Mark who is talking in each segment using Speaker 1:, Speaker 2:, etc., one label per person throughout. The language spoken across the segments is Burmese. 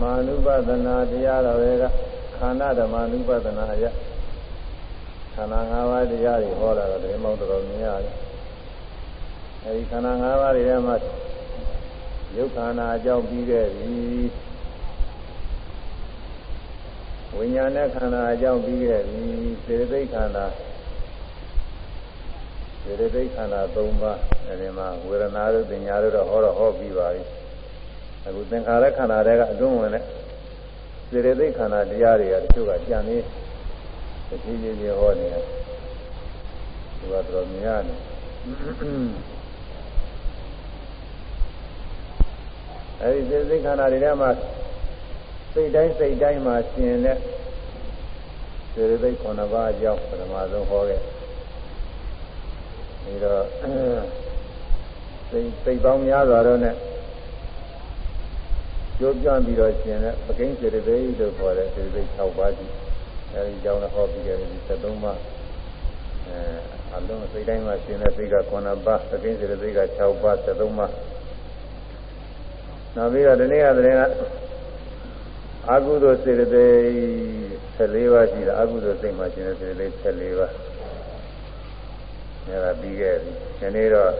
Speaker 1: မာနုပဒနာတရားတော်တွေကခန္ဓာဓမ္မနုပဒနာအရခန္ဓာ၅ပါးတရားတွေဟောတာတော့ဒီမောင်တော်မြင်ရတယ်အဲဒီခန္ဓာ၅ပါးတွေထဲမှာယုတ်ခန္ဓာအကြောင်းပြီးခဲ့ပြီဝိညာဉ်နဲ့ခန္ဓာအကြောင်းပြီးခဲ့ပြီစေတသိက်ခန္ဓာစေတသိက်ခန္ဓာ၃ပါးအဲဒီမှာဝေဒနာတို့ပညာတို့တော့ဟောတော့ဟောပြီးပါပြီ အခုသင်္ခါရခန္ဓာတွေကအတွင်းဝင်တဲ့စေတသိက်ခန္ဓာတရားတွေကတချို့ကကြံနေတဖြည်းဖြည်းချင်းဟောနေတယ်သူကတော်မြင်ရတယ်အဲဒီစေတသိက်ခန္ဓာတွေထဲမှာစိတ်တိုင်းစိတ်တိုင်းမှာရှင်တဲ့စေတသိက်ခုနှစ်ပါးအကြောင်းပထမဆုံးဟောခဲ့ပြီးတော့စိတ်စိတ်ပေါင်းများစွာတော့နဲ့ ကျိုးပြန့်ပြီးတော့ရှင်တဲ့ပကိန်းစေတသိက်လို့ခေါ်တဲ့စေတသိက်6ပါးရှိအဲဒီအကြောင်းလည်းဟောပြီးတယ်ဒီ73ပါးအဲအလုံးစိတ်တိုင်းမှာရှင်တဲ့စိတ်က9ပါးပကိန်းစေတသိက်က6ပါး73ပါးနောက်ပြီးတော့ဒီနေ့ကတည်းကအကုသိုလ်စေတသိက်14ပါးရှိတာအကုသိုလ်စိတ်မှာရှင်တဲ့စေတသိက်14ပါးအဲဒါပြီးခဲ့ပြီဒီနေ့တော့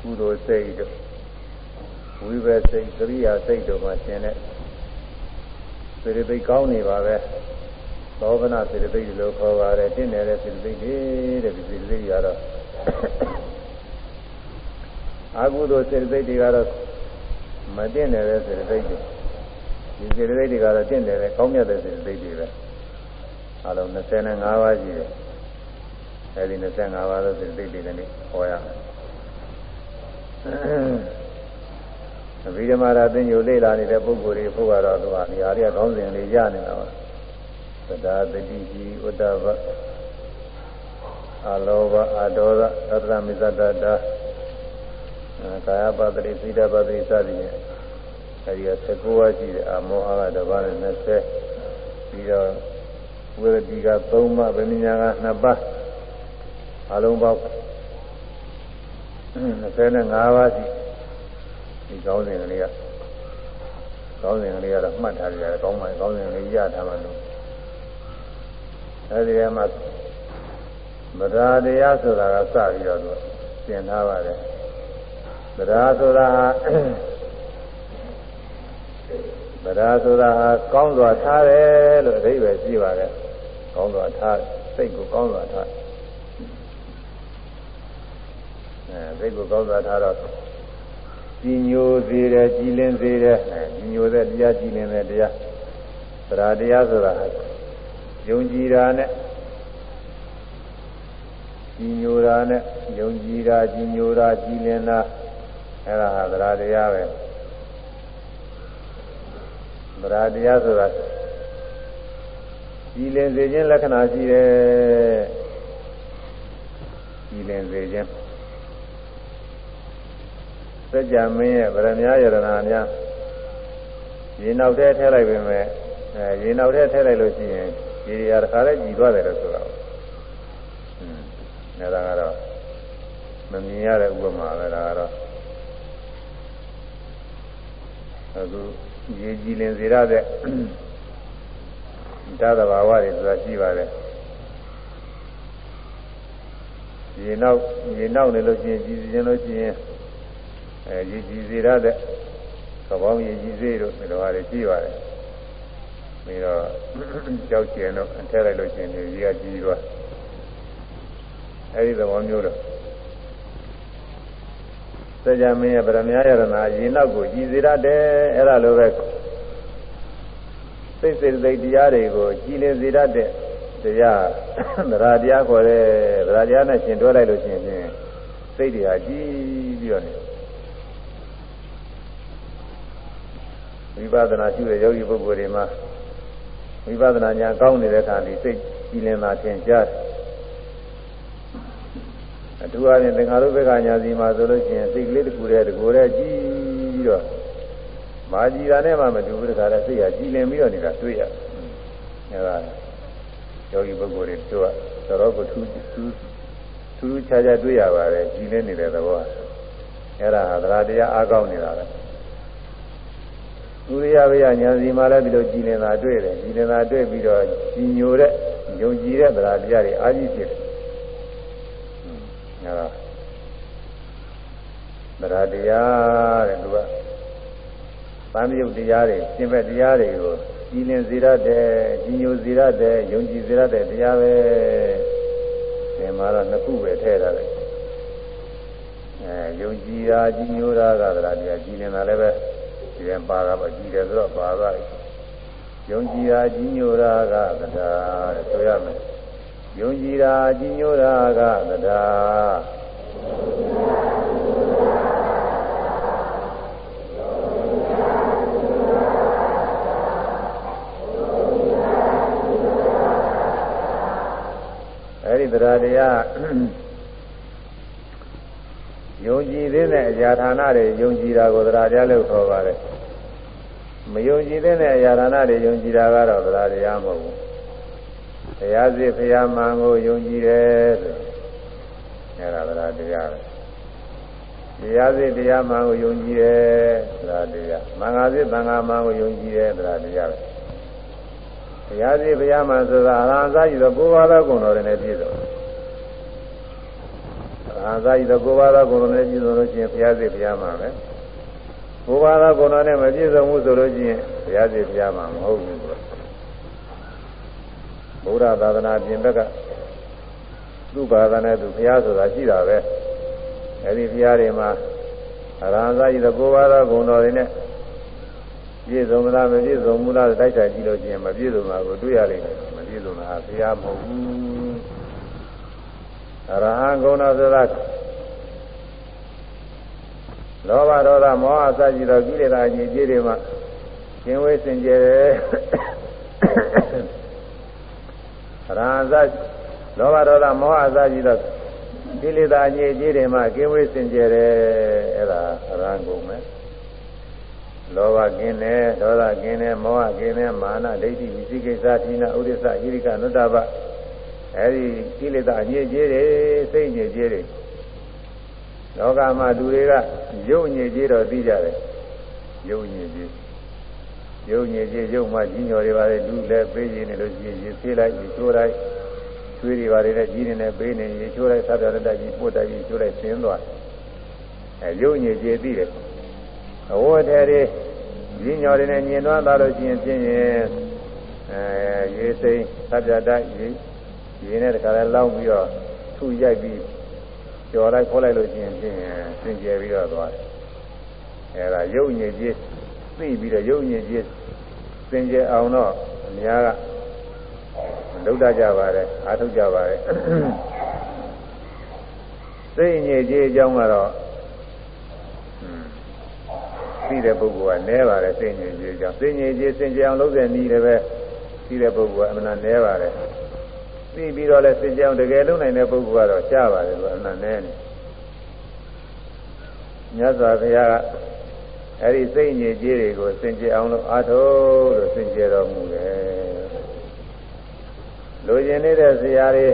Speaker 1: ကုသိုလ်စိတ်တို့ ဝိဘစိတ်သရိယာစိတ်တို့မှာရှင်တဲ့စေတသိက်ကောင်းနေပါပဲသောဗနာစေတသိက်လို့ခေါ်ပါတယ်တင့်နေတဲ့စေတသိက်တွေတဲ့ဒီစေတသိက်တွေကတော့အကုသိုလ်စေတသိက်တွေကတော့မတင့်နေတဲ့စေတသိက်တွေဒီစေတသိက်တွေကတော့တင့်တယ်ပဲကောင်းမြတ်တဲ့စေတသိက်တွေပဲအလုံး25ပါးရှိတယ်အဲဒီ25ပါးသောစေတသိက်တွေနဲ့ဟောရမယ် အဘိဓမ္မာရသင်္ကြန်လေ့လာနေတဲ့ပုဂ္ဂိုလ်တွေဖို့ကတော့သူဟာနေရာတွေကကောင်းစဉ်လေးရနေတာပါသဒ္ဒါတတိကြီးဥဒ္ဒဘအလောဘအဒေါသသတ္တမိသတ္တတာကာယပတ္တိစိတ္တပတ္တိစသည်ဖြင့်အဲဒီက19ပါးရှိတယ်အမောဟကတစ်ပါးနဲ့20ပြီးတော့ဝိရတိက3ပါးဗေမညာက2ပါးအလုံးပေါင်း25ပါးရှိ ဒီကောင်းစဉ်ကလေးကကောင်းစဉ်ကလေးကတော့မှတ်ထားကြတယ်ကောင်းမှကောင်းစဉ်ကလေးရထားမှလို့အဲဒီထဲမှာမရာတရားဆိုတာကစပြီးတော့သူသင်ထားပါတယ်မရာဆိုတာမရာဆိုတာဟာကောင်းစွာထားတယ်လို့အဓိပ္ပာယ်ရှိပါတယ်ကောင်းစွာထားစိတ်ကိုကောင်းစွာထားအဲစိတ်ကိုကောင်းစွာထားတော့ ကြီးညိုစေတယ်ကြီးလင်းစေတယ်ကြီးညိုတဲ့တရားကြီးလင်းတဲ့တရားသရာတရားဆိုတာယုံကြည်တာနဲ့ကြီးညိုတာနဲ့ယုံကြည်တာကြီးညိုတာကြီးလင်းတာအဲ့ဒါဟာသရာတရားပဲသရာတရားဆိုတာကြီးလင်းစေခြင်းလက္ခဏာရှိတယ်ကြီးလင်းစေခြင်း စัจ जा မင်းရဲ့ဗရမယယရနာများရေနောက်ထဲထည့်လိုက်ပြင်မဲ့အဲရေနောက်ထဲထည့်လိုက်လို့ရှိရင်ဒီနေရာတစ်ခါလဲကြည်သွားတယ်လို့ဆိုတာဟုတ်နေတာကတော့မမြင်ရတဲ့ဥပမာပဲဒါကတော့အခုရေကြည်လင်စေရတဲ့ဓာတ်ဘာဝတွေဆိုတာရှိပါတယ်ရေနောက်ရေနောက်နေလို့ရှိရင်ကြည်စင်လို့ရှိရင် အဲရည်ကြည်စေရတဲ့သဘောရည်ကြည်စေတို့ဒီလိုဟာတွေရှိပါတယ်ပြီးတော့ကြောက်ကျင်တော့အထက်လိုက်လို့ရှိရင်ရေကကြည်သွားအဲဒီသဘောမျိုးတော့စကြမင်းရဲ့ဗရမ ्या ယရနာရေနောက်ကိုကြည်စေရတယ်အဲ့ဒါလိုပဲစိတ်စေတိတ်တရားတွေကိုကြည်လင်စေတတ်တဲ့တရားသရတရားခေါ်တဲ့သရတရားနဲ့ရှင်တွဲလိုက်လို့ရှိရင်စိတ်တွေဟာကြည်ပြီးတော့ ဝိပဿနာရှိတဲ့ယောဂီပုဂ္ဂိုလ်တွေမှာဝိပဿနာဉာဏ်ကောင်းနေတဲ့အခါဒီစိတ်ကြည်လင်တာသင်ကြားအထူးအားဖြင့်သင်္ခါရုပ္ပကညာစီမှာဆိုလို့ရှိရင်စိတ်ကလေးတစ်ခုတည်းတကူတည်းကြည်ပြီးတော့မာကြည်တာနဲ့မှမတူဘူးတခါတည်းစိတ်ဟာကြည်လင်ပြီးတော့နေတာတွေ့ရအဲဒါယောဂီပုဂ္ဂိုလ်တွေတို့ကတော်တော်ကိုထူးထူးထူးထူးခြားခြားတွေ့ရပါတယ်ကြည်လင်နေတဲ့သဘောအဲဒါဟာသရတရားအားကောင်းနေတာပဲ ဥရိယဝိယညာစီမှာလည်းဒီလိုကြည်နေတာတွေ့တယ်ကြည်နေတာတွေ့ပြီးတော့ကြီးညိုတဲ့ယုံကြည်တဲ့တရားတရားတွေအာကြီးဖြစ်တယ်။အဲဒါတရားတရားတဲ့သူကပန်းမြုပ်တရားတွေရှင်းဘက်တရားတွေကိုကြည်လင်စေရတဲ့ကြီးညိုစေရတဲ့ယုံကြည်စေရတဲ့တရားပဲဒီမှာတော့နှစ်ခုပဲထည့်ထားတယ်အဲယုံကြည်တာကြီးညိုတာကတရားတရားကြည်လင်တာလည်းပဲဒီ ရင်ပါတာပေါ့ကြည်တယ်ဆိုတော့ပါသွားတယ်ယုံကြည်တာကြီးညိုတာကတရားတဲ့ဆိုရမယ်ယုံကြည်တာကြီးညိုတာကတရားအဲ့ဒီတရားတရား ယုံကြည်တဲ့အရာဌာနတွေယုံကြည်တာကိုသရာတရားလို့ခေါ်ပါတယ်မယုံကြည်တဲ့အရာဌာနတွေယုံကြည်တာကတော့သရာတရားမဟုတ်ဘူးဘုရားစစ်ဘုရားမှန်ကိုယုံကြည်တယ်ဆိုအဲဒါသရာတရားပဲတရားစစ်တရားမှန်ကိုယုံကြည်တယ်သရာတရားမင်္ဂစစ်သံဃာမှန်ကိုယုံကြည်တယ်သရာတရားပဲဘုရားစစ်ဘုရားမှန်ဆိုတာအရဟံသာယူသောကိုယ်ပါသောဂုဏ်တော်တွေနဲ့ပြည့်စုံတယ် အာသာဤသောကိုယ်ပါသောဂုဏ်တော်နဲ့ပြည့်စုံလို့ရှိရင်ဘုရားစိတ်ဘုရားမှာပဲကိုယ်ပါသောဂုဏ်တော်နဲ့မပြည့်စုံဘူးဆိုလို့ရှိရင်ဘုရားစိတ်ဘုရားမှာမဟုတ်ဘူးဆိုဘုရားသာသနာပြင်ဘက်ကသူ့ဘာသာနဲ့သူဘုရားဆိုတာရှိတာပဲအဲဒီဘုရားတွေမှာအရဟံသာဤသောကိုယ်ပါသောဂုဏ်တော်တွေနဲ့ပြည့်စုံမလားမပြည့်စုံဘူးလားတိုက်ဆိုင်ကြည့်လို့ရှိရင်မပြည့်စုံတာကိုတွေ့ရလိမ့်မယ်မပြည့်စုံတာဘုရားမဟုတ်ဘူး အရဟံဂုဏဆိုတာလောဘဒေါသမောဟအစရှိသောကိလေသာအကြီးကြီးတွေမှာကျင်ဝေးစင်ကြယ်တယ်အရဟံသလောဘဒေါသမောဟအစရှိသောကိလေသာအကြီးကြီးတွေမှာကျင်ဝေးစင်ကြယ်တယ်အဲ့ဒါအရဟံဂုဏပဲလောဘကင်းတယ်ဒေါသကင်းတယ်မောဟကင်းတယ်မာနဒိဋ္ဌိဝိသိကိစ္စဌိနဥဒိစ္စဣရိကနုတ္တပ အဲဒီကိလေသာအညစ်အကြေးတွေစိတ်ညစ်အကြေးတွေလောကမှာလူတွေကရုပ်ညစ်အကြေးတော့သိကြတယ်ရုပ်ညစ်အကြေးရုပ်ညစ်အကြေးရုပ်မှကြီးညော်တွေပါလေလူလည်းပေးရနေလို့ရှိရင်ရေသေးလိုက်ရေချိုးလိုက်ချွေးတွေပါလေနဲ့ကြီးနေနဲ့ပေးနေရေချိုးလိုက်သတ်ပြရတဲ့ကြီးပို့တိုက်ရေချိုးလိုက်ဆင်းသွားအဲရုပ်ညစ်အကြေးသိတယ်အဝတ်ထဲတွေကြီးညော်တွေနဲ့ညင်သွားတာလို့ရှိရင်ပြင်းရင်အဲရေစိမ်းသတ်ပြတိုက်ရေ ရင်းနဲ့တခါလဲလောင်းပြီးတော့ထုရိုက်ပြီးကြော်လိုက်ခေါ်လိုက်လို့ရှိရင်ဖြင့်စင်ကြယ်ပြီးတော့သွားတယ်အဲဒါရုပ်ညစ်ကြီးသိပြီးတော့ရုပ်ညစ်ကြီးစင်ကြယ်အောင်တော့အများကလုဒ္ဒကြပါတယ်အားထုတ်ကြပါတယ်သိညစ်ကြီးအကြောင်းကတော့သိတဲ့ပုဂ္ဂိုလ်ကနဲပါတယ်သိညစ်ကြီးအကြောင်းသိညစ်ကြီးစင်ကြယ်အောင်လုပ်တဲ့နည်းလည်းပဲသိတဲ့ပုဂ္ဂိုလ်ကအမှန်နဲပါတယ် သိပြီးတော့လဲစင်ကြအောင်တကယ်လုံးနိုင်တဲ့ပုဂ္ဂိုလ်ကတော့ရှားပါတယ်သူကအနန္တနဲ့မြတ်စွာဘုရားကအဲ့ဒီစိတ်ညစ်ကြေးတွေကိုစင်ကြအောင်လို့အားထုတ်လို့စင်ကြတော်မူတယ်လူကျင်နေတဲ့ဇရာတွေ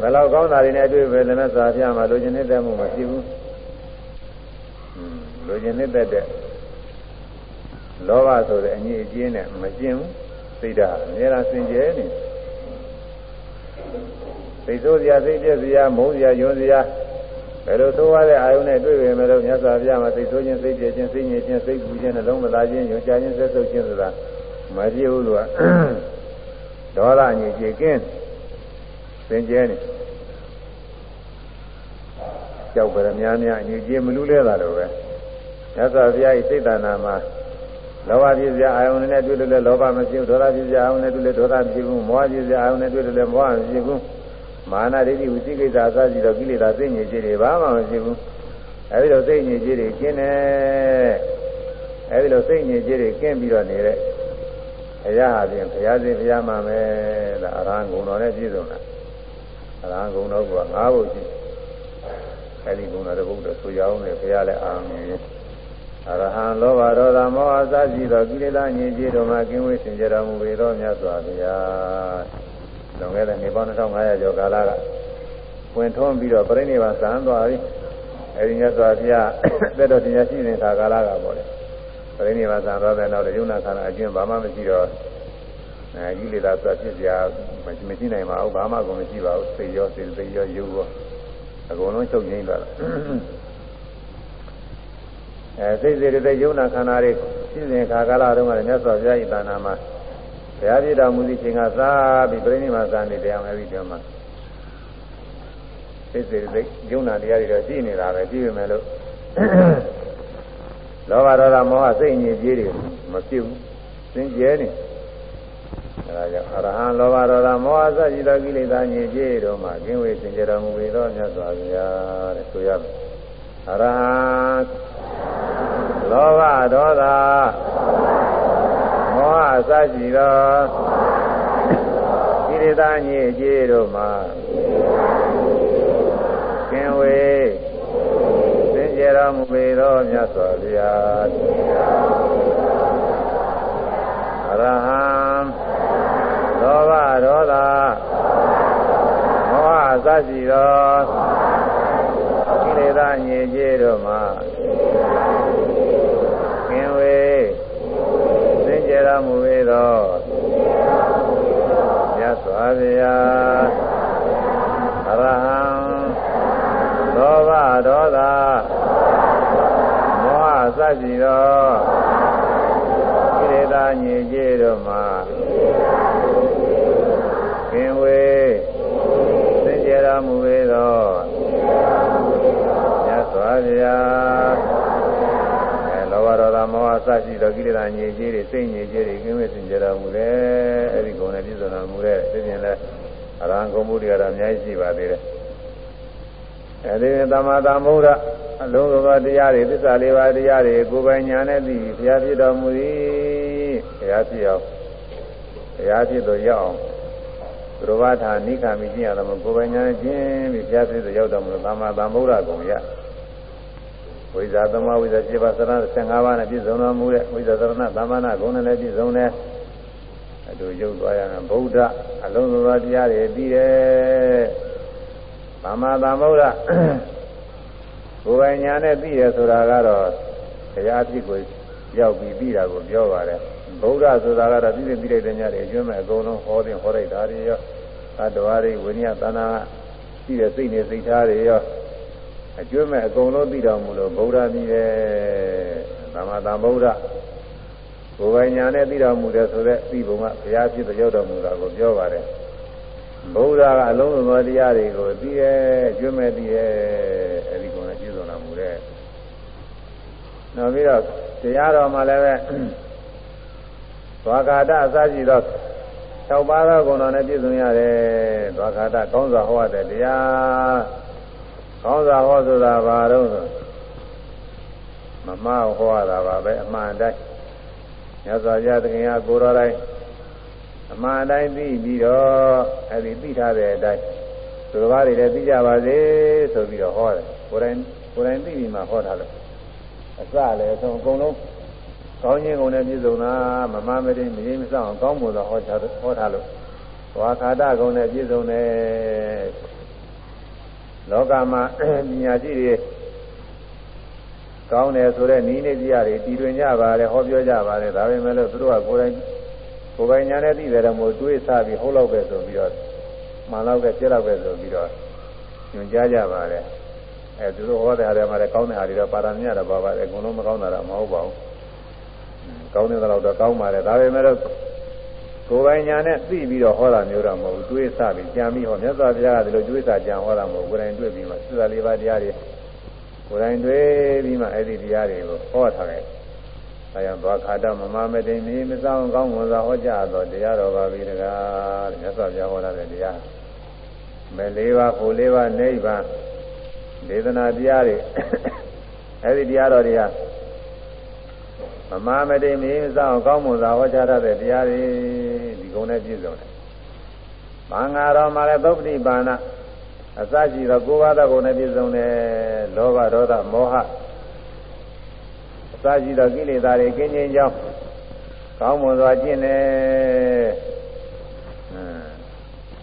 Speaker 1: ဘယ်လောက်ကောင်းတာတွေနဲ့တွေ့ပဲလည်းသာပြမှာလူကျင်နေတဲ့မှုမရှိဘူးလူကျင်နေတဲ့တဲ့လောဘဆိုတဲ့အငြိအကျဉ်းနဲ့မကျင်ဘူးစိတ်ဓာတ်အများအားစင်ကြယ်နေတယ် စိတ်ဆိုးစရာစိတ်ပြည့်စရာမုန်းစရာယွန်းစရာဘယ်လိုသိုးရတဲ့အာယုန်နဲ့တွေ့ပေမဲ့လို့မြတ်စွာဘုရားမှာစိတ်ဆိုးခြင်းစိတ်ပြည့်ခြင်းစိတ်ညစ်ခြင်းစိတ်ပူခြင်းနှလုံးမသားခြင်းယွန်းချခြင်းဆက်ဆုပ်ခြင်းဆိုတာမပြည့်ဘူးလို့ကဒေါသညစ်ကြေကင်းသင်ကျဲနေကြောက်ကြရများများညစ်ကြေမလူးလဲတာတော့ပဲမြတ်စွာဘုရားဤစိတ်တဏ္ဍာမှာ လောဘဖြစ်စရာအာယုန်နဲ့တွေ့လို့လည်းလောဘမဖြစ်ဘူးဒေါသဖြစ်စရာအာယုန်နဲ့တွေ့လို့ဒေါသမဖြစ်ဘူးမောဟဖြစ်စရာအာယုန်နဲ့တွေ့လို့လည်းမောဟမဖြစ်ဘူးမာနဒိဋ္ဌိဝိသိကိစ္စအစရှိတော့ကိလေသာသိညစ်ခြင်းတွေဘာမှမဖြစ်ဘူးအဲဒီလိုသိညစ်ခြင်းတွေကျင်းတယ်အဲဒီလိုသိညစ်ခြင်းတွေကျင်းပြီးတော့နေတဲ့အရာဟာဖြင့်ဘုရားရှင်ဘုရားမှာပဲဒါအရဟံဂုဏ်တော်နဲ့ပြည့်စုံတာအရဟံဂုဏ်တော်က၅ဘုတ်ရှိအဲဒီဂုဏ်တော်တစ်ဘုတ်တော့ဆိုရအောင်လေဘုရားလည်းအာမင် အရဟံလောဘဒေါသမောဟအစရှိသောကိလေသာညစ်ကြေးတို့မှကင်းဝေးစင်ကြတော်မူပေသောမြတ်စွာဘုရားလွန်ခဲ့တဲ့နှစ်ပေါင်း2500ကျော်ကာလကဝင်ထွန်းပြီးတော့ပြိဋိဘံစံသွားပြီအဲဒီမြတ်စွာဘုရားသက်တော်တရားရှိနေတာကာလကပေါ့လေပရိနိဗ္ဗာန်သွားတဲ့နောက်ယုံနာခန္ဓာအကျဉ်းဘာမှမရှိတော့အဲကိလေသာဆိုဖြစ်စရာမရှိနိုင်ပါဘူးဘာမှကိုမရှိပါဘူးစိတ်ရောစိတ်စိတ်ရောယူရောအကုန်လုံးချုပ်ငြိမ်းသွားတာ အဲစိတ်စိတ်တွေယုံနာခန္ဓာတွေရှင်းစဉ်ခါကာလတုန်းကလည်းမြတ်စွာဘုရားဤတဏ္ဍာမှာဘုရားပြတော်မူသည့်ချိန်ကသာပြီးပြိဋိမာသာနေတရားမယ်ပြီးတော့မှစိတ်စိတ်တွေယုံနာတရားတွေတော့ရှိနေတာပဲကြည့်ရမယ်လို့လောဘဒေါသမောဟစိတ်ညစ်ကြေးတွေမဖြစ်ဘူးသင်ကျဲနေအဲဒါကြောင့်အရဟံလောဘဒေါသမောဟစရှိသောကိလေသာညစ်ကြေးတို့မှာကင်းဝေးစင်ကြတော်မူပေသောမြတ်စွာဘုရားတဲ့ဆိုရမယ် အရဟံလောဘဒေါသမောဟစရှိသောကိလေသာညစ်ကြေးတို့မှာကင်းဝေးစင်ကြတော်မူပေသောမြတ်စွာဘုရားအရဟံလောဘဒေါသမောဟစရှိသောကိလေသာ ညစ်ကြေးတို့မှာကင်းဝေးစင်ကြတော်မူပေသောမြတ်စွာဘုရားအရဟံလောဘဒေါသမောဟစရှိသောကိလေသာညစ်ကြေးတို့မှာ မြတ်စွာဘုရားအဲလောဘဒေါသမောဟစရှိသောကိလေသာညစ်ကြေးတွေစိတ်ညစ်ကြေးတွေကင်းဝေးစင်ကြယ်တော်မူတယ်အဲဒီကုံနဲ့ပြည့်စုံတော်မူတဲ့သိပြင်လဲအရဟံဂုဏ်မှုတွေကတော့အများကြီးရှိပါသေးတယ်အဲဒီသမာသမ္ဗုဒ္ဓအလုံးစုံသောတရားတွေသစ္စာလေးပါးတရားတွေကိုယ်ပိုင်ညာနဲ့သိဘုရားဖြစ်တော်မူသည်ဘုရားဖြစ်အောင်ဘုရားဖြစ်တော်ရောက်အောင်ဘုရားထာနိခာမိကျင့်ရတော့ကိုယ်ပိုင်ညာနဲ့ကျင့်ပြီးဘုရားဖြစ်တော်ရောက်တော်မူသမာသမ္ဗုဒ္ဓကုံရ ဝိဇာသမဝိဇာ7ပါးသရဏ15ပါးနဲ့ပြည့်စုံတော်မူတဲ့ဝိဇာသရဏသမဏဂုဏ်နဲ့ပြည့်စုံတဲ့အတူရုပ်သွားရမယ်ဗုဒ္ဓအလုံးစုံသောတရားတွေပြီးတယ်သမ္မာသမ္ဗုဒ္ဓကိုယ်ပိုင်ညာနဲ့သိရဆိုတာကတော့တရားဖြစ်ကိုရောက်ပြီးပြီးတာကိုပြောပါတယ်ဗုဒ္ဓဆိုတာကတော့ပြည့်ပြည့်တဲ့ညာတွေအကျွမ်းမဲ့အကုန်လုံးဟောတဲ့ဟောလိုက်တာတွေရောသတ္တဝါတွေဝိနည်းသနာရှိတဲ့စိတ်နဲ့စိတ်ထားတွေရော အကျွမ်းမဲ့အကုန်လုံးသိတော်မူလို့ဗုဒ္ဓမြည်တယ်သမ္မာသမ္ဗုဒ္ဓကိုယ်ပိုင်ညာနဲ့သိတော်မူတယ်ဆိုတဲ့ပြီးပုံကဘုရားဖြစ်တဲ့ရောက်တော်မူတာကိုပြောပါတယ်ဘုရားကအလုံးစုံသောတရားတွေကိုသိရဲ့ကျွမ်းမဲ့သိရဲ့အဲဒီကုန်းနဲ့ပြည့်စုံတော်မူတဲ့နောက်ပြီးတော့တရားတော်မှာလည်းပဲသွားကာတအစရှိသော၆ပါးသောဂုဏ်တော်နဲ့ပြည့်စုံရတယ်သွားကာတကောင်းစွာဟောတဲ့တရား ကောင်းစွာဟောဆိုတာဘာတော့ဆိုမမဟောရတာပါပဲအမှန်တိုင်းမြတ်စွာဘုရားသခင်ကကိုတော်တိုင်းအမှန်တိုင်းသိပြီးတော့အဲဒီသိထားတဲ့အတိုင်းသူတော်ဘာတွေလည်းသိကြပါစေဆိုပြီးတော့ဟောတယ်ကိုယ်တိုင်ကိုယ်တိုင်သိပြီးမှဟောထားလို့အစလည်းအဆုံးအကုန်လုံးကောင်းခြင်းကုန်နဲ့ပြည့်စုံတာမမမတိမရင်းမဆောင်ကောင်းမှုသောဟောချဟောထားလို့သွားခါတကုန်နဲ့ပြည့်စုံတယ် လောကမှာပညာရှိတွေကောင်းတယ်ဆိုတဲ့နီးနေကြရတယ်တည်တွင်ကြပါတယ်ဟောပြောကြပါတယ်ဒါပေမဲ့လို့သူတို့ကကိုယ်တိုင်ကိုယ်ပိုင်ညာနဲ့သိတယ်တော့မို့တွေးစားပြီးဟုတ်လောက်ပဲဆိုပြီးတော့မှန်လောက်ပဲပြက်လောက်ပဲဆိုပြီးတော့ညွှန်ကြားကြပါတယ်အဲသူတို့ဟောတဲ့အားတွေမှာလည်းကောင်းတဲ့အားတွေတော့ပါရမီရတော့ပါပါတယ်အကုန်လုံးမကောင်းတာတော့မဟုတ်ပါဘူးကောင်းတဲ့တော့တော့ကောင်းပါတယ်ဒါပေမဲ့လို့ ကိုယ်ပိုင်ညာနဲ့သိပြီးတော့ဟောတာမျိုးတော့မဟုတ်ဘူးတွေးစားပြီးကြံပြီးဟောမြတ်စွာဘုရားကဒီလိုတွေးစားကြံဟောတာမဟုတ်ဘူးကိုယ်တိုင်တွေ့ပြီးမှသစ္စာလေးပါးတရားတွေကိုယ်တိုင်တွေ့ပြီးမှအဲ့ဒီတရားတွေကိုဟောထားတယ်။အဲကြောင့်သွားခါတမမမတိမီမဆောင်ကောင်းဝန်စွာဟောကြားတော်တရားတော်ပါပြီတကားမြတ်စွာဘုရားဟောတာတဲ့တရား။မဲလေးပါးကိုလေးပါးနိဗ္ဗာန်ဒေသနာတရားတွေအဲဒီတရားတော်တွေကမမမတိမီမဆောင်ကောင်းဝန်စွာဟောကြားတဲ့တရားတွေဒီ ကုန်းနဲ့ပြည့်စုံတယ်။မင်္ဂလာတော်မှာလည်းသုပ္ပတိပါဏအစရှိသောကိုးပါးသောကုန်းနဲ့ပြည့်စုံတယ်လောဘဒေါသမောဟစာရှိသောကိလေသာတွေကင်းခြင်းကြောင့်ကောင်းမွန်စွာကျင့်တယ်။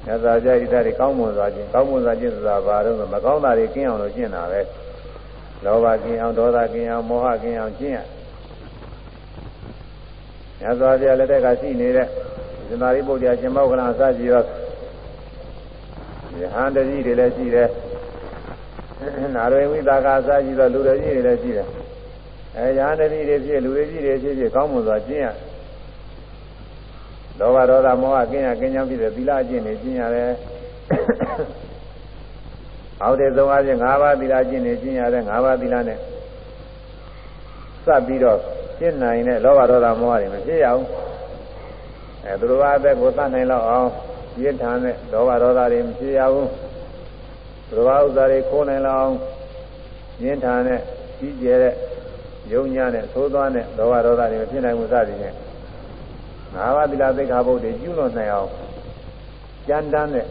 Speaker 1: မြတ်စွာဘုရားဤသားတွေကောင်းမွန်စွာကျင့်ကောင်းမွန်စွာကျင့်ဆိုတာဘာလို့မကောင်းတာတွေကင်းအောင်လို့ကျင့်တာပဲ။လောဘကင်းအောင်ဒေါသကင်းအောင်မောဟကင်းအောင်ကျင့်ရ။အညစွာပြလက်ထက်ကရှိနေတဲ့ ဇင်သာရိပုတ္တရာရှင်မောကလအစရှိရောယဟန်တကြီးတွေလည်းရှိတယ်နာရဝိသကာအစရှိသောလူတကြီးတွေလည်းရှိတယ်အဲယဟန်တကြီးတွေဖြစ်လူတွေကြီးတွေဖြစ်ဖြစ်ကောင်းမွန်စွာကျင့်ရလောဘဒေါသမောဟကင်းရကင်းကြောင်းဖြစ်တဲ့သီလအကျင့်တွေကျင့်ရတယ်အောက်တဲ့သုံးအားဖြင့်၅ပါးသီလကျင့်နေကျင့်ရတဲ့၅ပါးသီလနဲ့စပ်ပြီးတော့ရှင်းနိုင်တဲ့လောဘဒေါသမောဟတွေမဖြစ်ရအောင် အဲသူတို့အသက်ကိုသတ်နိုင်လောက်အောင်ရင့်ထန်တဲ့လောဘဒေါသတွေမဖြစ်ရဘူးသူတို့ဥစ္စာတွေခိုးနိုင်လောက်အောင်ရင့်ထန်တဲ့ကြီးကျယ်တဲ့ယုံညာတဲ့သိုးသွားတဲ့လောဘဒေါသတွေမဖြစ်နိုင်ဘူးစသည်ဖြင့်ငါးပါးသီလသိက္ခာပုဒ်တွေကျူးလွန်နိုင်အောင်ကြမ်းတမ်းတဲ့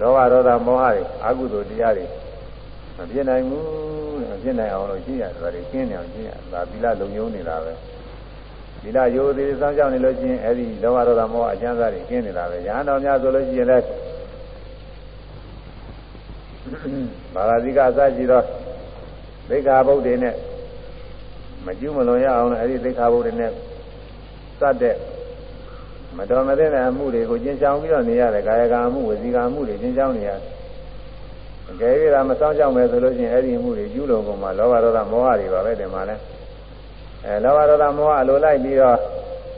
Speaker 1: လောဘဒေါသမောဟတွေအကုသိုလ်တရားတွေမဖြစ်နိုင်ဘူးမဖြစ်နိုင်အောင်လို့ရှင်းရတယ်ဒါတွေရှင်းနေအောင်ရှင်းရဒါသီလလုံယုံနေတာပဲ သီလရိုသေစောင့်ကြောက်နေလို့ရှိရင်အဲ့ဒီလောဘဒေါသမောဟအကျဉ်းစားတွေရှင်းနေတာပဲညာတော်များဆိုလို့ရှိရင်လည်းဘာသာတိကအစရှိသောသိက္ခာပုဒ်တွေနဲ့မကျူးမလွန်ရအောင်လည်းအဲ့ဒီသိက္ခာပုဒ်တွေနဲ့စတဲ့မတော်မသင့်တဲ့အမှုတွေကိုကျင့်ကြံပြီးတော့နေရတယ်ကာယကံမှုဝစီကံမှုတွေကျင့်ကြံနေရတယ်အကယ်၍သာမဆောင်ကြောက်မယ်ဆိုလို့ရှိရင်အဲ့ဒီမှုတွေကျူးလွန်ကုန်မှာလောဘဒေါသမောဟတွေပါပဲဒီမှာလဲ အဲလောဘဒေါသမောဟအလိုလိုက်ပြီးတော့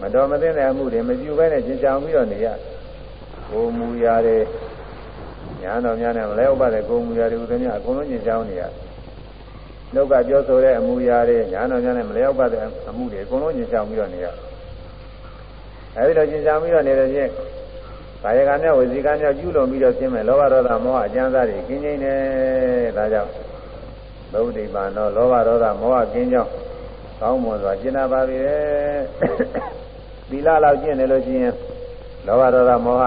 Speaker 1: မတော်မသင့်တဲ့အမှုတွေမကျူဘဲနဲ့ကျင့်ကြံပြီးတော့နေရကိုမူရာတွေညာတော်များနဲ့မလဲဥပတဲ့ကိုမူရာတွေဥဒ္ဒမြအကုန်လုံးကျင့်ကြံနေရလောကပြောဆိုတဲ့အမူအရာတွေညာတော်များနဲ့မလဲဥပတဲ့အမှုတွေအကုန်လုံးကျင့်ကြံပြီးတော့နေရအဲဒီလိုကျင့်ကြံပြီးတော့နေတဲ့ဖြင့်ကာယကံနဲ့ဝစီကံနဲ့ကျူးလွန်ပြီးတော့ရှင်းမယ်လောဘဒေါသမောဟအကျဉ်းသားတွေကင်းကျင်းနေဒါကြောင့်သုဒ္ဓိပန်တော့လောဘဒေါသမောဟကင်းကြောင်း ကောင်းမွန်စွာကျင့်နာပါပြီလေသီလလောက်ကျင့်တယ်လို့ရှိရင်လောဘဒေါသမောဟ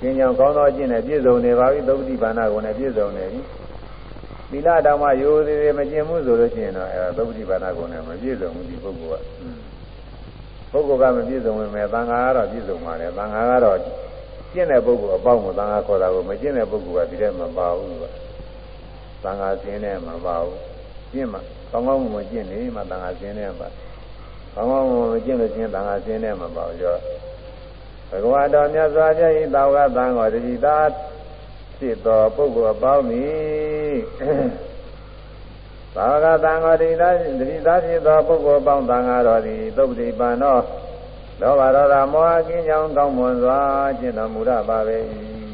Speaker 1: ကျင့်ကြောင်းကောင်းသောကျင့်နဲ့ပြည့်စုံနေပါပြီသုဒ္ဓိပန်နာကိုလည်းပြည့်စုံနေပြီသီလတောင်မှရိုးသေးသေးမကျင့်ဘူးဆိုလို့ရှိရင်တော့အဲသုဒ္ဓိပန်နာကိုလည်းမပြည့်စုံဘူးဒီပုဂ္ဂိုလ်ကပုဂ္ဂိုလ်ကမပြည့်စုံဝင်မဲ့သံဃာကတော့ပြည့်စုံပါတယ်သံဃာကတော့ကျင့်တဲ့ပုဂ္ဂိုလ်အပေါင်းကိုသံဃာခေါ်တာကိုမကျင့်တဲ့ပုဂ္ဂိုလ်ကဒီထဲမှာမပါဘူးကသံဃာစင်းနဲ့မပါဘူးကျင့်မှ ကောင်းကောင်းမွန်ကျင့်နေမှသံဃာစင်းနဲ့ပါကောင်းကောင်းမွန်မကျင့်လို့ချင်းသံဃာစင်းနဲ့မပါဘူးကြောဘဂဝါတော်မြတ်စွာဘုရားဤတာဝကသံဃောတတိသာဖြစ်သောပုဂ္ဂိုလ်အပေါင်းသည်သာဝကသံဃောတတိသာတတိသာဖြစ်သောပုဂ္ဂိုလ်အပေါင်းသံဃာတော်သည်သုတ်တိပန်သောလောဘဒေါသမောဟကင်းကြောင်းကောင်းမွန်စွာကျင့်တော်မူရပါပဲ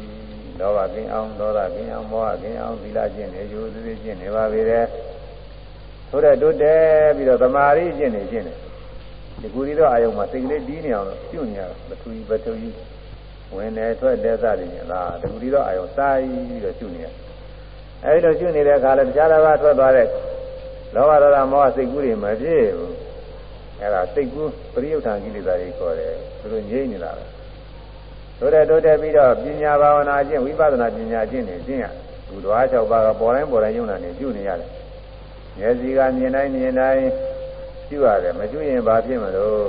Speaker 1: ။လောဘကင်းအောင်ဒေါသကင်းအောင်မောဟကင်းအောင်သီလကျင့်နေယူသတိကျင့်နေပါပြီတဲ့။ ဆိုတဲ့တိုးတက်ပြီးတော့သမာဓိကျင့်နေကျင့်နေ။ဒီကူရီတော့အာယုံမှာစိတ်ကလေးတီးနေအောင်လို့ပြုနေရတာပထဝီပထဝီဝင်တယ်ထွက်တယ်စသည်ဖြင့်လားဒီကူရီတော့အာယုံစာပြီးတော့ပြုနေရ။အဲဒီလိုပြုနေတဲ့အခါလဲတရားတော်ကထွက်သွားတဲ့လောဘဒေါသမောဟစိတ်ကူးတွေမပြည့်ဘူး။အဲ့ဒါစိတ်ကူးပရိယုဌာန်ကိလေသာတွေခေါ်တယ်သူတို့ငြိမ့်နေတာပဲတို့တဲ့တို့တဲ့ပြီးတော့ပညာဘာဝနာအကျင့်ဝိပဿနာပညာအကျင့်တွေကျင့်ရဘုရား၆ပါးကပေါ်တိုင်းပေါ်တိုင်းယုံနာနေပြုနေရတယ် မျက်စိကမြင်တိုင်းမြင်တိုင်းပြုရတယ်မကျွရင်ဘာဖြစ်မလို့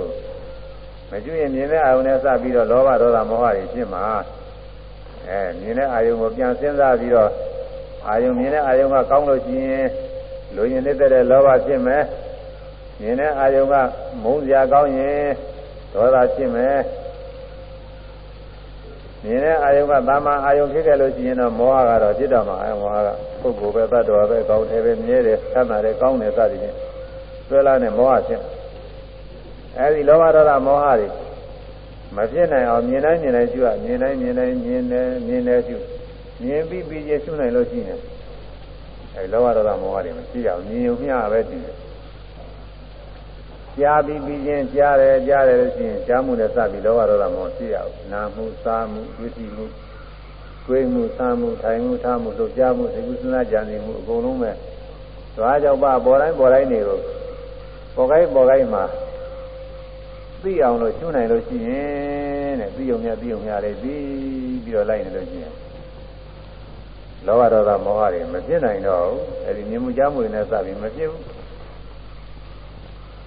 Speaker 1: မကျွရင်မြင်တဲ့အာယုန်နဲ့စပြီးတော့လောဘဒေါသမောဟတွေဖြစ်မှာအဲမြင်တဲ့အာယုန်ကိုပြန်စဉ်းစားပြီးတော့အာယုန်မြင်တဲ့အာယုန်ကကောင်းလို့ရှိရင်လူရင်နေတဲ့လောဘဖြစ်မယ်မြင်တဲ့အာယုံကမုန်းစရာကောင်းရင်ဒေါသဖြစ်မယ် မြင်တဲ့အာယုံကသာမန်အာယုံဖြစ်ခဲ့လို့ရှိရင်တော့မောဟကတော့ဖြစ်တော့မှာအဲမောဟကပုဂ္ဂိုလ်ပဲတ attva ပဲကောင်းတယ်ပဲမြဲတယ်ဆန္ဒတယ်ကောင်းတယ်စသည်ဖြင့်ဆွဲလာတဲ့မောဟဖြစ်အဲဒီလောဘဒေါသမောဟတွေမဖြစ်နိုင်အောင်မြင်တိုင်းမြင်တိုင်းရှုရမြင်တိုင်းမြင်တိုင်းမြင်တယ်မြင်တယ်ရှုမြင်ပြီးပြီးချင်းရှုနိုင်လို့ရှိရင်အဲလောဘဒေါသမောဟတွေမရှိအောင်မြင်ုံမျှပဲတည်တယ် ကြားပြီးပြီးချင်းကြားတယ်ကြားတယ်လို့ရှိရင်ကြားမှုနဲ့စပြီးလောဘဒေါသမောရှိရအောင်နာမှုစားမှုဒုတိမှုတွေးမှုစားမှုထိုင်မှုထားမှုလှုပ်ရှားမှုသိကုသနာကြံနေမှုအကုန်လုံးပဲသွားကြောက်ပါပေါ်တိုင်းပေါ်တိုင်းနေကိုပေါ်ကိုင်းပေါ်ကိုင်းမှာသိအောင်လို့ကျွနိုင်လို့ရှိရင်တဲ့သိုံမြသိုံမြလေးပြီးပြီးတော့လိုက်နေလို့ရှိရင်လောဘဒေါသမောဟတွေမဖြစ်နိုင်တော့ဘူးအဲဒီမြင်မှုကြားမှုတွေနဲ့စပြီးမဖြစ်ဘူး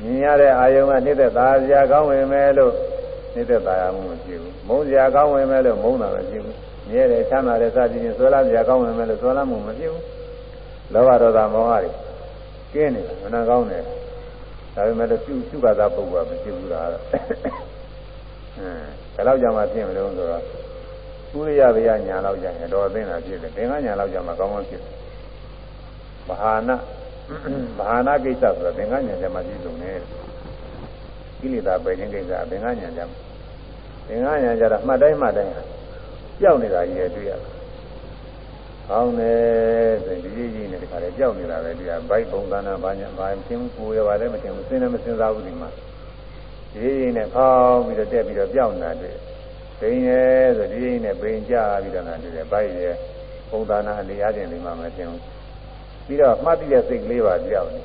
Speaker 1: မြင်ရတဲ့အာယုံကနှိမ့်သက်သာစရာကောင်းဝင်မဲ့လို့နှိမ့်သက်သာရမှုမရှိဘူးမုန်းစရာကောင်းဝင်မဲ့လို့မုန်းတာမရှိဘူးမြဲတယ်ချမ်းသာတယ်စသည်ဖြင့်ဆွဲလာစရာကောင်းဝင်မဲ့လို့ဆွဲလာမှုမရှိဘူးလောဘဒေါသမောဟတွေကင်းနေတာမနာကောင်းတယ်ဒါပေမဲ့လို့ရှုရှုပါသာပုဂ္ဂိုလ်ကမဖြစ်ဘူးလားအဲဒါတော့ကြောင့်မှဖြစ်မလို့ဆိုတော့ဥရိယဗျာညာလောက်ကြရင်တော့အသိတာဖြစ်တယ်သင်္ကညာလောက်ကြမှာကောင်းကောင်းဖြစ်တယ်ဘာဟာနာ ဘာဟာနာကိစ္စဆိုတော့သင်္ကညာကြမှာပြည့်စုံတယ်ကိလေသာပယ်ခြင်းကိစ္စသင်္ကညာကြမှာသင်္ကညာကြတာမှတ်တိုင်းမှတ်တိုင်းကြောက်နေတာကြီးရတွေ့ရတယ်ကောင်းတယ်ဆိုရင်ဒီကြီးကြီးနဲ့တခါလေကြောက်နေတာပဲဒီကဘိုက်ပုံသဏ္ဍာန်ဘာညာဘာသင်ကိုရပါလဲမသင်ဘူးစဉ်းလည်းမစဉ်းစားဘူးဒီမှာဒီကြီးနဲ့ဖောင်းပြီးတော့တက်ပြီးတော့ကြောက်နေတာတွေ့ဘိန်းရဲ့ဆိုဒီကြီးနဲ့ဘိန်းကြပြီးတော့နာတွေ့တယ်ဘိုက်ရဲ့ပုံသဏ္ဍာန်အနေအချင်းဒီမှာမသင်ဘူး ပြီးတော့မှတ်ပြီးတဲ့စိတ်ကလေးပါကြောက်နေ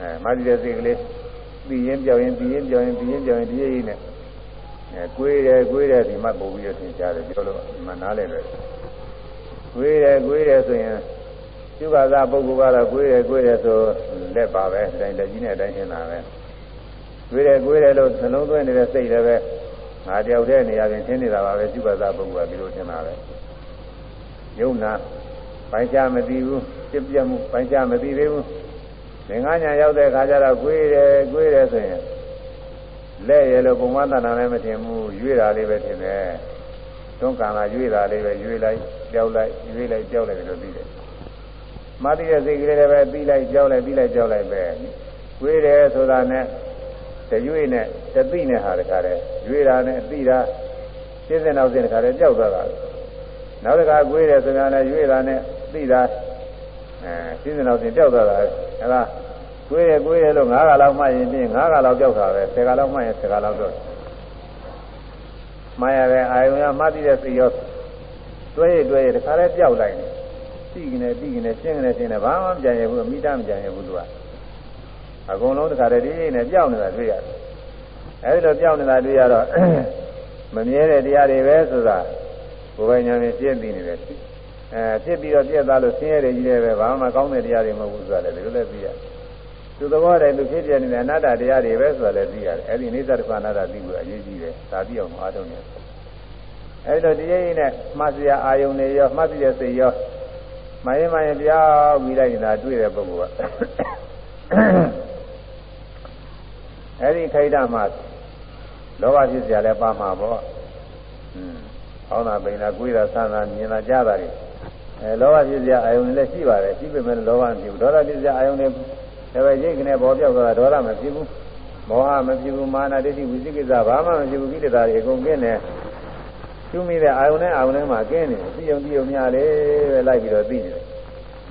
Speaker 1: အဲမှတ်ပြီးတဲ့စိတ်ကလေးပြီးရင်ကြောက်ရင်ပြီးရင်ကြောက်ရင်ပြီးရင်ကြောက်ရင်ဒီကြီးနဲ့အဲကွေးတယ်ကွေးတယ်ဒီမှာပုံပြီးတော့သင်ကြားတယ်ပြောလို့မှနားလည်တယ်ကွေးတယ်ကွေးတယ်ဆိုရင်ကျုပ်ကသာပုဂ္ဂိုလ်ကတော့ကွေးတယ်ကွေးတယ်ဆိုလက်ပါပဲတိုင်းလက်ကြီးနဲ့တိုင်းရှင်းတာပဲကွေးတယ်ကွေးတယ်လို့နှလုံးသွင်းနေတဲ့စိတ်လည်းပဲငါတယောက်တည်းနေရာပြင်ရှင်းနေတာပါပဲကျုပ်ကသာပုဂ္ဂိုလ်ကဒီလိုရှင်းတာပဲယုံနာ ပိုင်းခြားမသိဘူးပြပြမှုပိုင်းခြားမသိသေးဘူးသင်္ကညာရောက်တဲ့အခါကျတော့ကွေးတယ်ကွေးတယ်ဆိုရင်လက်ရလို့ပုံမှန်တဏ္ဍာလည်းမထင်ဘူးရွေ့တာလေးပဲထင်တယ်တွန်းကန်လာရွေ့တာလေးပဲရွေ့လိုက်ကြောက်လိုက်ရွေ့လိုက်ကြောက်လိုက်လို့ပြီးတယ်မသိတဲ့စိတ်ကလေးလည်းပဲပြီးလိုက်ကြောက်လိုက်ပြီးလိုက်ကြောက်လိုက်ပဲဝေးတယ်ဆိုတာနဲ့တရွေ့နဲ့တသိနဲ့ဟာတခါတည်းရွေ့တာနဲ့သိတာရှင်းစင်နောက်စင်တခါတည်းကြောက်သွားတာနောက်တခါကွေးတယ်ဆိုတာနဲ့ရွေ့တာနဲ့ သိတာအဲရှင်းစင်နောက်စင်ကြောက်သွားတာအဲဒါကွေးရကွေးရလို့၅ခါလောက်မှရင်ပြင်၅ခါလောက်ကြောက်တာပဲ၁၀ခါလောက်မှရင်၁၀ခါလောက်တော့မှရတဲ့အာယုံရမှသိတဲ့စိတ်ရောတွဲရတွဲရတခါလဲပြောက်လိုက်တယ်သိကနေသိကနေရှင်းကနေရှင်းနေဘာမှမကြံရဘူးအမိတမကြံရဘူးသူကအကုန်လုံးတခါတည်းဒီနဲ့ပြောက်နေတာတွေ့ရတယ်အဲဒီလိုပြောက်နေတာတွေ့ရတော့မမြဲတဲ့တရားတွေပဲဆိုတာကိုယ်ပိုင်ညာနဲ့ပြည့်သိနေတယ် အဲဖြစ်ပြီးတော့ပြည့်သားလို့ဆင်းရဲတယ်ကြီးတယ်ပဲဘာမှကောင်းတဲ့တရားတွေမဟုတ်ဘူးဆိုတာလည်းဒီလိုလည်းသိရတယ်သူသဘောတည်းသူဖြစ်ပြနေတဲ့အနတ္တတရားတွေပဲဆိုတာလည်းသိရတယ်အဲဒီနိစ္စတပ္ပနာတသိဖို့အရေးကြီးတယ်ဒါသိအောင်အားထုတ်နေတယ်အဲဒီလိုတရားရင်းနဲ့မှတ်စရာအာယုန်တွေရောမှတ်ပြတဲ့စိတ်ရောမရင်မရင်ပြောင်းပြီးလိုက်နေတာတွေ့တဲ့ပုဂ္ဂိုလ်ကအဲဒီခိတမှာလောဘဖြစ်စရာလည်းပါမှာပေါ့อืมဟောင်းတာပိန်တာကိုယ်တာဆန်းတာမြင်တာကြားတာတွေ အဲလောဘဖြစ်စရာအာယုန်လည်းရှိပါတယ်ရှိပေမဲ့လောဘမဖြစ်ဘူးဒေါသဖြစ်စရာအာယုန်လည်းဒါပဲရိတ်ကနေပေါ်ပြောက်သွားတာဒေါသမဖြစ်ဘူးမောဟမဖြစ်ဘူးမာနဒိဋ္ဌိဝိသိကိစ္စဘာမှမဖြစ်ဘူးကိလေသာတွေအကုန်ကျင်းတယ်ကျူးမိတဲ့အာယုန်နဲ့အာယုန်နဲ့မှာကျင်းနေတယ်သိုံသိုံများလေပဲလိုက်ပြီးတော့သိနေတယ်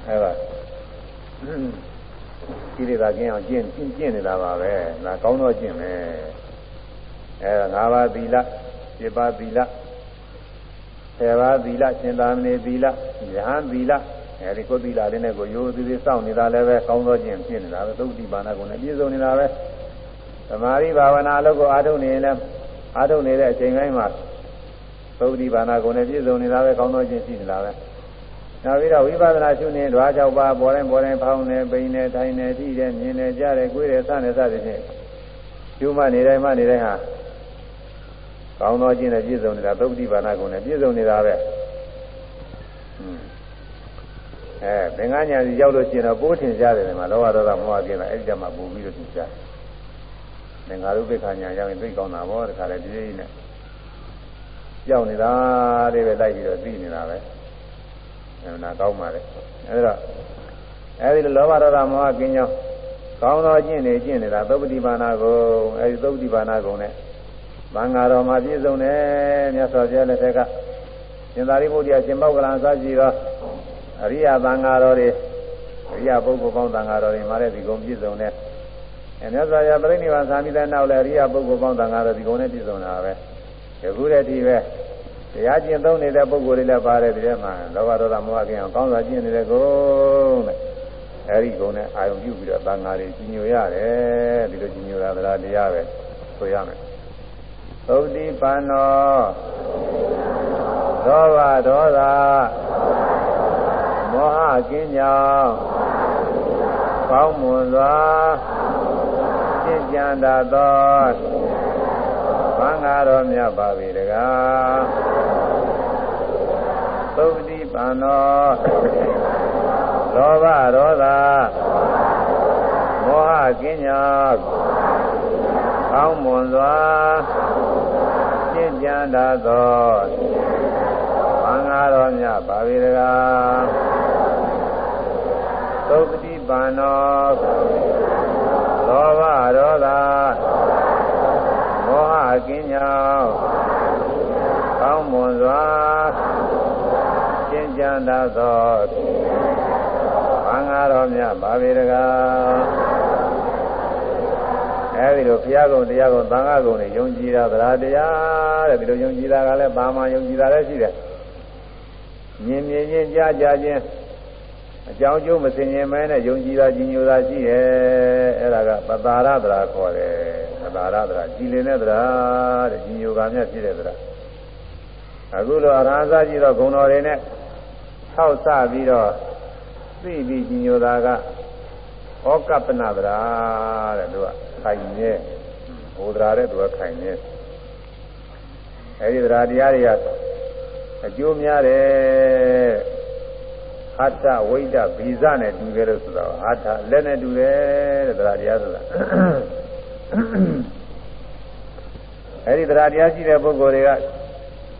Speaker 1: အဲပါကိလေသာကျင်းအောင်ကျင့်ကျင့်ကျင့်နေတာပါပဲဒါကောင်းတော့ကျင့်မယ်အဲ၅ပါးသီလ7ပါးသီလ 10ပါးသီလရှင်သာမဏေသီလယဟန်သီလအဲဒီကိုယ်သီလလေးနဲ့ကိုရိုးသေးသေးစောင့်နေတာလည်းပဲကောင်းသောကျင့်ဖြစ်နေတာပဲသုတိပါဏကုံနဲ့ပြည့်စုံနေတာပဲသမာဓိဘာဝနာအလုပ်ကိုအားထုတ်နေရင်လည်းအားထုတ်နေတဲ့အချိန်တိုင်းမှာသုတိပါဏကုံနဲ့ပြည့်စုံနေတာပဲကောင်းသောကျင့်ရှိနေတာပဲနောက်ပြီးတော့ဝိပဿနာရှုနေဓဝါ၆ပါးပေါ်တိုင်းပေါ်တိုင်းဖောင်းနေပိန်နေထိုင်နေထိတယ်မြင်နေကြားတယ်ကိုယ်တယ်စနေစသည်ဖြင့်ရှုမှနေတိုင်းမှနေတိုင်းဟာ ကောင်းသောကျင့်နဲ့ပြည့်စုံနေတာသုတိပါဏကုံနဲ့ပြည့်စုံနေတာပဲအဲသင်္ကညာစီရောက်လို့ရှိရင်တော့ပိုးထင်ရှားတယ်မှာလောဘဒေါသမောဟကျင်တာအဲ့ဒီတည်းမှာပို့ပြီးတော့ထင်ရှားသင်္ဃာရုပ္ပခညာရောက်ရင်သိကောင်းတာပေါ့တခါလေဒီလေးနဲ့ကြောက်နေတာလေးပဲလိုက်ပြီးတော့သိနေတာပဲအဲနာကောင်းပါလေအဲဒါအဲဒီလောဘဒေါသမောဟကျင်ကြောင်းကောင်းသောကျင့်နေကျင့်နေတာသုပတိပါဏကိုအဲဒီသုပတိပါဏကုံနဲ့ ဘင်္ဂါတော်မှာပြည့်စုံတယ်မြတ်စွာဘုရားလက်ထက်ကရှင်သာရိပုတ္တရာရှင်ပောက္ကလံစကြည်တော်အရိယသံဃာတော်တွေအရိယပုဂ္ဂိုလ်ပေါင်းသံဃာတော်တွေမှာလည်းဒီကုံပြည့်စုံတယ်အဲမြတ်စွာဘုရားပြိဋိဘံသာမိတဲ့နောက်လည်းအရိယပုဂ္ဂိုလ်ပေါင်းသံဃာတော်ဒီကုံနဲ့ပြည့်စုံတာပဲဒီခုတည်းဒီပဲတရားကျင့်သုံးနေတဲ့ပုဂ္ဂိုလ်တွေလည်းပါတယ်ဒီထဲမှာလောဘဒေါသမောဟကင်းအောင်ကောင်းစွာကျင့်နေတဲ့ကုံတဲ့အဲဒီကုံနဲ့အာယုံပြုပြီးတော့သံဃာတွေကြီးညိုရတယ်ဒီလိုကြီးညိုတာတရားတရားပဲဆိုရမယ် သုတိပန္နောသောဘဒေါသမောဟကင်းကြောင်းကောင်းမွန်စွာရှင်းကြံတတ်သောဘင်္ဂါတော်မြတ်ပါပြီတကားသုပတိပန်သောလောဘဒေါသမောဟကင်းညာကောင်းမွန်စွာရှင်း ကြံတတ်သောဘင်္ဂါတော်မြတ်ပါဝေဒကာသုပတိပန်နောလောဘဒေါသမောဟကင်းညာကောင်းမွန်စွာရှင်းကြံတတ်သောဘင်္ဂါတော်မြတ်ပါဝေဒကာအဲဒီလိုဘုရားကုံတရားကုံသံဃာကုံတွေယုံကြည်တာသရတရား တဲ့ဒီလိုယုံကြည်တာကလည်းပါမယုံကြည်တာလည်းရှိတယ်မြင်မြင်ချင်းကြားကြားချင်းအကြောင်းကျိုးမစင်ရင်မဲနဲ့ယုံကြည်တာကြီးညိုတာရှိရဲ့အဲ့ဒါကပတာရသရာခေါ်တယ်ပတာရသရာကြည်လင်တဲ့သရာတဲ့ကြီးညိုကမြတ်ဖြစ်တဲ့သရာအခုလိုအရဟံစာကြည့်တော့ဂုဏတော်တွေနဲ့ထောက်ဆပြီးတော့သိပြီးကြီးညိုတာကဩကပ္ပနသရာတဲ့သူကခိုင်နေဘုဒ္ဓရာတဲ့သူကခိုင်နေ အဲဒီသရာတရားတွေကအကျိုးများတယ်အတ္တဝိဒ္ဓဗီဇနဲ့တူတယ်လို့ဆိုတာအတ္တလက်နဲ့တူတယ်တဲ့သရာတရားဆိုတာအဲဒီသရာတရားရှိတဲ့ပုဂ္ဂိုလ်တွေက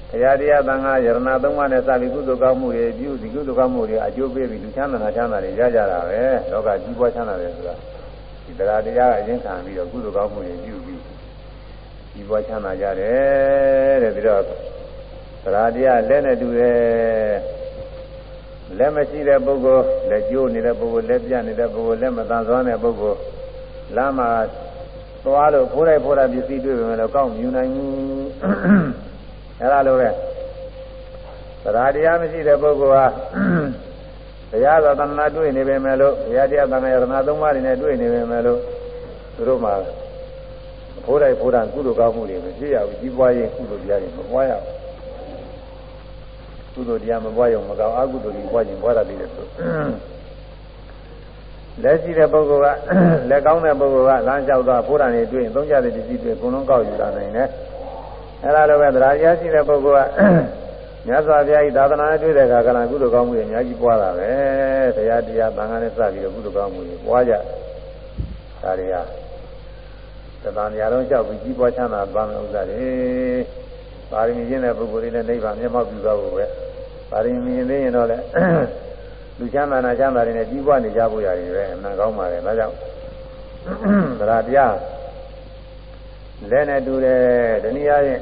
Speaker 1: ဘုရားတရားသံဃာယရဏသုံးပါးနဲ့စပြီးကုသိုလ်ကောင်းမှုတွေပြုဒီကုသိုလ်ကောင်းမှုတွေအကျိုးပေးပြီးလူချမ်းသာချမ်းသာတွေရကြတာပဲလောကကြီးပွားချမ်းသာတယ်ဆိုတာဒီတရားတရားကအရင်ခံပြီးတော့ကုသိုလ်ကောင်းမှုတွေပြုပြီး ကြီးပွားချမ်းသာကြတယ်တဲ့ပြီးတော့တရားတရားလက်နဲ့တူတယ်လက်မရှိတဲ့ပုဂ္ဂိုလ်လက်ကျိုးနေတဲ့ပုဂ္ဂိုလ်လက်ပြနေတဲ့ပုဂ္ဂိုလ်လက်မတန်ဆွမ်းတဲ့ပုဂ္ဂိုလ်လမ်းမှာသွားလို့ဖိုးလိုက်ဖိုးလိုက်ပစ္စည်းတွေ့ပေမဲ့တော့ကောင်းမြူနိုင်ဘူးအဲလိုပဲသရတရားမရှိတဲ့ပုဂ္ဂိုလ်ဟာတရားသာသနာတွေ့နေပေမဲ့လို့ဘုရားတရားသံဃာယရဏသုံးပါးတွေနဲ့တွေ့နေပေမဲ့လို့သူတို့မှာ ဖိုးတိုင်းဖိုးတန်ကုသိုလ်ကောင်းမှုတွေမဖြစ်ရဘူးကြီးပွားရင်ကုသိုလ်တရားတွေမပွားရဘူးကုသိုလ်တရားမပွားရုံမကောင်းအကုသိုလ်တွေပွားခြင်းပွားတာပြီးတယ်ဆိုလက်ရှိတဲ့ပုဂ္ဂိုလ်ကလက်ကောင်းတဲ့ပုဂ္ဂိုလ်ကလမ်းလျှောက်သွားဖိုးတန်တွေတွေ့ရင်သုံးကြတဲ့ပစ္စည်းတွေအကုန်လုံးကောက်ယူလာနိုင်တယ်အဲ့ဒါလိုပဲတရားရရှိတဲ့ပုဂ္ဂိုလ်ကမြတ်စွာဘုရားဤသာသနာနဲ့တွေ့တဲ့အခါကလည်းကုသိုလ်ကောင်းမှုတွေအများကြီးပွားတာပဲတရားတရားသံဃာနဲ့စပြီးတော့ကုသိုလ်ကောင်းမှုတွေပွားကြဒါတွေက သတ္တမြာလုံးလျှောက်ပြီးကြီးပွားချမ်းသာသွားမယ့်ဥစ္စာတွေပါရမီကျင့်တဲ့ပုဂ္ဂိုလ်တွေနဲ့နိဗ္ဗာန်မျက်မှောက်ပြုသွားဖို့ပဲပါရမီရင်သိရင်တော့လေလူချမ်းသာနာချမ်းသာတွေနဲ့ကြီးပွားနေကြဖို့ရတယ်ပဲအမှန်ကောင်းပါလေဒါကြောင့်တရားတရားလက်နဲ့တူတယ်တနည်းအားဖြင့်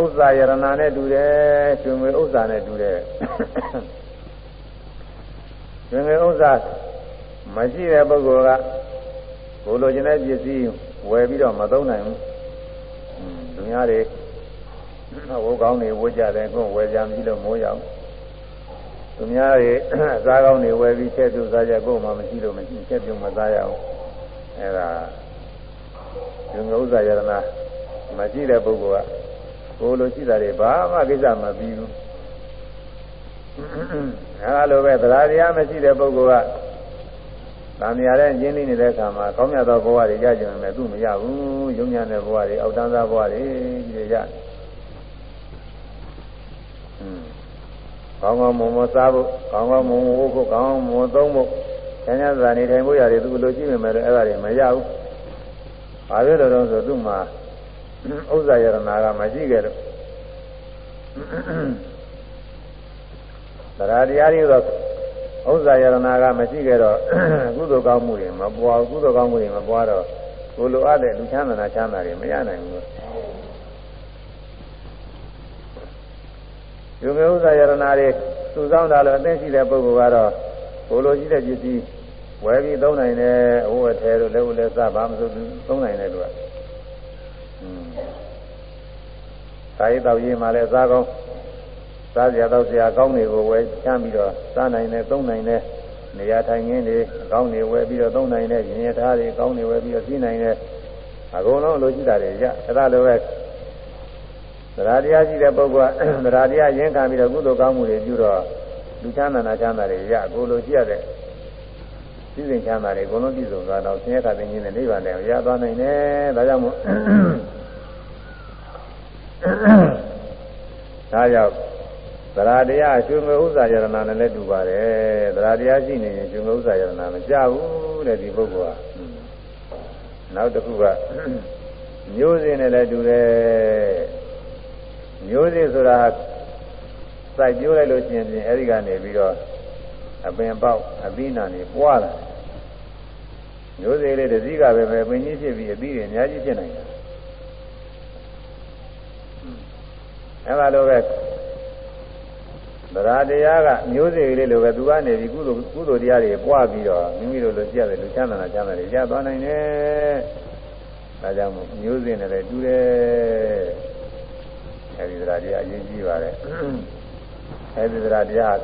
Speaker 1: ဥစ္စာယရဏနဲ့တူတယ်ကျွငွေဥစ္စာနဲ့တူတယ်ကျွငွေဥစ္စာ မရှိတဲ့ပုဂ္ဂိုလ်ကကိုလိုချင်တဲ့ပစ္စည်းဝယ်ပြီးတော့မသုံးနိုင်ဘူးလူများတွေဝုတ်ကောင်းတွေဝတ်ကြတယ်ကိုဝယ်ကြမရှိလို့မိုးရအောင်သူများတွေအစားကောင်းတွေဝယ်ပြီးချက်ပြုစားကြကိုယ်မှမရှိလို့မရှိချက်ပြုမစားရအောင်အဲဒါဒီငုဥစ္စာယရနာမရှိတဲ့ပုဂ္ဂိုလ်ကကိုယ်လိုရှိတာတွေဘာမှကိစ္စမပြီးဘူးအဲလိုပဲတရားတရားမရှိတဲ့ပုဂ္ဂိုလ်က သံဃာတဲ့ရင်းနှီးနေတဲ့အခါမှာကောင်းမြတ်သောဘဝတွေရကြမယ်သူမရဘူးယုံညာတဲ့ဘဝတွေအောက်တန်းသားဘဝတွေကြီးရကောင်းကောင်းမွန်မွန်စားဖို့ကောင်းကောင်းမွန်မွန်ဝတ်ဖို့ကောင်းကောင်းမွန်သုံးဖို့ဆန်းရသာနေထိုင်ဖို့ရတယ်သူလိုရှိနေမယ်လို့အဲ့ဒါတွေမရဘူး။ဘာဖြစ်လို့လဲဆိုသူ့မှာဥစ္စာယရနာကမရှိခဲ့လို့တရားတရားတွေတော့ ဥစ္စာယရနာကမရှိခဲ့တော့ကုသိုလ်ကောင်းမှုတွေမပွားကုသိုလ်ကောင်းမှုတွေမပွားတော့ကိုလိုအပ်တဲ့လူချမ်းသာချမ်းသာတွေမရနိုင်ဘူး။ယုံဥစ္စာယရနာတွေစုဆောင်းတာလို့အသိရှိတဲ့ပုဂ္ဂိုလ်ကတော့ဘိုးလိုရှိတဲ့ပစ္စည်းဝယ်ပြီးသုံးနိုင်တယ်အဝတ်ထဲတို့လည်းလည်းစပါမဆိုသုံးနိုင်တယ်သူကอืมသာယတောက်ရေးမှလည်းစားကောင်း စားကြတော့ဆရာကောင်းတွေကိုဝယ်ချမ်းပြီးတော့စားနိုင်တယ်သုံးနိုင်တယ်နေရာထိုင်ခင်းတွေအကောင်းတွေဝယ်ပြီးတော့သုံးနိုင်တယ်ရင်ရထားတွေအကောင်းတွေဝယ်ပြီးတော့စီးနိုင်တယ်အကုန်လုံးလိုရှိတာတွေရအဲ့ဒါလိုပဲတရားတရားရှိတဲ့ပုဂ္ဂိုလ်ကတရားတရားရင်းခံပြီးတော့ကုသိုလ်ကောင်းမှုတွေပြုတော့လူချမ်းသာနာချမ်းသာတွေရကိုလိုရှိရတဲ့သိစဉ်ချမ်းသာတွေအကုန်လုံးပြည့်စုံသွားတော့ဆင်းရဲခါသိခြင်းနဲ့နိဗ္ဗာန်နဲ့ရသွားနိုင်တယ်ဒါကြောင့်မို့ဒါကြောင့် သရာတရားရှင်မေဥစ္စာယရဏနဲ့လည်းတူပါတယ်သရာတရားရှိနေရင်ရှင်မေဥစ္စာယရဏမကြဘူးတဲ့ဒီပုဂ္ဂိုလ်ဟာနောက်တစ်ခုကမျိုးစင်နဲ့လည်းတူတယ်မျိုးစင်ဆိုတာစိုက်ပြိုးလိုက်လို့ရှိရင်အဲဒီကနေပြီးတော့အပင်ပေါက်အသီးနှံတွေပွားလာမျိုးစေ့လေးတစ်စည်းကပဲပဲပင်ကြီးဖြစ်ပြီးအသီးတွေအများကြီးဖြစ်နိုင်တယ်အဲလိုပဲ သရာတရားကမျိုးစေ့ကလေးလိုပဲသူကနေပြီးကုသိုလ်ကုသိုလ်တရားတွေပွားပြီးတော့မိမိတို့လိုကြည့်ရတယ်လူချမ်းသာတာချမ်းသာတယ်ရသွားနိုင်တယ်။ဒါကြောင့်မို့မျိုးစေ့နဲ့လည်းတူတယ်။အဲဒီသရာတရားအရေးကြီးပါတယ်။အဲဒီသရာတရား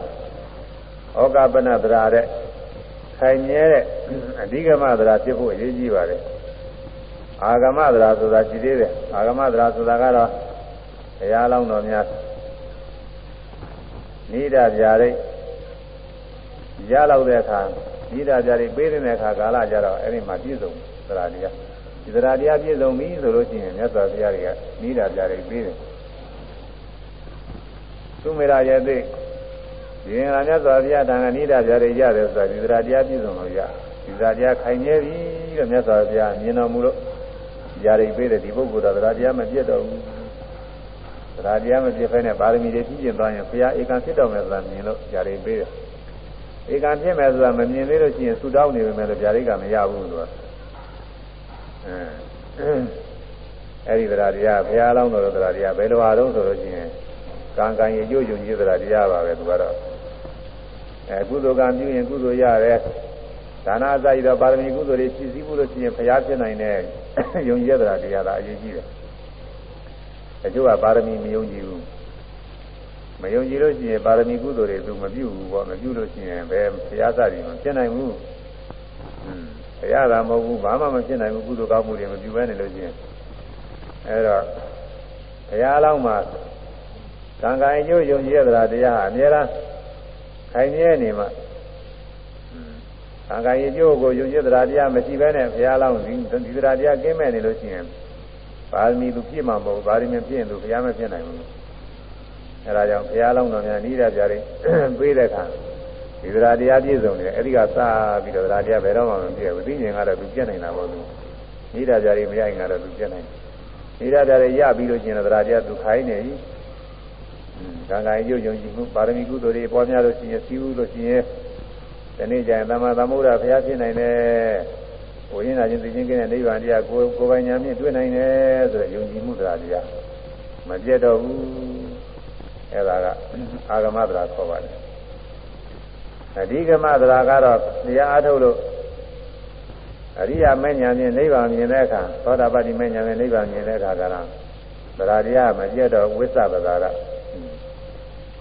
Speaker 1: ဩကပနသရာတဲ့ခိုင်မြဲတဲ့အဓိကမသရာဖြစ်ဖို့အရေးကြီးပါတယ်။အာဂမသရာဆိုတာရှိသေးတယ်။အာဂမသရာဆိုတာကတော့ဘုရားလောင်းတော်များ နိဒာပြာရိတ်ရလောက်တဲ့အခါနိဒာပြာရိတ်ပေးတဲ့အခါကာလကြတော့အဲ့ဒီမှာပြည့်စုံသရာတရားဒီသရာတရားပြည့်စုံပြီဆိုလို့ရှိရင်မြတ်စွာဘုရားတွေကနိဒာပြာရိတ်ပေးတယ်သူမေရာရဲ့သိဒီငါမြတ်စွာဘုရားတန်ခါနိဒာပြာရိတ်ရတယ်ဆိုတာဒီသရာတရားပြည့်စုံလို့ရဒီသရာတရားခိုင်နေပြီလို့မြတ်စွာဘုရားမြင်တော်မူလို့ຢာရိတ်ပေးတယ်ဒီပုဂ္ဂိုလ်တော်သရာတရားမပြတ်တော့ဘူး သရာတရားမပြည့်ဖဲနဲ့ပါရမီတွေပြည့်ကျင်သွားရင်ဘုရားဧကံဖြစ်တော်မယ်ဆိုတာမြင်လို့ຢာရိပေးတယ်ဧကံဖြစ်မယ်ဆိုတာမမြင်သေးလို့ရှိရင်ဆူတောင်းနေပေမဲ့လည်းຢာရိကမရဘူးလို့အဲအဲ့ဒီသရာတရားဘုရားလောင်းတော်သရာတရားဘယ်လိုအားလုံးဆိုလို့ရှိရင်ကံကံရည်ကြိုးယုံကြည်သရာတရားပါပဲသူကတော့အဲကုသိုလ်ကံပြုရင်ကုသိုလ်ရတယ်ဒါနအစရတော့ပါရမီကုသိုလ်တွေဖြည့်ဆည်းဖို့လို့ရှိရင်ဘုရားဖြစ်နိုင်တဲ့ယုံကြည်သရာတရားသာအရေးကြီးတယ် အကျိုးကပါရမီမယုံကြည်ဘူးမယုံကြည်လို့ရှိရင်ပါရမီကုသိုလ်တွေသူမပြုဘူးပေါ့မပြုလို့ရှိရင်ဘယ်ဘုရားသတိမဖြစ်နိုင်ဘူးဘုရားသာမဟုတ်ဘူးဘာမှမဖြစ်နိုင်ဘူးကုသိုလ်ကောင်းမှုတွေမပြုဘဲနေလို့ရှိရင်အဲတော့ဘုရားလောင်းမှာကံကံအကျိုးယုံကြည်ရတာတရားဟာအများအားခိုင်မြဲနေမှာကံကံအကျိုးကိုယုံကြည်တာတရားမရှိဘဲနဲ့ဘုရားလောင်းဒီဒီတရားတရားကင်းမဲ့နေလို့ရှိရင် ပါရမီသူပြည့်မှာမဟုတ်ပါရမီပြည့်ရင်သူဘုရားမဖြစ်နိုင်ဘူးအဲဒါကြောင့်ဘုရားလုံးတော်များနိဒာပြရိပေးတဲ့အခါဒီသရာတရားပြည့်စုံတယ်အဲဒီကစပြီးတော့သရာတရားဘယ်တော့မှမပြည့်ဘူးသိဉာဏ်ကတော့သူပြည့်နိုင်တာပေါ့သူနိဒာပြရိမရရင်ကတော့သူပြည့်နိုင်နိဒာပြရိရပြီးလို့ရှိရင်သရာတရားသူခိုင်းနေပြီကံကံရုပ်ယုံကြည်မှုပါရမီကုသိုလ်တွေပေါ်များလို့ရှိရင်စီးဥလို့ရှိရင်ဒီနေ့ကျရင်သမ္မာသမုဒ္ဒဘုရားဖြစ်နိုင်တယ် ဝိညာဉ်ချင်းသိချင်းကင်းတဲ့နိဗ္ဗာန်တရားကိုကိုယ်ပိုင်ဉာဏ်ဖြင့်တွေ့နိုင်တယ်ဆိုတဲ့ယုံကြည်မှုတရားတရားမပြတ်တော့ဘူးအဲဒါကအာဂမတရားခေါ်ပါတယ်အဓိကမတရားကတော့တရားအားထုတ်လို့အရိယာမဉ္ဇဉ်ဖြင့်နိဗ္ဗာန်မြင်တဲ့အခါသောတာပတ္တိမဉ္ဇဉ်ဖြင့်နိဗ္ဗာန်မြင်တဲ့အခါကလားတရားတရားမပြတ်တော့ဝိသဗ္ဗတာက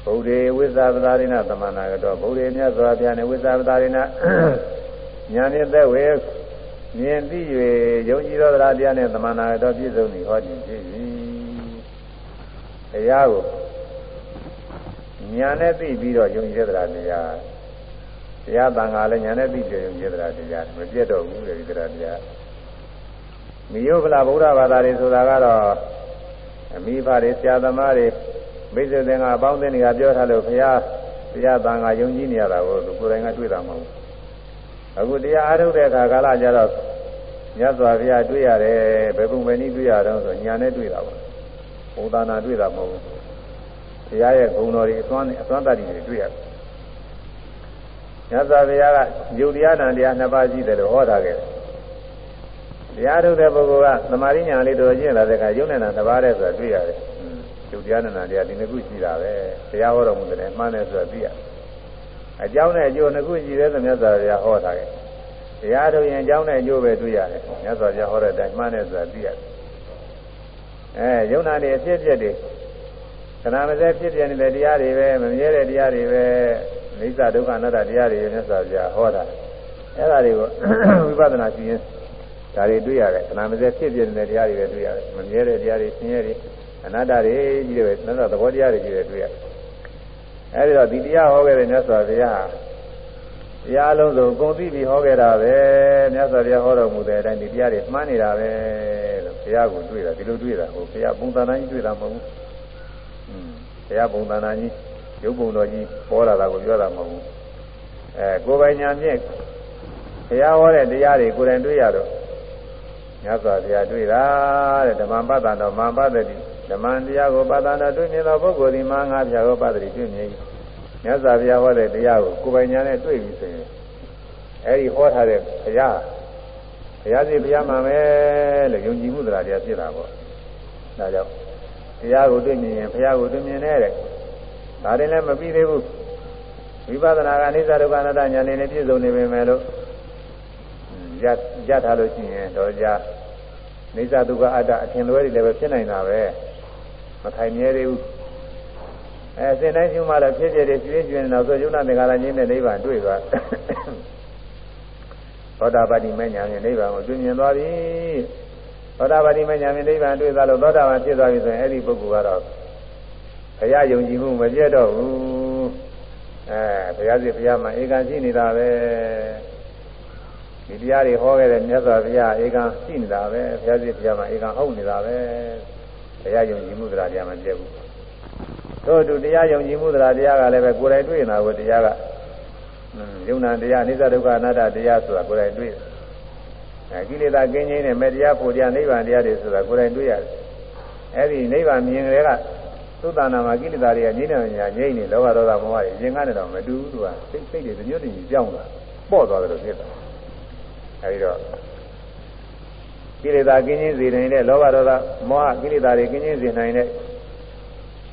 Speaker 1: ဗုဒ္ဓေဝိသဗ္ဗတာရိနသမဏဂတောဗုဒ္ဓေမြတ်စွာဘုရားနဲ့ဝိသဗ္ဗတာရိနညာနှင့်သက်ဝေ မြင်သိ၍ယုံကြည်သောတရားတရားနဲ့သမဏတော်ပြည့်စုံသည်ဟောခြင်းဖြစ်၏တရားကိုညာနဲ့သိပြီးတော့ယုံကြည်တဲ့တရားတရားတရားတန်ခါလည်းညာနဲ့သိတယ်ယုံကြည်တဲ့တရားမပြတ်တော့ဘူးလေဒီတရားတရားမိယုဗလာဗုဒ္ဓဘာသာတွေဆိုတာကတော့အမိဘတွေဆရာသမားတွေမိစ္ဆေသင်္ကအပေါင်းအသင်းတွေကပြောထားလို့ဘုရားတရားတန်ခါယုံကြည်နေရတာကိုသူကိုယ်တိုင်ကတွေ့တာမဟုတ်ဘူး အခုတရားအားထုတ်တဲ့အခါကာလကျတော့မြတ်စွာဘုရားတွေ့ရတယ်ဘယ်ပုံပဲနည်းတွေ့ရတော့ဆိုညာနဲ့တွေ့တာပါဘုဒ္ဓနာတွေ့တာမဟုတ်ဘူးဘုရားရဲ့ဂုဏ်တော်တွေအသွမ်းအသွမ်းတတ်တွေတွေ့ရတယ်မြတ်စွာဘုရားကယုတ်တရားနာတရားနှစ်ပါးရှိတယ်လို့ဟောတာခဲ့တယ်တရားထုတ်တဲ့ပုဂ္ဂိုလ်ကသမာဓိညာလေးတော်ကျင့်လာတဲ့အခါယုံနေတာနှစ်ပါးတဲ့ဆိုတာတွေ့ရတယ်ယုတ်တရားနာတရားဒီနှစ်ခုရှိတာပဲတရားဟောတော်မူတယ်မှန်းတယ်ဆိုတာသိရတယ် အကြောင်းနဲ့အကျိုးနှစ်ခုရှိတယ်ဆိုမြတ်စွာဘုရားဟောတာကတရားထုတ်ရင်အကြောင်းနဲ့အကျိုးပဲတွေ့ရတယ်မြတ်စွာဘုရားဟောတဲ့အတိုင်းမှန်တယ်ဆိုတာသိရတယ်အဲယုံနာနေအဖြစ်ဖြစ်တွေခဏမစဲဖြစ်ပြနေတဲ့တရားတွေပဲမမြဲတဲ့တရားတွေပဲအိစ္ဆဒုက္ခအနတ္တတရားတွေမြတ်စွာဘုရားဟောတာအဲ့ဒါတွေကိုဝိပဿနာရှိရင်ဒါတွေတွေ့ရတယ်ခဏမစဲဖြစ်ပြနေတဲ့တရားတွေပဲတွေ့ရတယ်မမြဲတဲ့တရားတွေဆင်းရဲတွေအနတ္တတွေကြီးတွေပဲသစ္စာသဘောတရားတွေကြီးတွေတွေ့ရတယ် အဲဒီတော့ဒီတရားဟောခဲ့တဲ့မြတ်စွာဘုရားတရားလုံးစုံကုန်သိပြီးဟောခဲ့တာပဲမြတ်စွာဘုရားဟောတော်မူတဲ့အတိုင်းဒီတရားတွေမှန်းနေတာပဲလို့ဘုရားကိုတွေ့တာဒီလိုတွေ့တာဟိုဘုရားပုံသဏ္ဍာန်ကြီးတွေ့တာမဟုတ်ဘူး။ဘုရားပုံသဏ္ဍာန်ကြီးရုပ်ပုံတော်ကြီးပေါ်လာတာကိုပြောတာမဟုတ်ဘူးအဲကိုယ်ပိုင်ညာဖြင့်ဘုရားဟောတဲ့တရားတွေကိုယ်တိုင်တွေ့ရတော့မြတ်စွာဘုရားတွေ့တာတဲ့ဓမ္မပတ္တတော်မဟာပတ္တိ ဓမ္မတရားကိုပတ္တနာတွေ့မြင်သောပုဂ္ဂိုလ်ဒီမှာငါးပြာကိုပတ္တိတွေ့မြင်မြတ်စွာဘုရားဟောတဲ့တရားကိုကိုယ်ပိုင်ညာနဲ့တွေ့ပြီဆိုရင်အဲဒီဟောထားတဲ့ဘုရားဘုရားစီဘုရားမှန်ပဲလို့ယုံကြည်မှုတရားတရားဖြစ်တာပေါ့ဒါကြောင့်တရားကိုတွေ့မြင်ရင်ဘုရားကိုတွေ့မြင်တဲ့ဒါရင်လည်းမပြီးသေးဘူးဝိပဿနာကအနိစ္စဒုက္ခအနတ္တဉာဏ်နဲ့ပြည့်စုံနေပေမဲ့လို့ရရထားလို့ရှိရင်တော့ကြာနိစ္စဒုက္ခအတ္တအထင်လွဲတွေလည်းပဲဖြစ်နိုင်တာပဲမ ထိုင်မြဲသေးဘူးအဲစင်တိုင်းရှိမှလည်းဖြစ်ဖြစ်တွေပြင်းပြင်းတော့ဆိုယုံနာသင်္ခါရကြီးနဲ့နိဗ္ဗာန်တွေ့သွားသောတာပတိမဉ္ဇဉ်နဲ့နိဗ္ဗာန်ကိုတွေ့မြင်သွားပြီသောတာပတိမဉ္ဇဉ်နဲ့နိဗ္ဗာန်တွေ့သွားလို့သောတာပန်ဖြစ်သွားပြီဆိုရင်အဲ့ဒီပုဂ္ဂိုလ်ကတော့ဘုရားယုံကြည်မှုမပြတ်တော့ဘူးအဲဘုရားစီဘုရားမှာဧကံရှိနေတာပဲဒီတရားတွေဟောခဲ့တဲ့မြတ်စွာဘုရားဧကံရှိနေတာပဲဘုရားစီဘုရားမှာဧကံဟုတ်နေတာပဲ ဘုရားယုံကြည်မှုတရားတရားမပြတ်ဘူးတို့တူတရားယုံကြည်မှုတရားတရားကလည်းပဲကိုယ်တိုင်တွေ့နေတာကိုတရားကယုံနာတရားအနိစ္စဒုက္ခအနတ္တတရားဆိုတာကိုယ်တိုင်တွေ့အဲကိလေသာကင်းခြင်းနဲ့မေတ္တရားဖို့တရားနိဗ္ဗာန်တရားတွေဆိုတာကိုယ်တိုင်တွေ့ရတယ်အဲဒီနိဗ္ဗာန်မြင်ကြတဲ့ကသုတ္တနာမှာကိလေသာတွေကငြိမ့်နေညာငြိမ့်နေလောဘဒေါသမောဟတွေရင်ကနေတော့မတူဘူးသူကစိတ်စိတ်တွေညွတ်တည်ကြောင်းတာပေါ့သွားတယ်လို့ဖြစ်တာအဲဒီတော့ ကိလေသာကင်းခြင်းစေနိုင်တဲ့လောဘဒေါသမောဟကိလေသာတွေကင်းခြင်းစေနိုင်တဲ့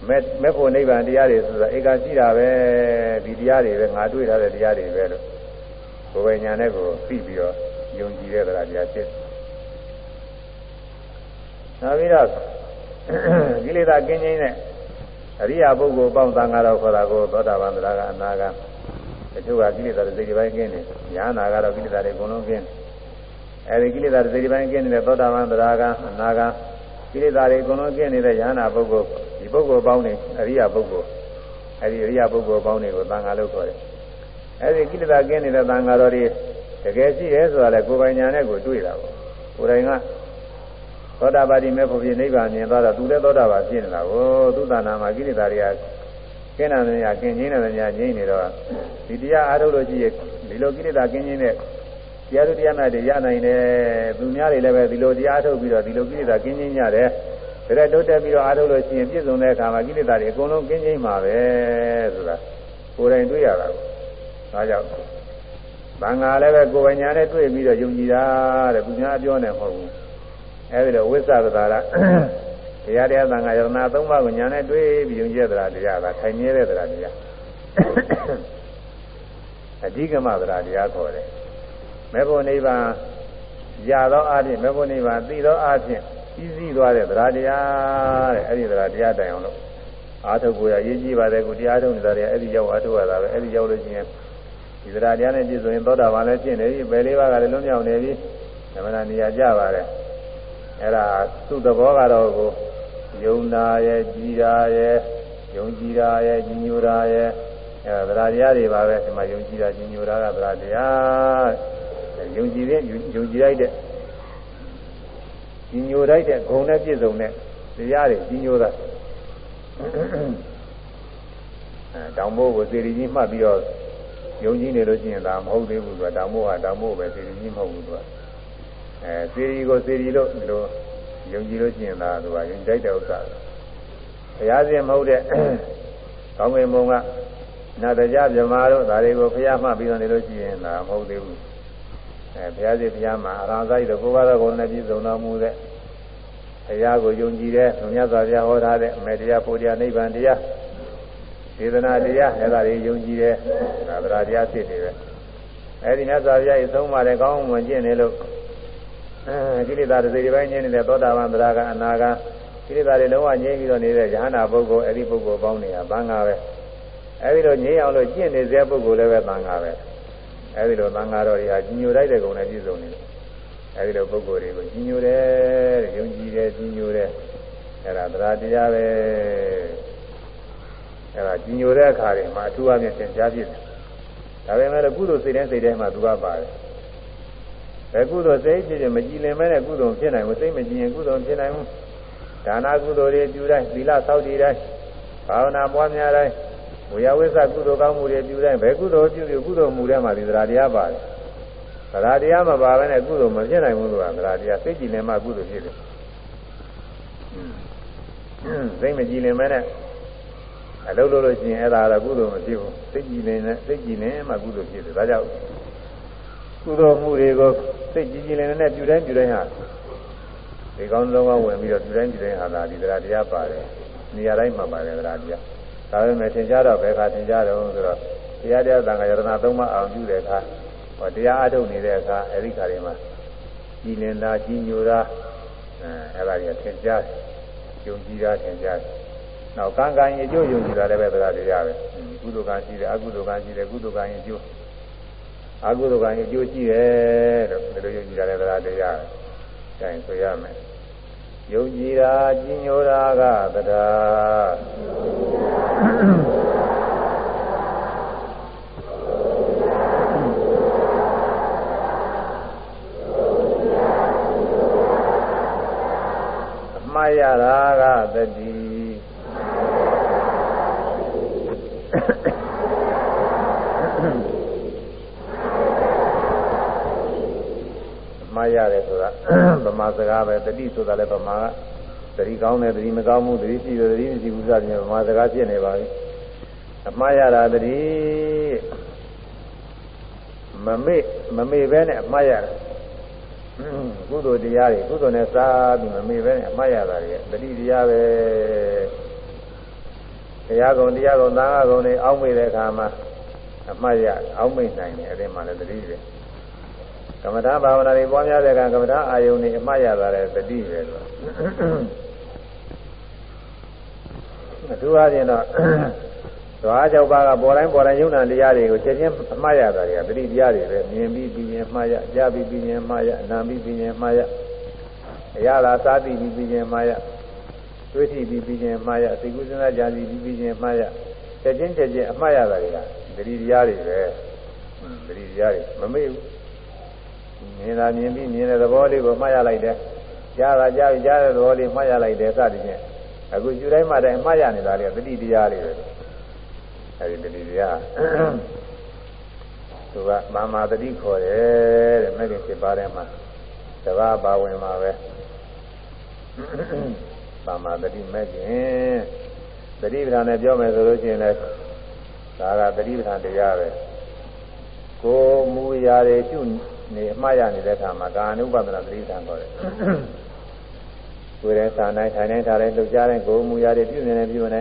Speaker 1: မဲ့မဲ့ဖို့နိဗ္ဗာန်တရားတွေဆိုတာဧကရှိတာပဲဒီတရားတွေပဲငါတွေ့ထားတဲ့တရားတွေပဲလို့ဘုရားညာနဲ့ကိုပြီးပြီးတော့ယုံကြည်တဲ့တရားတရားဖြစ်နောက်ပြီးတော့ကိလေသာကင်းခြင်းနဲ့အရိယာပုဂ္ဂိုလ်ပေါင်းသံဃာတော်ခေါ်တာကိုသောတာပန်သရကအနာဂတ်တချို့ကကိလေသာတွေစိတ်ပိုင်းကင်းတယ်ညာနာကတော့ကိလေသာတွေအကုန်လုံးကင်းတယ် အဲဒီကိလေသာတွေစိတ်ပိုင်းကင်းနေတဲ့သောတာပန်သရကအနာဂတ်ကိလေသာတွေအကုန်လုံးကင်းနေတဲ့ညာနာပုဂ္ဂိုလ်ဒီပုဂ္ဂိုလ်ပေါင်းနေအရိယာပုဂ္ဂိုလ်အဲဒီအရိယာပုဂ္ဂိုလ်ပေါင်းတွေကိုသံဃာလို့ခေါ်တယ်အဲဒီကိလေသာကင်းနေတဲ့သံဃာတော်တွေတကယ်ရှိရဲဆိုတာလေကိုယ်ပိုင်ညာနဲ့ကိုတွေ့တာပေါ့ကိုယ်တိုင်ကသောတာပတိမေဖို့ဖြစ်နိဗ္ဗာန်မြင်သွားတော့သူလည်းသောတာပန်ဖြစ်နေတာကိုသူတဏ္ဍာမှာကိလေသာတွေကကင်းတယ်ညာကင်းခြင်းတယ်ညာငြိမ့်နေတော့ဒီတရားအားထုတ်လို့ရှိရင်ဒီလိုကိလေသာကင်းခြင်းနဲ့တ ရားသူတရားနာတွေရနိုင်တယ်သူများတွေလည်းပဲဒီလိုတရားထုတ်ပြီးတော့ဒီလိုကိလေသာကင်းခြင်းရတယ်ဒါနဲ့တိုးတက်ပြီးတော့အားထုတ်လို့ရှိရင်ပြည့်စုံတဲ့အခါမှာကိလေသာတွေအကုန်လုံးကင်းခြင်းမှာပဲဆိုတာကိုယ်တိုင်တွေ့ရတာကိုဒါကြောင့်ဘင်္ဂါလည်းပဲကိုယ်ပညာနဲ့တွေ့ပြီးတော့ယုံကြည်တာတဲ့သူများပြောနေမဟုတ်ဘူးအဲဒီတော့ဝိသသတာရတရားတရားသံဃာယရနာသုံးပါးကိုညာနဲ့တွေ့ပြီးယုံကြည်တဲ့တရားကခိုင်မြဲတဲ့တရားတရားအဓိကမတရားတရားခေါ်တယ် မေဖို့နိဗ္ဗာန်ရသောအခြင်းမေဖို့နိဗ္ဗာန်သိသောအခြင်းပြီးစည်းသွားတဲ့တရားတရားတဲ့အဲ့ဒီတရားတရားတိုင်အောင်လို့အာထုတ်ကိုရရေးကြည့်ပါတယ်ကိုတရားထုတ်နေတာတွေအဲ့ဒီရောက်အာထုတ်ရတာပဲအဲ့ဒီရောက်လို့ရှိရင်ဒီတရားတရားနဲ့ပြည့်စုံရင်သောတာပန်လည်းဖြစ်နေပြီဘယ်လေးပါးကလည်းလွတ်မြောက်နေပြီဓမ္မနာနေရာကြပါတယ်အဲ့ဒါသူ့သဘောကတော့ကိုယုံနာရဲ့ကြည်တာရဲ့ယုံကြည်တာရဲ့ကြီးညိုတာရဲ့အဲ့ဒါတရားတရားတွေပါပဲဒီမှာယုံကြည်တာကြီးညိုတာကတရားတရား ယုံကြည်တဲ့ယုံကြည်လိုက်တဲ့ကြီးညိုလိုက်တဲ့ဂုံနဲ့ပြည့်စုံတဲ့တရားတွေကြီးညိုတာအဲတောင်မိုးကိုစေရီကြီးမှတ်ပြီးတော့ယုံကြည်နေလို့ရှိရင်ဒါမဟုတ်သေးဘူးသူကတောင်မိုးဟာတောင်မိုးပဲစေရီကြီးမဟုတ်ဘူးသူကအဲစေရီကိုစေရီလို့ဒီလိုယုံကြည်လို့ရှိရင်ဒါသူကယုံကြိုက်တဲ့ဥစ္စာဘုရားရှင်မဟုတ်တဲ့ကောင်းကင်ဘုံကနာတကြမြမာတို့ဒါတွေကိုဘုရားမှတ်ပြီးတော့နေလို့ရှိရင်ဒါမဟုတ်သေးဘူး အဲဘုရားရှင်ဘုရားမှာအရဟံသာရတဲ့ဘုရားတော်ကိုလည်းပြည့်စုံတော်မူတဲ့ဘုရားကိုယုံကြည်တဲ့ဘုရားစွာဘုရားဟောထားတဲ့အမေတရားဖို့တရားနိဗ္ဗာန်တရားဒေသနာတရားအဲ့ဒါတွေယုံကြည်တဲ့ဒါသရာတရားဖြစ်နေပဲအဲ့ဒီမြတ်စွာဘုရားရဲ့သုံးပါးတဲ့ကောင်းမှကျင့်နေလို့အဲကိလေသာတွေဒီပိုင်းကျင့်နေတဲ့သောတာပန်သရကအနာဂါကိလေသာတွေလုံးဝငြိမ်းပြီးတော့နေတဲ့ယဟနာပုဂ္ဂိုလ်အဲ့ဒီပုဂ္ဂိုလ်ပေါင်းနေတာဘန်းကားပဲအဲ့ဒီလိုငြိမ်းအောင်လို့ကျင့်နေစေပုဂ္ဂိုလ်လည်းပဲဘန်းကားပဲ အဲ့ဒီလိုဘန်းကားတော်တွေဟာကြီးညိုလိုက်တဲ့ကုံနဲ့ပြည့်စုံနေတယ်အဲဒီလိုပုဂ္ဂိုလ်တွေကိုကြီးညိုတယ်ယုံကြည်တယ်ကြီးညိုတယ်အဲဒါတရားတရားပဲအဲဒါကြီးညိုတဲ့အခါတွေမှာအထူးအဖြင့်သင်ကြားဖြစ်တယ်ဒါပေမဲ့ကုသိုလ်စိတ်တိုင်းစိတ်တိုင်းမှာသူကပါတယ်ဘယ်ကုသိုလ်စိတ်ဖြစ်ဖြစ်မကြည်လင်မဲတဲ့ကုသိုလ်ဖြစ်နိုင်ဘူးစိတ်မကြည်ရင်ကုသိုလ်ဖြစ်နိုင်ဘူးဒါနာကုသိုလ်တွေပြုတိုင်းသီလဆောက်တည်တိုင်းဘာဝနာပွားများတိုင်း ဝေယဝိသကုသိုလ်ကောင်းမှုတွေပြုတိုင်းဘယ်ကုသိုလ်ပြုပြုကုသိုလ်မှုထဲမှာဒီသရာတရားပါတယ်သရာတရားမပါဘဲနဲ့ကုသိုလ်မဖြစ်နိုင်ဘူးဆိုတာသရာတရားစိတ်ကြည်လင်မှကုသိုလ်ဖြစ်တယ်စိတ်မကြည်လင်မဲနဲ့အလုပ်လုပ်လို့ရှိရင်အဲ့ဒါတော့ကုသိုလ်မဖြစ်ဘူးစိတ်ကြည်လင်နဲ့စိတ်ကြည်လင်မှကုသိုလ်ဖြစ်တယ်ဒါကြောင့်ကုသိုလ်မှုတွေကိုစိတ်ကြည်ကြည်လင်နဲ့ပြုတိုင်းပြုတိုင်းဟာဒီကောင်းလုံးကဝင်ပြီးတော့ပြုတိုင်းပြုတိုင်းဟာဒါဒီသရာတရားပါတယ်နေရာတိုင်းမှာပါတယ်သရာတရား ဒါပေမဲ့သင်ကြားတော့ဘယ်ခါသင်ကြားတော့ဆိုတော့တရားတရားသံဃာယရဏသုံးပါးအောင်ပြုတဲ့အခါဟောတရားအထုတ်နေတဲ့အခါအဲဒီခါတွေမှာကြည်လင်တာကြီးညိုတာအဲအဲ့ဒါတွေသင်ကြားယုံကြည်တာသင်ကြားနောက်ကံကံရင်ကျိုးယုံကြည်တာလည်းပဲသရာတရားပဲကုသိုလ်ကံရှိတယ်အကုသိုလ်ကံရှိတယ်ကုသိုလ်ကံရင်ကျိုးအကုသိုလ်ကံရင်ကျိုးရှိတယ်လို့ဒီလိုယုံကြည်တာလည်းသရာတရားပဲ။ဒါရင်ဆိုရမယ်။ ယုံကြည်တာကြီးညိုတာကတရားအမှားရတာကတတိမှား ရတယ်ဆိုတာဗမာစကားပဲတတိဆိုတာလည်းဗမာကတတိကောင်းတယ်တတိမကောင်းဘူးတတိရှိတယ်တတိမရှိဘူးစသဖြင့်ဗမာစကားဖြစ်နေပါပြီအမှားရတာတတိမမေ့မမေ့ပဲနဲ့အမှားရတယ်ကုသိုလ်တရားတွေကုသိုလ်နဲ့စားပြီးမမေ့ပဲနဲ့အမှားရတာတွေတတိတရားပဲတရားကုံတရားကုံသာကုံတွေအောင်းမေ့တဲ့အခါမှာအမှားရအောင်းမေ့နိုင်တယ်အဲဒီမှာလည်းတတိပဲ ကမ္မထာဘာဝနာတွေပွားများတဲ့ကကမ္မထာအာယုန်တွေအမှားရတာလည်းတတိပဲဆိုအထူးအားဖြင့်တော့ဓဝါ၆ပါးကပေါ်တိုင်းပေါ်တိုင်းယုံနာတရားတွေကိုချက်ချင်းအမှားရတာတွေကတတိတရားတွေပဲမြင်ပြီးပြီးရင်မှားရကြားပြီးပြီးရင်မှားရနာပြီးပြီးရင်မှားရအရာလာစားပြီးပြီးပြီးရင်မှားရတွေးထိပြီးပြီးရင်မှားရသိကုစဉ်းစားကြပြီးပြီးပြီးရင်မှားရချက်ချင်းချက်ချင်းအမှားရတာတွေကတတိတရားတွေပဲတတိတရားတွေမမေ့ဘူး မြင်တာမြင်ပြီးမြင်တဲ့သဘောလေးကိုမှတ်ရလိုက်တယ်ကြားတာကြားပြီးကြားတဲ့သဘောလေးမှတ်ရလိုက်တယ်စသည်ဖြင့်အခုယူတိုင်းမှတိုင်းမှတ်ရနေတာလေတတိတရားလေးပဲအဲဒီတတိတရားသူကမာမာတတိခေါ်တယ်တဲ့မဲ့ခင်ဖြစ်ပါတယ်မှာတဘာပါဝင်မှာပဲမာမာတတိမဲ့ခင်တတိပဌာန်နဲ့ပြောမယ်ဆိုလို့ရှိရင်လည်းဒါကတတိပဌာန်တရားပဲကိုမူရာတွေကျွ နေအမှားရနေတဲ့အခါမှာကာအနုပဒနာသတိတံခေါ်တယ်။ကိုယ်ရဲ့စာနိုင်ထိုင်နေထားတဲ့လှုပ်ရှားတဲ့ကိုယ်မူရာတွေပြုနေတယ်ပြုနေ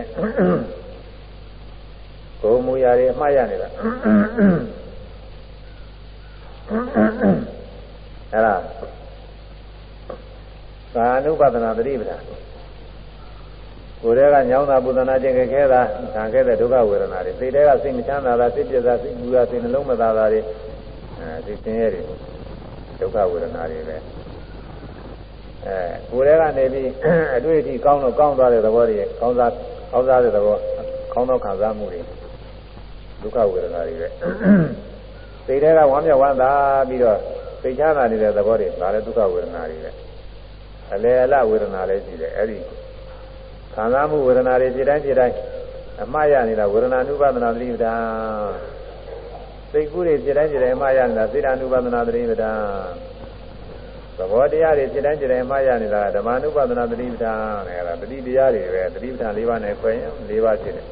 Speaker 1: ကိုယ်မူရာတွေအမှားရနေတာ။အဲဒါကာအနုပဒနာသတိပ္ပံကိုယ်တည်းကညောင်းတာပူဇနာခြင်းခဲတာခံခဲ့တဲ့ဒုက္ခဝေဒနာတွေစိတ်ထဲကစိတ်မချမ်းသာတာစိတ်ပြည့်တာစိတ်ပူတာစိတ်နှလုံးမသာတာတွေ အဲဒီသင်ရဲတွေဒုက္ခဝေဒနာတွေပဲအဲကိုယ်ထဲကနေပြီးအတွေ့အထိကောင်းတော့ကောင်းသွားတဲ့သဘောတွေကောင်းစားကောင်းစားတဲ့သဘောကောင်းသောခံစားမှုတွေဒုက္ခဝေဒနာတွေပဲစိတ်ထဲကဝမ်းမြောက်ဝမ်းသာပြီးတော့စိတ်ချမ်းသာနေတဲ့သဘောတွေဒါလည်းဒုက္ခဝေဒနာတွေပဲအလေအလဝေဒနာလည်းရှိတယ်အဲ့ဒီခံစားမှုဝေဒနာတွေဖြစ်တိုင်းဖြစ်တိုင်းအမှားရနေတာဝေဒနာနုပါဒနာသတိပ္ပံ စိတ်ကူးတွေဖြစ်တိုင်းဖြစ်တိုင်းအမှားရနေတာသေတ ानु ပါဒနာသတိပဋ္ဌာန်သဘောတရားတွေဖြစ်တိုင်းဖြစ်တိုင်းအမှားရနေတာဓမ္မ ानु ပါဒနာသတိပဋ္ဌာန်နဲ့အဲ့ဒါသတိတရားတွေပဲသတိပဋ္ဌာန်၄ပါးနဲ့ခွဲရင်၄ပါးဖြစ်တယ်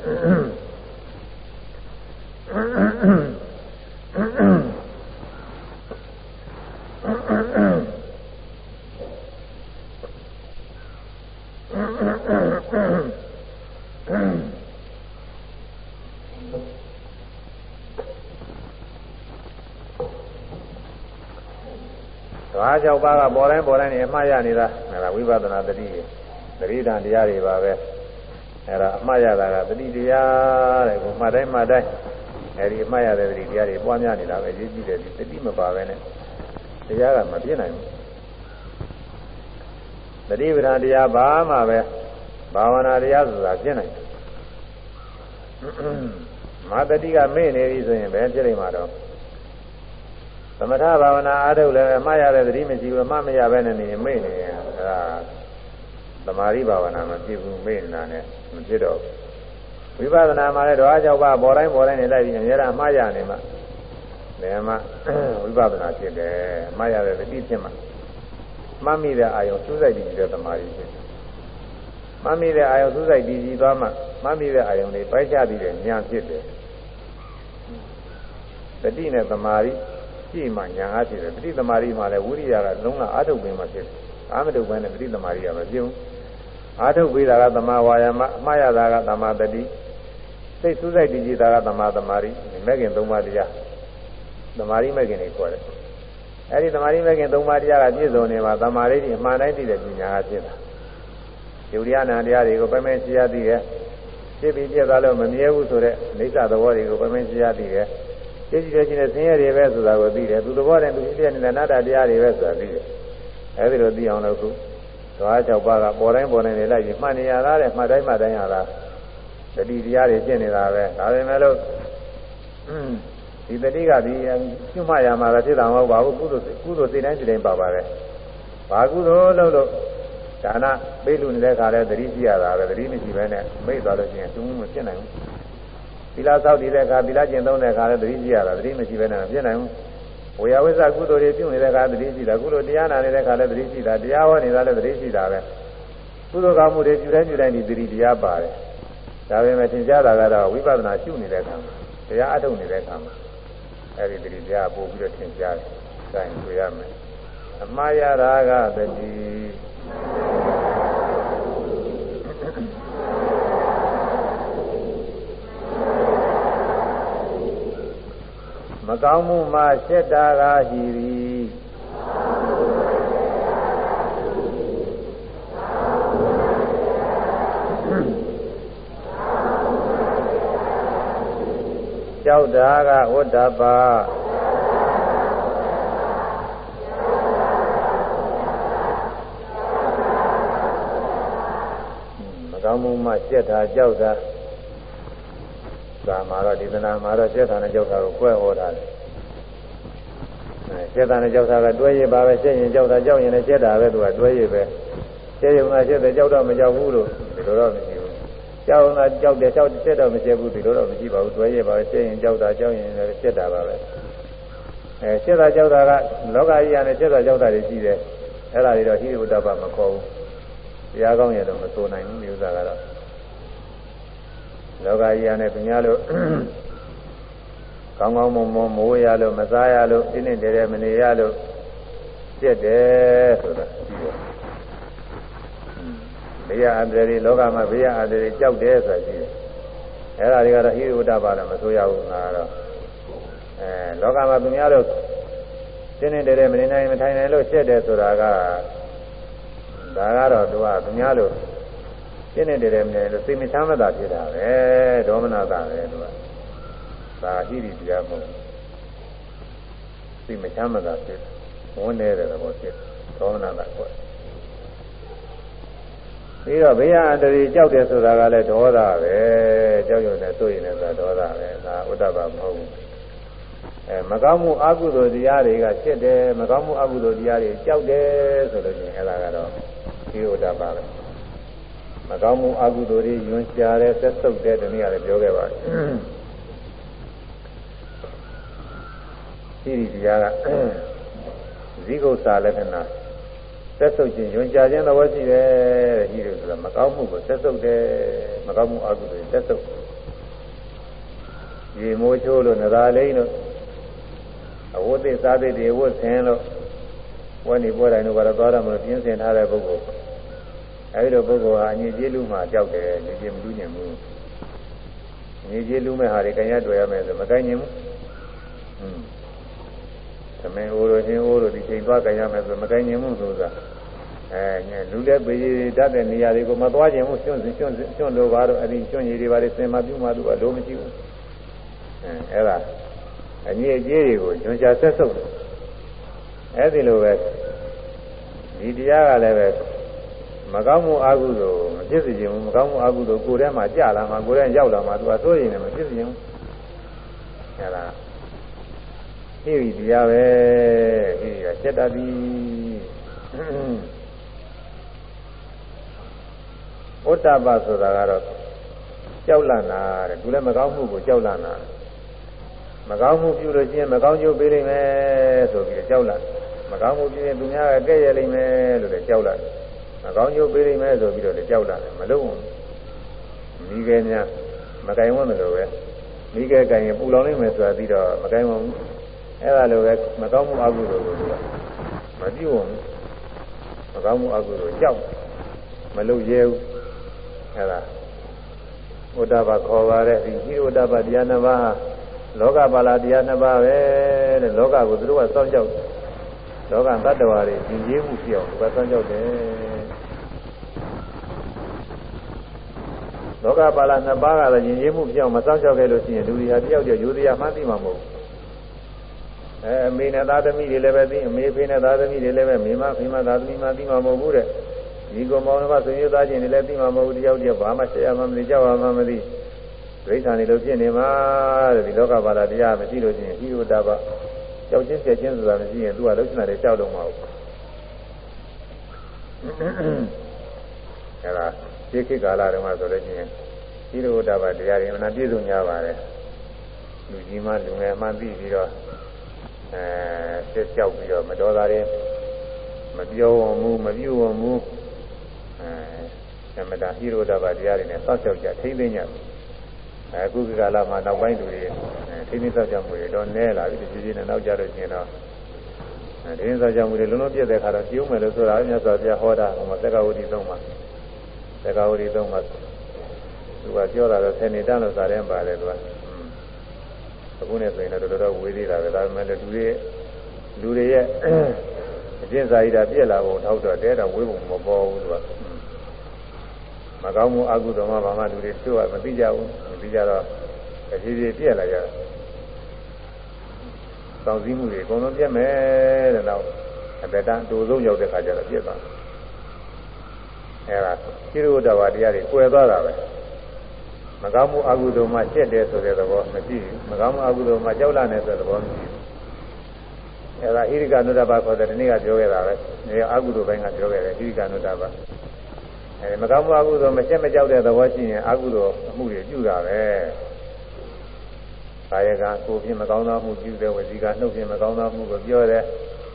Speaker 1: ဘာကြောင့်ပါကပေါ်တိုင်းပေါ်တိုင်းနေအမှားရနေတာအဲဒါဝိပဿနာတတိတတိတန်တရားတွေပါပဲအဲဒါအမှားရတာကတတိတရားတဲ့ကိုမှတ်တိုင်းမှတ်တိုင်းအဲဒီအမှားရတဲ့တတိတရားတွေပွားများနေတာပဲရေးကြည့်တယ်ဒီတတိမပါပဲနဲ့တရားကမပြည့်နိုင်ဘူးတတိပဌာန်တရားဘာမှပဲဘာဝနာတရားဆိုတာပြည့်နိုင်တယ်မာတတိကမေ့နေပြီဆိုရင်ဘယ်ပြည့်နိုင်မှာတော့သ မထဘာဝနာအားထုတ်လည်းအမှားရတဲ့သတိမရှိဘူးအမှားမရဘဲနဲ့နေမိတ်နေအဲဒါသမာဓိဘာဝနာမဖြစ်ဘူးမိတ်နေတာနဲ့မဖြစ်တော့ဝိပဿနာမှာလည်းဓဝါ၆ပါးပေါ်တိုင်းပေါ်တိုင်းနေလိုက်ပြီးအများအားမှားရနေမှာဘယ်မှာဝိပဿနာဖြစ်တယ်မှားရတဲ့တတိဖြစ်မှာမှတ်မိတဲ့အာယုံစူးစိုက်ပြီးတဲ့သမာဓိဖြစ်တယ်မှတ်မိတဲ့အာယုံစူးစိုက်ပြီးပြီးသွားမှမှတ်မိတဲ့အာယုံတွေပိုက်ချပြီးတဲ့ဉာဏ်ဖြစ်တယ်တတိနဲ့သမာဓိ ကြည့်မှညာအားဖြစ်တယ်တတိသမာဓိမှလည်းဝိရိယကလုံးဝအာထုတ်ပင်မှဖြစ်တယ်အာမထုတ်ပင်နဲ့တတိသမာဓိကမပြုံးအာထုတ်ပေးတာကသမာဝါယာမအမှားရတာကသမာတတိစိတ်စူးစိုက်တည်ကြည်တာကသမာသမာဓိမဲ့ခင်၃ပါးတရားသမာဓိမဲ့ခင်တွေခေါ်တယ်အဲဒီသမာဓိမဲ့ခင်၃ပါးတရားကပြည့်စုံနေမှာသမာဓိအမှန်တိုင်းသိတဲ့ပညာကဖြစ်တာယုတ်တရားနာတရားတွေကိုပမဲရှိရသိတယ်ဖြစ်ပြီးပြတ်သွားလို့မမြဲဘူးဆိုတဲ့အိဋ္ဌသဘောတွေကိုပမဲရှိရသိတယ် သိကြည့်တဲ့ချင်းနဲ့ဆင်းရဲတွေပဲဆိုတာကိုသိတယ်သူသဘောတည်းသူဖြစ်တဲ့နေတဲ့နာတတရားတွေပဲဆိုတာသိတယ်အဲဒီလိုသိအောင်လို့ခုသွား၆ပါးကပေါ်တိုင်းပေါ်တိုင်းနေလိုက်ပြီးမှတ်နေရတာတဲ့မှတ်တိုင်းမှတ်တိုင်းရတာတတိတရားတွေဖြစ်နေတာပဲဒါပေမဲ့လို့ဒီတတိကဒီကျွတ်မှရမှာပဲဖြစ်တာမဟုတ်ပါဘူးကုသိုလ်ကုသိုလ်စိတ်တိုင်းစိတ်တိုင်းပါပါတယ်ဘာကုသိုလ်လုပ်လို့ဒါနပိတ်လူနေတဲ့ခါလဲတတိရှိရတာပဲတတိမရှိဘဲနဲ့မိတ်သွားလို့ရှိရင်သုံးမဖြစ်နိုင်ဘူး သီလဆောက်တည်တဲ့အခါသီလကျင့်သုံးတဲ့အခါလဲတတိရှိရတာတတိမရှိဘဲနဲ့မဖြစ်နိုင်ဘူးဝေယဝိဇ္ဇကုသိုလ်တွေပြုနေတဲ့အခါတတိရှိတာကုသိုလ်တရားနာနေတဲ့အခါလဲတတိရှိတာတရားဟောနေတာလဲတတိရှိတာပဲကုသိုလ်ကောင်းမှုတွေပြုတိုင်းပြုတိုင်းဒီတတိတရားပါတယ်ဒါပေမဲ့သင်ကြားတာကတော့ဝိပဿနာရှုနေတဲ့အခါမှာတရားအထုတ်နေတဲ့အခါမှာအဲဒီတတိတရားပို့ပြီးတော့သင်ကြားတယ်။ဒါရင်တွေ့ရမယ်။အမှားရတာကတတိ မကောင်းမှုမှရှက်တာကဟီရီကြောက်တာကဝတ္တပါမကောင်းမှုမှရှက်တာကြောက်တာ သာမှာတော့ဒီသနာမှာတော့ရှက်တာနဲ့ကြောက်တာကိုကွဲဟောတာလေအဲရှက်တာနဲ့ကြောက်တာကတွဲရပါပဲရှက်ရင်ကြောက်တာကြောက်ရင်လည်းရှက်တာပဲသူကတွဲရပဲရှက်ရင်ကရှက်တယ်ကြောက်တော့မကြောက်ဘူးလို့ဒီလိုတော့မရှိဘူးကြောက်တာကြောက်တယ်ကြောက်ရှက်တော့မရှက်ဘူးဒီလိုတော့မရှိပါဘူးတွဲရပါပဲရှက်ရင်ကြောက်တာကြောက်ရင်လည်းရှက်တာပါပဲအဲရှက်တာကြောက်တာကလောကကြီးရတယ်ရှက်တာကြောက်တာတွေရှိတယ်အဲ့ဒါတွေတော့ဟိရိဝတ္တပမခေါ်ဘူးတရားကောင်းရတော့မဆိုနိုင်ဘူးဒီဥစ္စာကတော့ လောကကြီးရတယ်ပညာလို့ကောင်းကောင်းမွန်မွန်မိုးရလို့မစားရလို့အင်းနဲ့တည်းတည်းမနေရလို့ပြက်တယ်ဆိုတာရှိတယ်ဘေးရအန္တရာယ်လောကမှာဘေးရအန္တရာယ်ကြောက်တယ်ဆိုတာရှိတယ်အဲ့ဒါတွေကတော့ဟိရိဝတ္တပါလည်းမဆိုရဘူးငါတော့အဲလောကမှာသူများလို့တင်းတင်းတဲတဲမနေနိုင်မထိုင်နိုင်လို့ရှက်တယ်ဆိုတာကဒါကတော့သူကသူများလို့ ရှင်းနေတယ်မြဲလို့စိတ်မချမ်းသာဖြစ်တာပဲဒေါမနတာပဲသူကဒါဟိရိတရားမဟုတ်စိတ်မချမ်းသာဖြစ်ဝန်းနေတဲ့သဘောဖြစ်ဒေါမနတာကွပြီးတော့ဘေးရအန္တရာယ်ကြောက်တယ်ဆိုတာကလည်းဒေါသပဲကြောက်ရွံ့နေဆိုရင်လည်းဒေါသပဲဒါဥဒ္ဒဘမဟုတ်ဘူးအဲမကောင်းမှုအကုသိုလ်တရားတွေကဖြစ်တယ်မကောင်းမှုအကုသိုလ်တရားတွေကြောက်တယ်ဆိုလို့ရှိရင်အဲ့ဒါကတော့ဒီဥဒ္ဒဘပဲ မကောင်းမှုအကုသိုလ်တွေယွန်းရှားတယ်သက်ဆုပ်တယ်ဒီနေ့ကလည်းပြောခဲ့ပါတယ်ဒီဒီတရားကဇိဂုဆာလက္ခဏာသက်ဆုပ်ခြင်းယွန်းရှားခြင်းသဘောရှိတယ်ဒီလိုဆိုတာမကောင်းမှုကိုသက်ဆုပ်တယ်မကောင်းမှုအကုသိုလ်တွေသက်ဆုပ်ရေမိုးချိုးလို့နရာလိမ့်လို့အဝတ်သစ်စားသစ်တွေဝတ်ဆင်းလို့ဝတ်နေပွဲတိုင်းတော့ကတော့သွားရမလို့ပြင်းစင်ထားတဲ့ပုဂ္ဂိုလ် အဲဒီလိုပုဂ္ဂိုလ်ဟာအငြိကျေးလူမှကြောက်တယ်ငြိကျေးမလူညင်ဘူးငြိကျေးလူမဲ့ဟာတွေကြင်ရတွေ့ရမယ်ဆိုမကြင်ညင်ဘူးอืมသမင်အိုးတို့ချင်းအိုးတို့ဒီချိန်သွားကြင်ရမယ်ဆိုမကြင်ညင်ဘူးဆိုတာအဲညလူလက်ပေတတ်တဲ့နေရာတွေကိုမသွားခြင်းဘူးကျွန့်ကျွန့်ကျွန့်လို့ပါတော့အဲဒီကျွန့်ကြီးတွေပါလေစင်မပြုမှသူကလုံးမရှိဘူးအဲအဲ့ဒါအငြိအကျေးတွေကိုညွန်ချဆက်ဆုပ်တယ်အဲ့ဒီလိုပဲဒီတရားကလည်းပဲ မကောင်းမှုအကုသိုလ်မဖြစ်စေခြင်းဘူးမကောင်းမှုအကုသိုလ်ကိုယ်ထဲမှာကြာလာမှာကိုယ်ထဲရောက်လာမှာသူကစိုးရိမ်နေမှာဖြစ်စေခြင်းဘူးအဲ့ဒါဟိရိတရားပဲဟိရိကစက်တတိဥတ္တပဆိုတာကတော့ကြောက်လန့်တာတဲ့သူလည်းမကောင်းမှုကိုကြောက်လန့်တာမကောင်းမှုပြုလို့ရှိရင်မကောင်းကျိုးပေးလိမ့်မယ်ဆိုပြီးကြောက်လန့်မကောင်းမှုပြုရင်သူများကကဲ့ရဲ့လိမ့်မယ်လို့လည်းကြောက်လန့် မကောင်းကျိုးပေးလိမ့်မယ်ဆိုပြီးတော့လည်းကြောက်လန့်မလုံးဘူးမိခဲများမကင်ဝန်းတယ်လို့ပဲမိခဲကင်ရင်ပူလောင်လိမ့်မယ်ဆိုတာပြီးတော့မကင်ဝန်းဘူးအဲ့ဒါလိုပဲမကောင်းမှုအကုသိုလ်ကိုသူကမပြုတ်ဘူးမကောင်းမှုအကုသိုလ်ကြောက်မလုပ်ရဲဘူးအဲ့ဒါဥဒ္ဒဘခေါ်ပါတဲ့ဒီဟိဥဒ္ဒဘတရားနှစ်ပါးလောကပါဠိတရားနှစ်ပါးပဲတဲ့လောကကိုသူတို့ကစောင့်ကြောက် လောကတ attva တွေဉာဏ်ကြီးမှုပြောင်းသူကစောင့်ကြောက်တယ်လောကပါဠိနှစ်ပါးကတော့ဉာဏ်ကြီးမှုပြောင်းမစောင့်ကြောက်ခဲ့လို့ရှိရင်လူတွေဟာတယောက်တည်းယူတရားမှန်းသိမှာမဟုတ်ဘူးအဲအမေနဲ့သားသမီးတွေလည်းပဲသိအမေဖေနဲ့သားသမီးတွေလည်းပဲမိမဖေမသားသမီးမှသိမှာမဟုတ်ဘူးတဲ့ဒီကောင်မောင်နှမဆွေမျိုးသားချင်းတွေလည်းသိမှာမဟုတ်ဘူးတယောက်တည်းဘာမှရှက်ရမှမသိကြောက်ရမှမသိဒိဋ္ဌာန်တွေလို့ဖြစ်နေမှာတဲ့ဒီလောကဘာသာတရားမရှိလို့ချင်းဟိဝတ္တပ ကြောက်ချင်းပြက်ချင်းဆိုတာမရှိရင်သူကလုံးချင်တယ်ကြောက်တော့မှာဟုတ်အဲဒါဒီခေတ်ကာလတုန်းကဆိုလို့ချင်းဟိဝတ္တပတရားတွေအမှန်ပြည့်စုံကြပါတယ်လူကြီးမှလူငယ်မှသိပြီးတော့အဲစစ်ကြောက်ပြီးတော့မတော်တာတွေမပြောဝမှုမပြုဝမှုအဲသမတာဟိရောဒဘာတရားတွေနဲ့စောင့်ရှောက်ကြထိမ့်သိမ့်ကြ အခုကာလမှာနောက်ပိုင်းသူတွေထိမ့်သိမ့်စောင့်ရှောက်မှုတွေတော့နည်းလာပြီဒီကြီးနဲ့နောက်ကြလို့ရှိရင်တော့ဒီရင်စောင့်ရှောက်မှုတွေလုံးလုံးပြည့်တဲ့ခါတော့ပြုံးမယ်လို့ဆိုတာမြတ်စွာဘုရားဟောတာဟိုမှာသက္ကဝတိသုံးပါသက္ကဝတိသုံးပါသူကပြောတာတော့ဆယ်နေတန်းလို့စာတန်းပါတယ်သူကအခုနဲ့ဆိုရင်တော့တော်တော်ဝေးသေးတာပဲဒါပေမဲ့လူတွေလူတွေရဲ့အကျင့်စာရိတာပြက်လာဖို့ထောက်တော့တဲတော့ဝေးဖို့မပေါ်ဘူးသူက မကောင်းမှုအကုသိုလ်မှဘာမှလူတွေတို့ကမသိကြဘူးမသိကြတော့အကြီးကြီးပြက်လာကြတယ်စောင့်စည်းမှုတွေအကုန်လုံးပြက်မယ်တဲ့တော့အပေတန်အတူဆုံးရောက်တဲ့ခါကျတော့ပြက်သွားအဲဒါကိရိဝတ္တဝါတရားတွေကွယ်သွားတာပဲမကောင်းမှုအကုသိုလ်မှရှက်တယ်ဆိုတဲ့သဘောမရှိဘူးမကောင်းမှုအကုသိုလ်မှကြောက်လာတယ်ဆိုတဲ့သဘောမရှိဘူးအဲဒါဣရိကနုတ္တပခေါ်တဲ့ဒီနေ့ကပြောခဲ့တာပဲနေအကုသိုလ်ပိုင်းကပြောခဲ့တယ်ဣရိကနုတ္တပ အဲမကောင်းမှုအကုသိုလ်မရှက်မကြောက်တဲ့သဘောရှိရင်အကုသိုလ်အမှုတွေပြုတာပဲကာယကကိုယ်ဖြင့်မကောင်းသောမှုပြုတယ်ဝစီကနှုတ်ဖြင့်မကောင်းသောမှုကိုပြောတယ်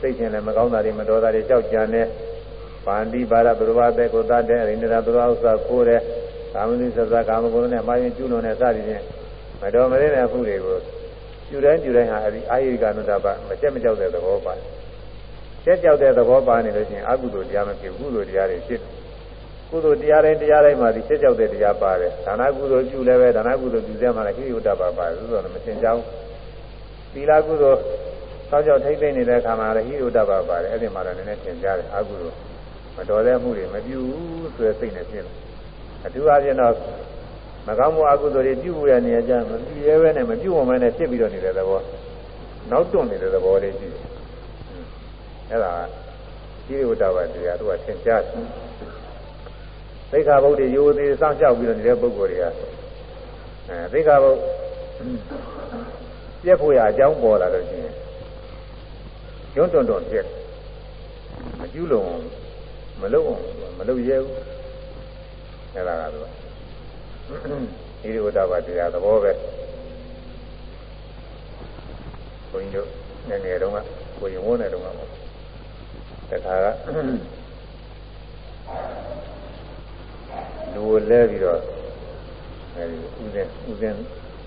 Speaker 1: စိတ်ဖြင့်လည်းမကောင်းတာတွေမတော်တာတွေကြောက်ကြံတယ်ပါဠိပါရဘုရားတဲ့ကိုသတ်တဲ့အိန္ဒြာဘုရားဥစ္စာကိုတယ်ကာမလိသဇကာမဂုဏ်နဲ့မာရင်ကျူးလွန်တဲ့စသည်ဖြင့်မတော်မရတဲ့အမှုတွေကိုကျူတိုင်းကျူတိုင်းဟာအဲဒီအာယိကနုတ္တပမချက်မကြောက်တဲ့သဘောပါချက်ကြောက်တဲ့သဘောပါနေလို့ရှိရင်အကုသိုလ်တရားမဖြစ်ကုသိုလ်တရားတွေဖြစ် ကုသိုလ်တရားတိုင်းတရားတိုင်းမှာဒီချက်ကြောက်တဲ့တရားပါတယ်ဒါနကုသိုလ်ပြုလည်းပဲဒါနကုသိုလ်ပြုစမှာလည်းခိရိဝတ္တပါပါတယ်သို့တော်လည်းမသင်ကြောင်းသီလကုသိုလ်စောင့်ကြောက်ထိမ့်သိမ့်နေတဲ့အခါမှာလည်းခိရိဝတ္တပါပါတယ်အဲ့ဒီမှာလည်းနည်းနည်းသင်ကြားတယ်အကုသိုလ်မတော်တဲ့မှုတွေမပြုဘူးဆိုတဲ့စိတ်နဲ့ဖြစ်တယ်အထူးအားဖြင့်တော့မကောင်းမှုအကုသိုလ်တွေပြုရတဲ့နေရာကျမပြည့်ရဲပဲနဲ့မပြုဝမနဲ့ဖြစ်ပြီးတော့နေတဲ့သဘောနောက်တွန့်နေတဲ့သဘောလေးရှိတယ်အဲ့ဒါကြီးရိဝတ္တဝတရားသူကသင်ကြားတယ် သိက္ခာပုဒ်တွေရိုးသေးစောင့်ရှောက်ပြီးတော့နေတဲ့ပုဂ္ဂိုလ်တွေကအဲသိက္ခာပုဒ်ပြက်ဖို့ရအကြောင်းပေါ်လာလို့ရှိရင်ကျွန်းတွန့်တွန့်ပြက်မကျူးလုံးမလုံအောင်မလုံရဲဘူးအဲ့ဒါကတော့ဣရိဝတ္တပါတရားသဘောပဲဘုန်းကြီးတို့ငယ်ငယ်တုန်းကကိုရင်ဝန်းတဲ့တုန်းကပေါ့တခါက လူကိုလဲပြီးတော့အဲဒီဥစဉ်ဥစဉ်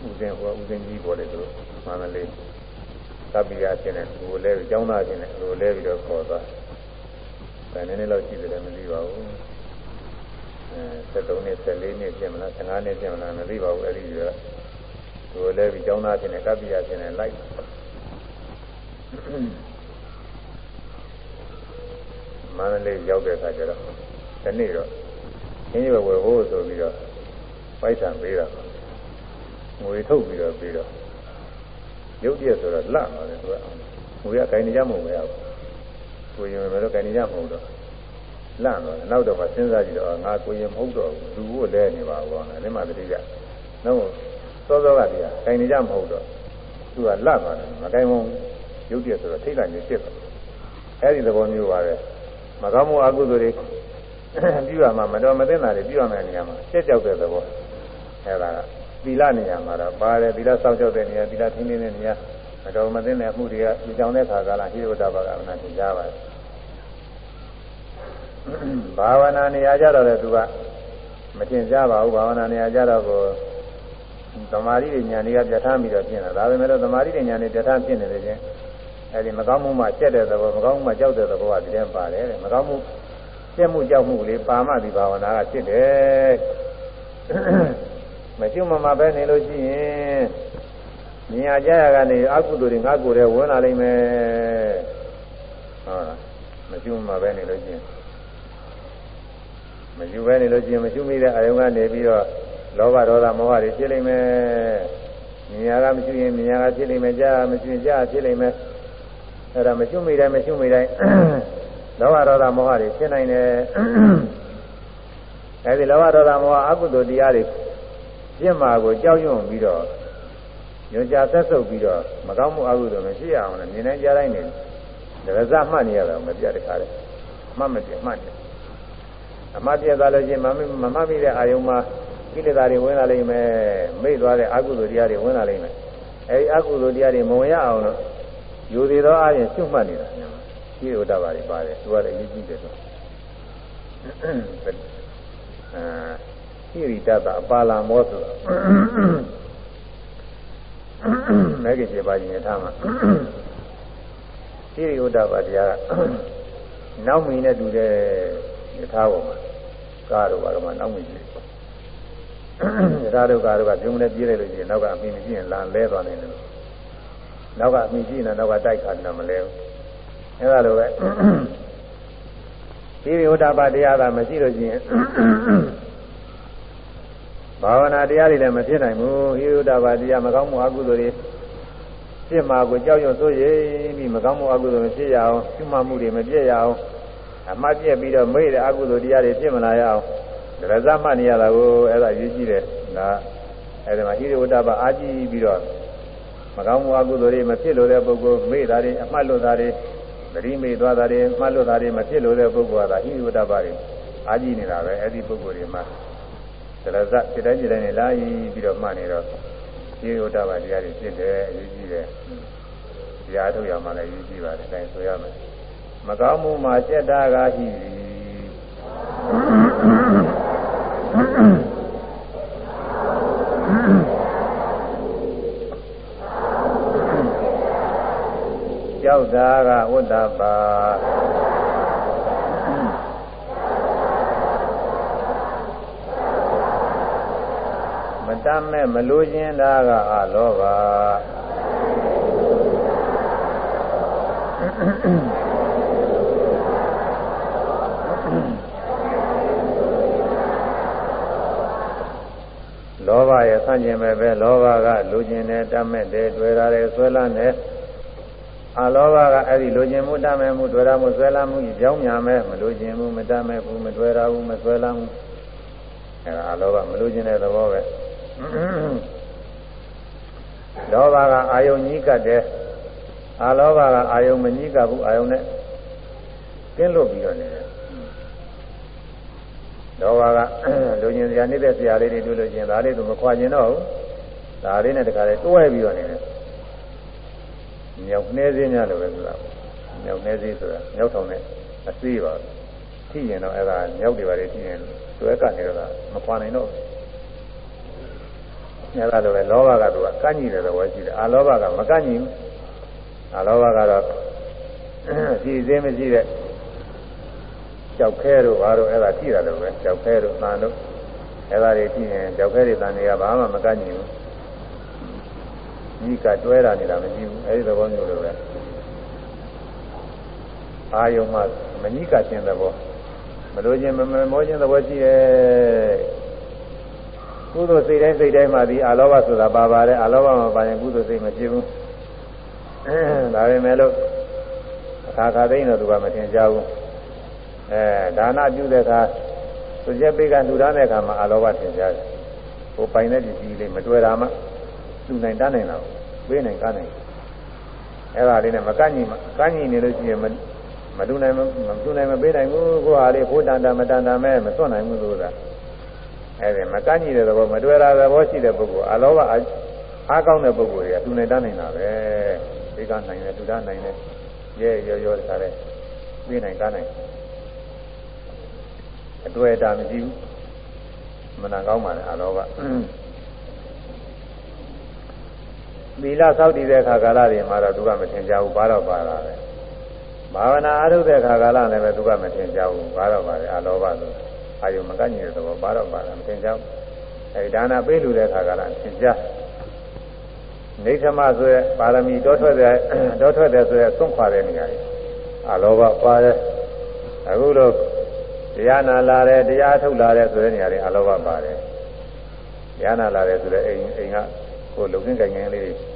Speaker 1: ဥစဉ်ဟိုဥစဉ်ကြီးပေါ်တယ်သူမှန်တယ်လေသဗ္ဗိယရှင်နဲ့လူကိုလဲပြီးကျောင်းသားရှင်နဲ့လူကိုလဲပြီးတော့ခေါ်သွားတယ်နည်းနည်းလောက်ရှိတယ်မသိပါဘူး73နှစ်14နှစ်ပြင်မလား15နှစ်ပြင်မလားမသိပါဘူးအဲ့ဒီကသူလည်းပြီးကျောင်းသားဖြစ်နေကပ္ပိယဖြစ်နေလိုက်မန္တလေးရောက်တဲ့အခါကျတော့ဒီနေ့တော့ ရင်းရွယ်ဝယ်ဖို့ဆိုပြီးတော့ပိုက်ဆံပေးတာငွေထုတ်ပြီးတော့ပြီးတော့ရုပ်တရက်ဆိုတော့လန့်ပါတယ်သူကငွေကခိုင်နေကြမဟုတ်ပဲအောင်ကိုရင်မယ်တော့ခိုင်နေကြမဟုတ်တော့လန့်တော့နောက်တော့မှစဉ်းစားကြည့်တော့ငါကိုရင်မဟုတ်တော့ဘူးလူကိုလဲနေပါဘောနဲ့လည်းမှတတိယနောက်စောစောကတည်းကခိုင်နေကြမဟုတ်တော့သူကလန့်ပါတယ်မကိုင်မုံရုပ်တရက်ဆိုတော့ထိတ်လိုက်နေဖြစ်တယ်အဲ့ဒီသဘောမျိုးပါပဲမကောင်းမှုအကုသိုလ်တွေ ပြုရမှာမတော်မသင့်တာတွေပြုရမယ့်နေရာမှာရှက်ကြောက်တဲ့သဘောအဲဒါသီလနေရာမှာတော့ပါတယ်သီလစောင့်ရှောက်တဲ့နေရာသီလထင်းနေတဲ့နေရာမတော်မသိတဲ့အမှုတွေကဒီကြောင်တဲ့ခါကလာဟိရဝတ္တဘာကမနာသင်ကြပါတယ်ဘာဝနာနေရာကြတော့လေသူကမသင်ကြပါဘူးဘာဝနာနေရာကြတော့ကိုသမာဓိဉာဏ်တွေကပြဋ္ဌာန်းပြီးတော့ပြင်တာဒါပေမဲ့လို့သမာဓိဉာဏ်တွေပြဋ္ဌာန်းပြင်နေတယ်ချင်းအဲဒီမကောင်းမှုမှကျက်တဲ့သဘောမကောင်းမှုမှကြောက်တဲ့သဘောကဒီထဲပါတယ်မကောင်းမှု ကျက်မှုကြောက်မှုလေးပါမှဒီဘာဝနာကဖြစ်တယ်မကျွမမပဲနေလို့ရှိရင်မြင်ရကြရကနေအကုသိုလ်တွေငါကိုယ်ထဲဝင်လာလိမ့်မယ်ဟုတ်လားမကျွမမပဲနေလို့ရှိရင်မယူပဲနေလို့ရှိရင်မကျွမိတဲ့အာယုံကနေပြီးတော့လောဘဒေါသမောဟတွေဖြစ်လိမ့်မယ်မြင်ရကမရှိရင်မြင်ရကဖြစ်လိမ့်မယ်ကြားမရှိရင်ကြားဖြစ်လိမ့်မယ်အဲ့ဒါမကျွမိတိုင်းမကျွမိတိုင်း လောဘဒေါသမောဟတွေဖြစ်နိုင်တယ်အဲဒီလောဘဒေါသမောဟအကုသိုလ်တရားတွေပြင့်မာကိုကြောက်ရွံ့ပြီးတော့ညွှန်ကြားဆက်ဆုပ်ပြီးတော့မကောင်းမှုအကုသိုလ်မရှိအောင်လည်းမြင်နိုင်ကြတိုင်းနေဒရဇမှတ်နေရတာမပြတ်တခါတည်းမှတ်မပြတ်မှတ်နေအမှတ်ပြတ်သွားလို့ချင်းမမမှတ်မိတဲ့အာယုံမှာကိလေသာတွေဝင်လာလိမ့်မယ်မိတ်သွားတဲ့အကုသိုလ်တရားတွေဝင်လာလိမ့်မယ်အဲဒီအကုသိုလ်တရားတွေမဝင်ရအောင်လို့ယူသေးသောအားဖြင့်ရှုမှတ်နေတာ ရှိဥဒ္ဒဘာတွေပါတယ်သူကလည်းအရေးကြီးတယ်ဆိုအဲဟိရိတတအပါလာမောဆိုတာမဲခင်7ပါးရင်ထားမှာဟိရိဥဒ္ဒဘာတရားကနောက်မီနဲ့တူတဲ့ယထာပေါ်မှာကားတော့ဘာမှနောက်မီကြီးယထာတို့ကားတို့ကပြုံးနေပြေးလိုက်လို့ရှိရင်နောက်ကအမိမရှိရင်လမ်းလဲသွားနိုင်တယ်နောက်ကအမိရှိရင်နောက်ကတိုက်ခါတယ်မလဲဘူး အဲဒါလိုပဲဟိရိဥဒ္ဒဘာတရားကမရှိလို့ရှိရင်ဘာဝနာတရားတွေလည်းမဖြစ်နိုင်ဘူးဟိယုဒ္ဓဘာတရားမကောင်းမှုအကုသိုလ်တွေဖြစ်မှာကိုကြောက်ရွံ့ဆိုရင်ပြီးမကောင်းမှုအကုသိုလ်မဖြစ်ရအောင်ပြုမှမှုတွေမပြည့်ရအောင်အမှတ်ပြည့်ပြီးတော့မေ့တဲ့အကုသိုလ်တရားတွေဖြစ်မလာရအောင်ဒရဇမှတ်နေရတာကိုအဲ့ဒါယူကြည့်တယ်ဒါအဲ့ဒီမှာဟိယုဒ္ဓဘာအာကြည့်ပြီးတော့မကောင်းမှုအကုသိုလ်တွေမဖြစ်လို့တဲ့ပုဂ္ဂိုလ်မေ့တာတွေအမှတ်လို့တာတွေ သတိမေ့သွားတာတွေမှတ်လို့တာတွေမဖြစ်လို့တဲ့ပုဂ္ဂိုလ်ကဟိယုဒ္ဓဘာတွေအာကြည့်နေတာပဲအဲ့ဒီပုဂ္ဂိုလ်တွေမှာသရဇစိတ်တိုင်းစိတ်တိုင်းနဲ့လာပြီးတော့မှတ်နေတော့ဒီဥဒ္ဒဘာတရားတွေဖြစ်တယ်အရေးကြီးတယ်တရားထုတ်ရမှလည်းအရေးကြီးပါတယ်အဲဒါဆိုရမယ်မကောင်းမှုမှာစက်တာကရှိသည်ကြောက် တာကဝတ္တပါတတ်မဲ့မလိုခြင်းတာကအလောဘလောဘရဲ့ဆန့်ကျင်ပဲပဲလောဘကလူကျင်တယ်တတ်မဲ့တယ်တွေ့ရတယ်ဆွဲလန်းတယ် အလောဘကအဲ့ဒီလူကျင်မှုတတ်မဲ့မှုတွေ့ရမှုဆွဲလန်းမှုကြောင်းညာမဲ့မလူကျင်မှုမတတ်မဲ့ဘူးမတွေ့ရဘူးမဆွဲလန်းဘူးအဲ့ဒါအလောဘမလူကျင်တဲ့သဘောပဲလောဘကအာယုံကြီးကတ်တယ်အာလောဘကအာယုံမကြီးကပ်ဘူးအာယုံနဲ့ကင်းလွတ်ပြီးတော့နေတယ်လောဘကလူကျင်စရာနေတဲ့ဆရာလေးတွေတွေ့လို့ချင်းဒါလေးသူမခွာကျင်တော့ဘူးဒါလေးနဲ့တခါလေးတွဲပြီးတော့နေတယ် မြောက်နှဲစင်းများလို့ပဲဆိုတာမြောက်နှဲစည်းဆိုတာမြောက်ထောင်နဲ့အစည်းပါထိရင်တော့အဲ့ဒါမြောက်တွေပါလေထိရင်တွဲကနေတော့မခွာနိုင်တော့ဘူးအဲဒါလိုပဲလောဘကသူကကန့်ညီတဲ့သဘောရှိတယ်အာလောဘကမကန့်ညီဘူးအာလောဘကတော့ရှိသေးမရှိတဲ့ကြောက်ခဲတို့ဘာတို့အဲ့ဒါကြည့်ရတယ်ပဲကြောက်ခဲတို့တန်တို့အဲ့ဒါတွေကြည့်ရင်ကြောက်ခဲတွေတန်တွေကဘာမှမကန့်ညီဘူး ကြီးကတွဲတာနေတာမရှိဘူးအဲ့ဒီသဘောမျိုးလိုပဲအာယုံမှမကြီးကခြင်းသဘောမလို့ခြင်းမမောခြင်းသဘောရှိရဲ့ကုသိုလ်စိတ်တိုင်းစိတ်တိုင်းမှာဒီအာလောဘဆိုတာပါပါတယ်အာလောဘမှာပါရင်ကုသိုလ်စိတ်မဖြစ်ဘူးအဲဒါပေမဲ့လို့အခါခါသိရင်တော့သူကမထင်ကြဘူးအဲဒါနပြုတဲ့အခါသူကျက်ပိကလှူဒါန်းတဲ့အခါမှာအာလောဘထင်ကြတယ်ဟိုပိုင်တဲ့ပစ္စည်းလေးမတွေ့တာမှ လှူနိုင်တတ်နိုင်တာပေးနိုင်ကားနိုင်အဲ့ဒါလေးနဲ့မကန့်ညီမကန့်ညီနေလို့ရှိရင်မမလှူနိုင်မလှူနိုင်မပေးနိုင်ဘူးကိုယ်ဟာလေးဖိုးတန်တာမတန်တာမဲမစွန့်နိုင်ဘူးဆိုတာအဲဒီမကန့်ညီတဲ့သဘောမတွေ့တာသဘောရှိတဲ့ပုဂ္ဂိုလ်အလောဘအားကောင်းတဲ့ပုဂ္ဂိုလ်တွေကသူနဲ့တန်းနိုင်တာပဲဒီကနိုင်တယ်သူတန်းနိုင်တယ်ရဲရောရောတခါလဲပြေးနိုင်တန်းနိုင်အတွေ့အတာမရှိဘူးမနာကောင်းပါနဲ့အလောဘ သီလစောင့်တည်တဲ့အခါကာလတွေမှာတော့သူကမထင်ကြဘူးဘာတော့ပါတာပဲဘာဝနာအားထုတ်တဲ့အခါကာလလည်းပဲသူကမထင်ကြဘူးဘာတော့ပါတယ်အလောဘဆိုအာယုမကန့်ညီတဲ့သဘောဘာတော့ပါတာမထင်ကြဘူးအဲဒီဒါနာပေးလူတဲ့အခါကာလထင်ကြနေသမဆိုရပါရမီတောထွက်တဲ့တောထွက်တဲ့ဆိုရသွန့်ခွာတဲ့နေရာကြီးအလောဘပါတယ်အခုလို့တရားနာလာတယ်တရားထုတ်လာတယ်ဆိုတဲ့နေရာတွေအလောဘပါတယ်တရားနာလာတယ်ဆိုတဲ့အိမ်အိမ်ကကိုလုံငင်းကြင်ငင်းလေး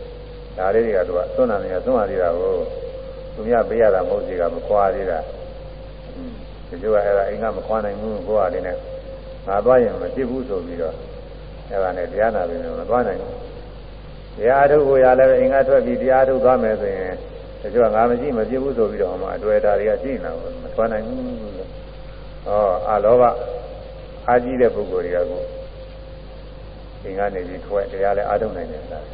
Speaker 1: ဒါလေးတွေကသူကသွန်းနာနေတာသွန်းရသေးတာကိုသူများပေးရတာမဟုတ်စီကမခွာသေးတာဒီလိုကအဲ့ဒါအိမ်ကမခွာနိုင်ဘူးကိုယ်ကလည်းနဲ့ငါသွားရင်မဖြစ်ဘူးဆိုပြီးတော့အဲ့ဒါနဲ့တရားနာပြီးတော့မသွားနိုင်ဘူးတရားထုတ်ကိုရလည်းအိမ်ကထွက်ပြီးတရားထုတ်သွားမယ်ဆိုရင်ဒီလိုကငါမရှိမဖြစ်ဘူးဆိုပြီးတော့ဟောမှာအတွေ့အတာတွေကရှိနေတာကိုမသွားနိုင်ဘူးဩအလောဘအာကြီးတဲ့ပုဂ္ဂိုလ်တွေကကိုအိမ်ကနေပြီးထွက်တရားလည်းအားထုတ်နိုင်တယ်လား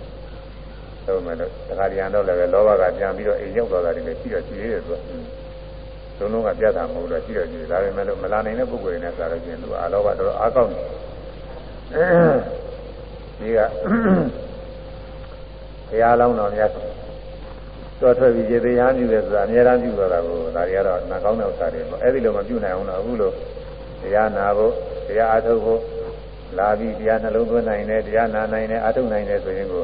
Speaker 1: ဆိုမဲ့လို့တခါတရံတော့လည်းပဲလောဘကပြန်ပြီးတော့အိမ်ရောက်သွားတာတွေလည်းရှိတော့ရှိသေးတယ်သူကသုံးလုံးကပြတ်တာမဟုတ်တော့ရှိတော့ရှိတယ်ဒါပေမဲ့လို့မလာနိုင်တဲ့ပုဂ္ဂိုလ်တွေနဲ့ဆိုတော့ကျင်သူအလောဘတော်တော်အားကောင်းတယ်ဒီကဘုရားလောင်းတော်များတော်ထွက်ပြီးခြေသေးရမ်းပြုတယ်ဆိုတာအများအားပြုတော့တာကိုဒါတွေကတော့နာကောင်းတဲ့ဥစ္စာတွေပေါ့အဲ့ဒီလိုမပြုနိုင်အောင်တော့အခုလိုတရားနာဖို့တရားအားထုတ်ဖို့လာပြီးတရားနှလုံးသွင်းနိုင်တယ်တရားနာနိုင်တယ်အားထုတ်နိုင်တယ်ဆိုရင်ကို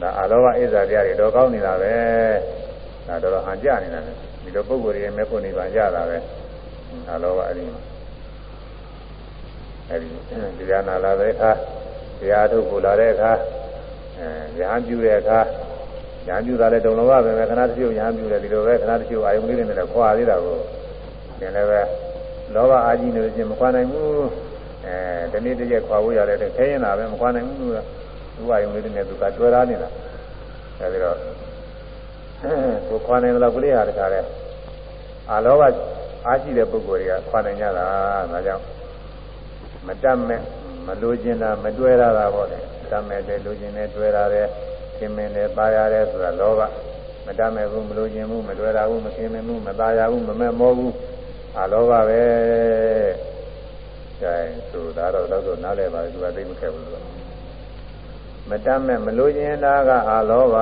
Speaker 1: ဒါအလောဘအိဇာတရားတွေတော့ကောင်းနေတာပဲဒါတော့ဟန်ကြနေတာပဲဒီလိုပုံကိုယ်တွေမဲ့ဖို့နေပါကြတာပဲအလောဘအဲ့ဒီမှာအဲ့ဒီတရားနာလာတဲ့အခါတရားထုတ်ဖို့လာတဲ့အခါအဲညာပြုတဲ့အခါညာပြုတာလည်းတုံလောဘပဲပဲခဏတစ်ချို့ညာပြုတယ်ဒီလိုပဲခဏတစ်ချို့အာယုံလေးတွေနဲ့လည်းခွာသေးတာကိုသင်လည်းပဲလောဘအာကြီးနေလို့ချင်းမခွာနိုင်ဘူးအဲဒီနေ့တည်းခွာဖို့ရတယ်ခဲရင်တာပဲမခွာနိုင်ဘူး ဥပယုံလေးတွေနဲ့သူကကျွဲသားနေတာအဲဒီတော့ကိုခွာနိုင်တယ်လို့ကလေးဟာတခါလဲအာလောဘအားရှိတဲ့ပုဂ္ဂိုလ်တွေကခွာနိုင်ကြတာဒါကြောင့်မတတ်မဲ့မလိုချင်တာမတွဲရတာပေါ့လေတတ်မဲ့တယ်လိုချင်တယ်တွဲရတယ်ခင်မင်းတယ်ပါရတယ်ဆိုတာလောဘမတတ်မဲ့ဘူးမလိုချင်ဘူးမတွဲရဘူးမခင်မင်းဘူးမပါရဘူးမမဲ့မောဘူးအာလောဘပဲကျန်ဆိုတာတော့တော့နားလည်ပါဘူးသူကသိမခဲ့ဘူးလို့ မတတ်မဲ့မလိုချင်တာကအာလောဘ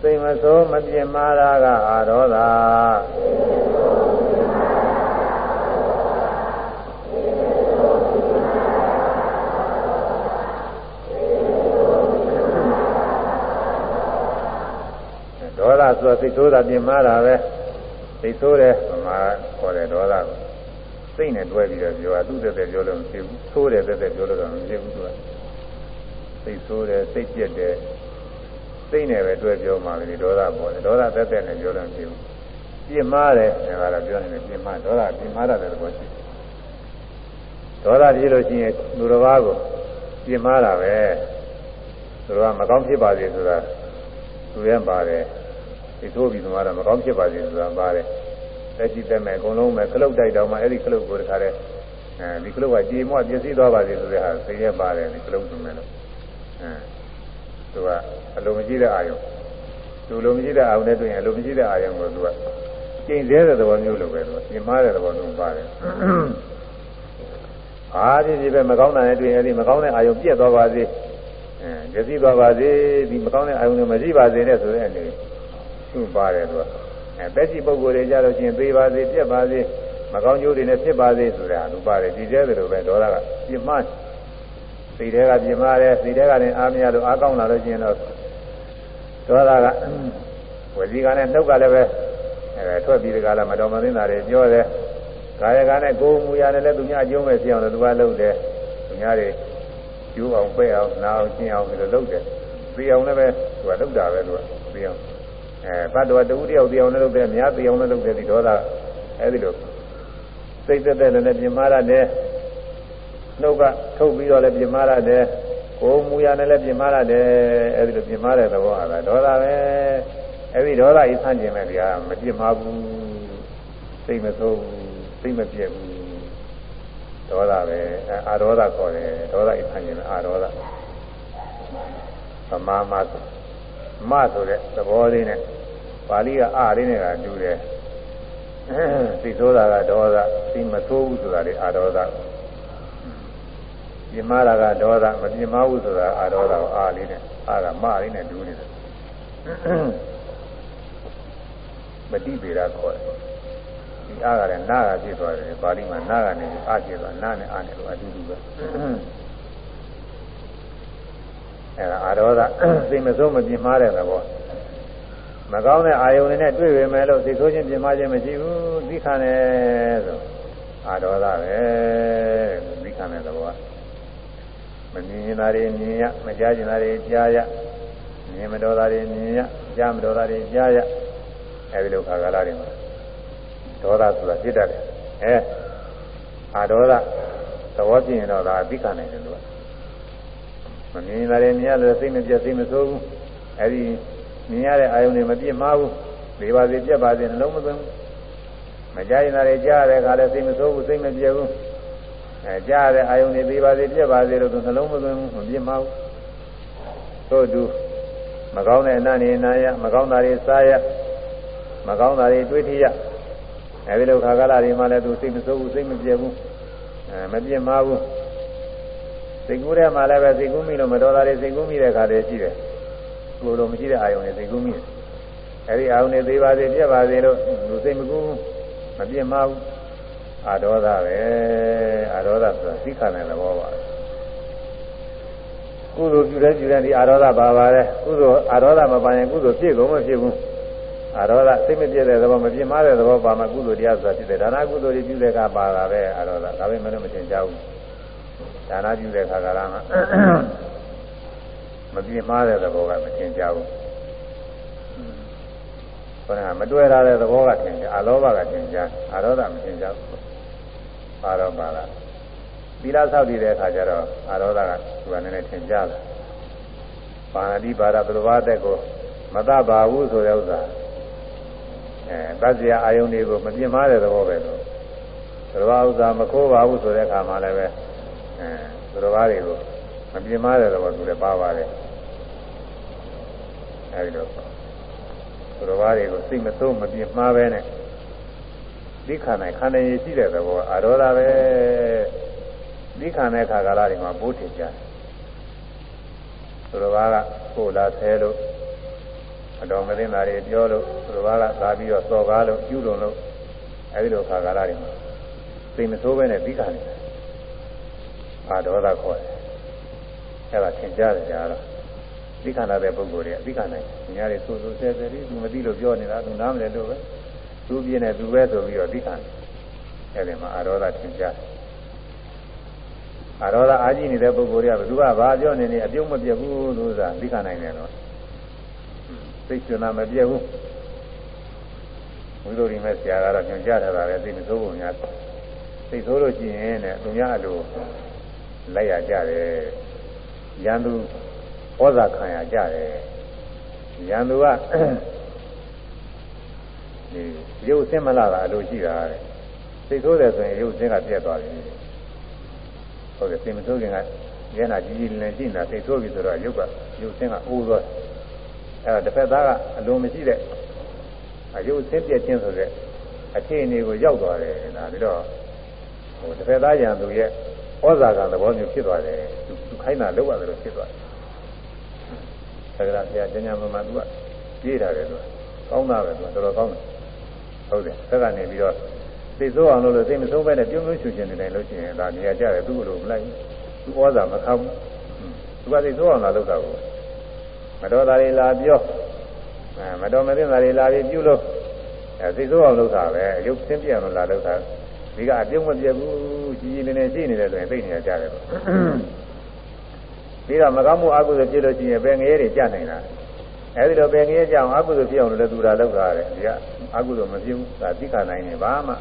Speaker 1: စိတ်မဆိုးမပြင်းမာတာကအာရောသာ ဒေါသဆိုစိတ်ဆိုးတာပြင်မာတာပဲစိတ်ဆိုးတယ်မှာခေါ်တယ်ဒေါသကိုစိတ်နဲ့တွဲပြီးတော့ပြောတာသူ့တက်တက်ပြောလို့မဖြစ်ဘူးဆိုးတယ်တက်တက်ပြောလို့တော့မဖြစ်ဘူးသူကစိတ်ဆိုးတယ်စိတ်ပြက်တယ်စိတ်နဲ့ပဲတွဲပြောမှလေဒေါသပေါ်တယ်ဒေါသတက်တက်နဲ့ပြောလို့မဖြစ်ဘူးပြင်မာတယ်ဒါကတော့ပြောနေတယ်ပြင်မာဒေါသပြင်မာတယ်တော့ရှိဒေါသဖြစ်လို့ရှိရင်သူတစ်ပါးကိုပြင်မာတာပဲသူကမကောင်းဖြစ်ပါစေဆိုတာသူရဲ့ပါတယ် ဒီထိုးပြီးသမားတော့မကောင်းဖြစ်ပါစေဆိုတာပါတယ်လက်ရှိတက်မဲ့အကုန်လုံးပဲခလုတ်တိုက်တော့မှအဲ့ဒီခလုတ်ကိုတခါတည်းအဲဒီခလုတ်ကကြေမွပြည့်စည်သွားပါစေဆိုတဲ့ဟာသိရပါတယ်ဒီခလုတ်ဆိုမဲ့လို့အဲသူကအလိုမရှိတဲ့အာယုံသူလိုမရှိတဲ့အာယုံနဲ့တွေ့ရင်အလိုမရှိတဲ့အာယုံကိုသူကကျင့်သေးတဲ့သဘောမျိုးလိုပဲသူကပြင်မာတဲ့သဘောမျိုးပါတယ်အားဖြင့်ဒီပဲမကောင်းတာနဲ့တွေ့ရင်အဲ့ဒီမကောင်းတဲ့အာယုံပြက်သွားပါစေအဲပြည့်စည်သွားပါစေဒီမကောင်းတဲ့အာယုံတွေမရှိပါစေနဲ့ဆိုတဲ့အနေ သူ့ပါတယ်သူကအဲတက်ရှိပုဂ္ဂိုလ်တွေကြတော့ချင်းသေးပါစေပြက်ပါစေမကောင်းကျိုးတွေနဲ့ဖြစ်ပါစေဆိုတာသူပါတယ်ဒီကျဲတယ်လို့ပဲဒေါသကပြမစိတ်ထဲကပြမတယ်စိတ်ထဲကလည်းအားမရလို့အားကောင်းလာလို့ချင်းတော့ဒေါသကဝစီကနဲ့နှုတ်ကလည်းပဲအဲထွက်ပြီးဒီကလာမတော်မသိတာတွေပြောတယ်ကာယကနဲ့ကိုယ်မူရနဲ့လည်းသူများအကျုံးပဲဖြစ်အောင်လို့သူကလုပ်တယ်သူများတွေကျိုးအောင်ပဲ့အောင်နားအောင်ကျင်းအောင်ဒီလိုလုပ်တယ်သိအောင်လည်းပဲသူကလုပ်တာပဲသူကသိအောင် အဲဘတ်တော်တူတယောက်တရားနဲ့လုပ်တယ်များတရားနဲ့လုပ်တယ်ဒီဒေါသအဲဒီလိုစိတ်သက်သက်နဲ့ပြင်မာရတယ်နှုတ်ကထုတ်ပြီးတော့လည်းပြင်မာရတယ်ကိုယ်မူရနဲ့လည်းပြင်မာရတယ်အဲဒီလိုပြင်မာတဲ့သဘောဟာဒေါသပဲအဲဒီဒေါသဤဆန့်ကျင်မဲ့ဗျာမပြင်မာဘူးစိတ်မဆိုးဘူးစိတ်မပြည့်ဘူးဒေါသပဲအာဒေါသခေါ်တယ်ဒေါသဤဆန့်ကျင်မဲ့အာဒေါသသမာမမဆိုတဲ့သဘောလေးနဲ့ ပါဠိကအာလေးနဲ့ကတူတယ်စိတ်ဆိုးတာကဒေါသစိတ်မဆိုးဘူးဆိုတာလေအာဒေါသပြင်းမာတာကဒေါသမပြင်းမာဘူးဆိုတာအာဒေါသကိုအာလေးနဲ့အာကမလေးနဲ့တူနေတယ်မတိပေတာခေါ်တယ်ဒီအာကလည်းနာကဖြစ်သွားတယ်ပါဠိမှာနာကနေအာဖြစ်သွားနာနဲ့အာနဲ့လို့အတူတူပဲအဲဒါအာဒေါသစိတ်မဆိုးမပြင်းမာတဲ့သဘော မကောင်းတဲ့အာယုန်တွေနဲ့တွေ့ပေမဲ့လို့သိဆိုးခြင်းပြင်မခြင်းမရှိဘူးသိခံတယ်ဆိုအာဒေါသပဲသိခံတဲ့သဘောမမြင်ရင်သာတွေမြင်ရမကြားရင်သာတွေကြားရမြင်မတော်တာတွေမြင်ရကြားမတော်တာတွေကြားရအဲဒီလိုခါကာလတွေမှာဒေါသဆိုတာဖြစ်တတ်တယ်အဲအာဒေါသသဘောပြရင်တော့ဒါသိခံနိုင်တယ်လို့မမြင်ရင်သာတွေမြင်ရလို့စိတ်မပြတ်စိတ်မဆိုးဘူးအဲဒီ မြင်ရတဲ့အာယုန်တွေမပြည့်မဘူးဒီပါစေပြက်ပါစေနှလုံးမသွင်းမကြရင်လည်းကြားရတဲ့အခါလည်းစိတ်မဆိုးဘူးစိတ်မပြည့်ဘူးအဲကြားရတဲ့အာယုန်တွေဒီပါစေပြက်ပါစေလို့သူနှလုံးမသွင်းဘူးမပြည့်မဘူးသို့တူမကောင်းတဲ့အနနေနာရမကောင်းတာတွေစားရမကောင်းတာတွေတွေးထရအဲဒီလိုခါကာလတွေမှာလည်းသူစိတ်မဆိုးဘူးစိတ်မပြည့်ဘူးအဲမပြည့်မဘူးစိတ်ကူးထဲမှာလည်းပဲစိတ်ကူးမိလို့မတော်တာတွေစိတ်ကူးမိတဲ့ခါတည်းရှိတယ် ကိုယ်လိုမရှိတဲ့အာယုန်တွေသိကူးမိတယ်အဲဒီအာယုန်တွေသေးပါစေပြက်ပါစေလို့လူစိတ်မကူးမပြင်းမဘူးအာဒေါသပဲအာဒေါသဆိုတာသိခါတဲ့သဘောပါကုသိုလ်ပြုတဲ့ပြုတဲ့ဒီအာဒေါသပါပါတယ်ကုသိုလ်အာဒေါသမပါရင်ကုသိုလ်ဖြစ်ကုန်မဖြစ်ဘူးအာဒေါသစိတ်မပြည့်တဲ့သဘောမပြင်းမတဲ့သဘောပါမှကုသိုလ်တရားဆိုတာဖြစ်တယ်ဒါနကုသိုလ်တွေပြုတဲ့အခါပါတာပဲအာဒေါသဒါပဲမလို့မသင်ကြဘူးဒါနပြုတဲ့အခါကလည်း မပြင်းမားတဲ့သဘောကမသင်ကြဘူးခန္ဓာမတွေ့ရတဲ့သဘောကသင်ကြအလောဘကသင်ကြအာရောဒမသင်ကြဘူးအာရောပါကသီလဆောက်တည်တဲ့အခါကျတော့အာရောဒကသူကနည်းနည်းသင်ကြတယ်ပါဏတိပါရဘုရားတဲ့ကိုမတပါဘူးဆိုတဲ့ဥစ္စာအဲတတ်စရာအာယုန်တွေကိုမပြင်းမားတဲ့သဘောပဲလို့ဘုရားဥစ္စာမခိုးပါဘူးဆိုတဲ့အခါမှာလည်းပဲအဲဘုရားတွေကိုမပြင်းမားတဲ့သဘောသူလည်းပါပါတယ် အဲဒီတော့ဘုရားတွေကိုစိတ်မသုံးမပြင်းမှားပဲနဲ့သိခါနိုင်ခန္ဓာရည်ရှိတဲ့သဘောအာရောဓပဲသိခါတဲ့ခါကာလတွေမှာပိုးထင်ကြတယ်ဘုရားကကိုလာဆဲလို့အတော်မသိတာတွေပြောလို့ဘုရားကသာပြီးတော့စော်ကားလို့ပြုလို့လို့အဲဒီလိုခါကာလတွေမှာစိတ်မဆိုးပဲနဲ့သိခါနေတယ်အာဒေါသခေါ်တယ်အဲ့ဒါသင်ကြားတယ်ကြာတော့ သိခန္ဓာတဲ့ပုဂ္ဂိုလ်တွေအသိခန္ဓာညာတွေဆိုဆိုဆဲဆဲလေးသူမသိလို့ပြောနေတာသူနားမလဲလို့ပဲသူပြင်းနေသူပဲဆိုပြီးတော့သိခန္ဓာအဲ့ဒီမှာအာရောဓသင်ကြားအာရောဓအာကြည့်နေတဲ့ပုဂ္ဂိုလ်တွေကဘယ်သူကဘာပြောနေနေအပြုံးမပြတ်ဘူးလို့ဆိုတာသိခန္ဓာနိုင်တယ်တော့သိချင်တာမပြတ်ဘူးဝိသုရိမဲ့ဆရာကတော့ညွှန်ကြားထားတာပဲသိမစိုးဘူးများသိဆိုးလို့ရှိရင်တဲ့သူများအလိုလိုက်ရကြတယ်ရန်သူ ဩဇာခံရကြတယ်ရန်သူကဒီရုပ်ဆင်းမလာတာအလိုရှိတာတဲ့စိတ်ဆိုးတယ်ဆိုရင်ရုပ်ဆင်းကပြတ်သွားပြီဟုတ်တယ်စိတ်မဆိုးခင်ကမျက်နှာကြီးကြီးလင်းကြည့်နေတာစိတ်ဆိုးပြီဆိုတော့ရုပ်ကရုပ်ဆင်းကအိုးသွားအဲဒါတစ်ဖက်သားကအလိုမရှိတဲ့အရုပ်ဆင်းပြတ်ခြင်းဆိုတဲ့အခြေအနေကိုရောက်သွားတယ်ဒါပြီးတော့ဟိုတစ်ဖက်သားရန်သူရဲ့ဩဇာကသဘောမျိုးဖြစ်သွားတယ်သူခိုင်းတာလောက်ရတယ်လို့ဖြစ်သွားတယ် ဆရာဆရာကျညာမမသူကပြေးတာတယ်သူကကောင်းတာပဲသူကတော်တော်ကောင်းတယ်ဟုတ်တယ်ဆက်ကနေပြီးတော့သိစိုးအောင်လို့လို့သိမဆုံးပဲနဲ့ပြုံးပြုံးချူချင်နေတယ်လို့ရှိရင်ဒါနေရာကြတယ်သူ့လိုမလိုက်သူဩဇာမခံဘူးသူကသိစိုးအောင်လာလုပ်တာကိုမတော်တာတွေလာပြောအဲမတော်မသိတာတွေလာပြီးပြုလို့အဲသိစိုးအောင်လုပ်တာပဲရုပ်သင်းပြအောင်လာလုပ်တာဒီကအပြုံးမပြဘူးကြီးကြီးနေနေရှိနေတယ်ဆိုရင်သိနေကြတယ်ပေါ့ ပြီးတော့မကောင်းမှုအကုသိုလ်ဖြစ်လို့ရှိရင်ပဲငရဲတွေကြနိုင်တာအဲဒီလိုပဲငရဲကြအောင်အကုသိုလ်ဖြစ်အောင်လည်းသူတာလောက်တာတယ်ဒီကအကုသိုလ်မဖြစ်ဘူးဒါသိခနိုင်နေဘာမှ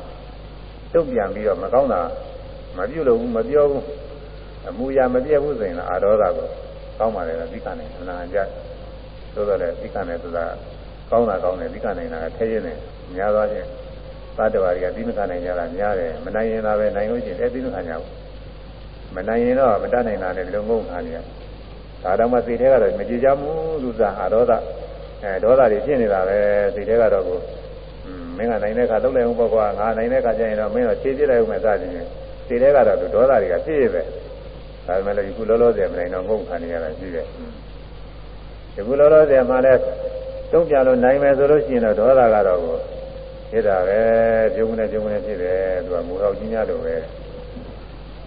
Speaker 1: တုတ်ပြန်ပြီးတော့မကောင်းတာမပြုတ်လို့ဘူးမပြောဘူးအမူအရာမပြည့်ဘူးဆိုရင်အာရောဓကိုကောင်းပါလေသိခံနိုင်မနာကြသို့တော်လည်းသိခံတယ်ဆိုတာကောင်းတာကောင်းတယ်သိခံနိုင်တာကထဲရင်တယ်များသွားချင်းသတ္တဝါတွေကသိမခံနိုင်ကြတာများတယ်မနိုင်ရင်သာပဲနိုင်လို့ရှိရင်လည်းသိမခံကြဘူး မနိုင်ရင်တော့မတတ်နိုင်တာနဲ့ဒီလိုငုံခံနေရဒါတော့မှစိတ်ထဲကတော့မကြည်ကြဘူးသူစားအာရောဒအဲဒေါသတွေဖြစ်နေတာပဲစိတ်ထဲကတော့ကိုမင်းကနိုင်တဲ့အခါလုံးလိုက်အောင်ပေါ့ကွာငါနိုင်တဲ့အခါကျရင်တော့မင်းတော့ခြေပြစ်လိုက်အောင်မယ်စသည်ဖြင့်စိတ်ထဲကတော့ဒေါသတွေကဖြစ်ရပဲဒါပေမဲ့လည်းဒီခုလောလောဆယ်မနိုင်တော့ငုံခံနေရတာရှိတယ်ဒီခုလောလောဆယ်မှာလည်းတုံးပြလို့နိုင်မယ်ဆိုလို့ရှိရင်တော့ဒေါသကတော့ကိုဖြစ်တာပဲပြုံးနေပြုံးနေဖြစ်တယ်သူကမူတော်ကြီးများလို့ပဲ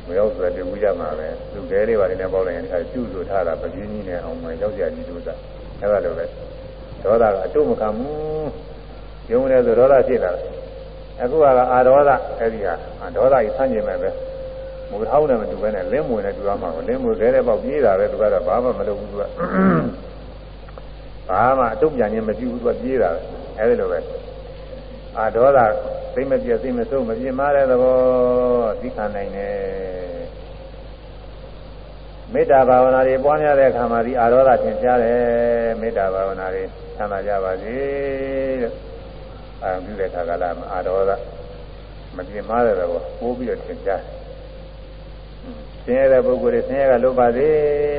Speaker 1: မရောက်ဆိုတဲ့ပြုံးကြမှာပဲသူကဲလေးပါနေပေါက်လိုက်ရင်ဒီကကျူးဆိုထားတာပကြီးကြီးနဲ့အောင်မယ်ရောက်ကြကြီးလို့သာအဲ့ဒါလိုပဲဒေါသကအတုမခံဘူးပြုံးနေဆိုဒေါသဖြစ်လာတယ်အခုကအာဒေါသအဲ့ဒီဟာဒေါသကြီးဆန့်ကျင်မဲ့ပဲမူထောင်းနဲ့မတူဘဲနဲ့လင်းမွေနဲ့တူရမှာကိုလင်းမွေခဲတဲ့ပေါက်ပြေးတာပဲသူကတော့ဘာမှမလုပ်ဘူးသူကဘာမှအတုပြန်ခြင်းမပြုဘူးသူကပြေးတာပဲအဲဒီလိုပဲအာဒေါသ သိမပြည့်သိမဆုံးမပြင်းမာတဲ့သဘောသိခံနိုင်တယ်မေတ္တာဘာဝနာတွေပွားများတဲ့အခါမှာဒီအာရောဓသင်ရှားတယ်မေတ္တာဘာဝနာတွေဆံပါကြပါစေတဲ့အာပြုတဲ့ခါကလာမှာအာရောဓမပြင်းမာတဲ့သဘောပိုးပြီးတော့သင်ရှားဆင်းရဲတဲ့ပုဂ္ဂိုလ်တွေဆင်းရဲကလွတ်ပါစေ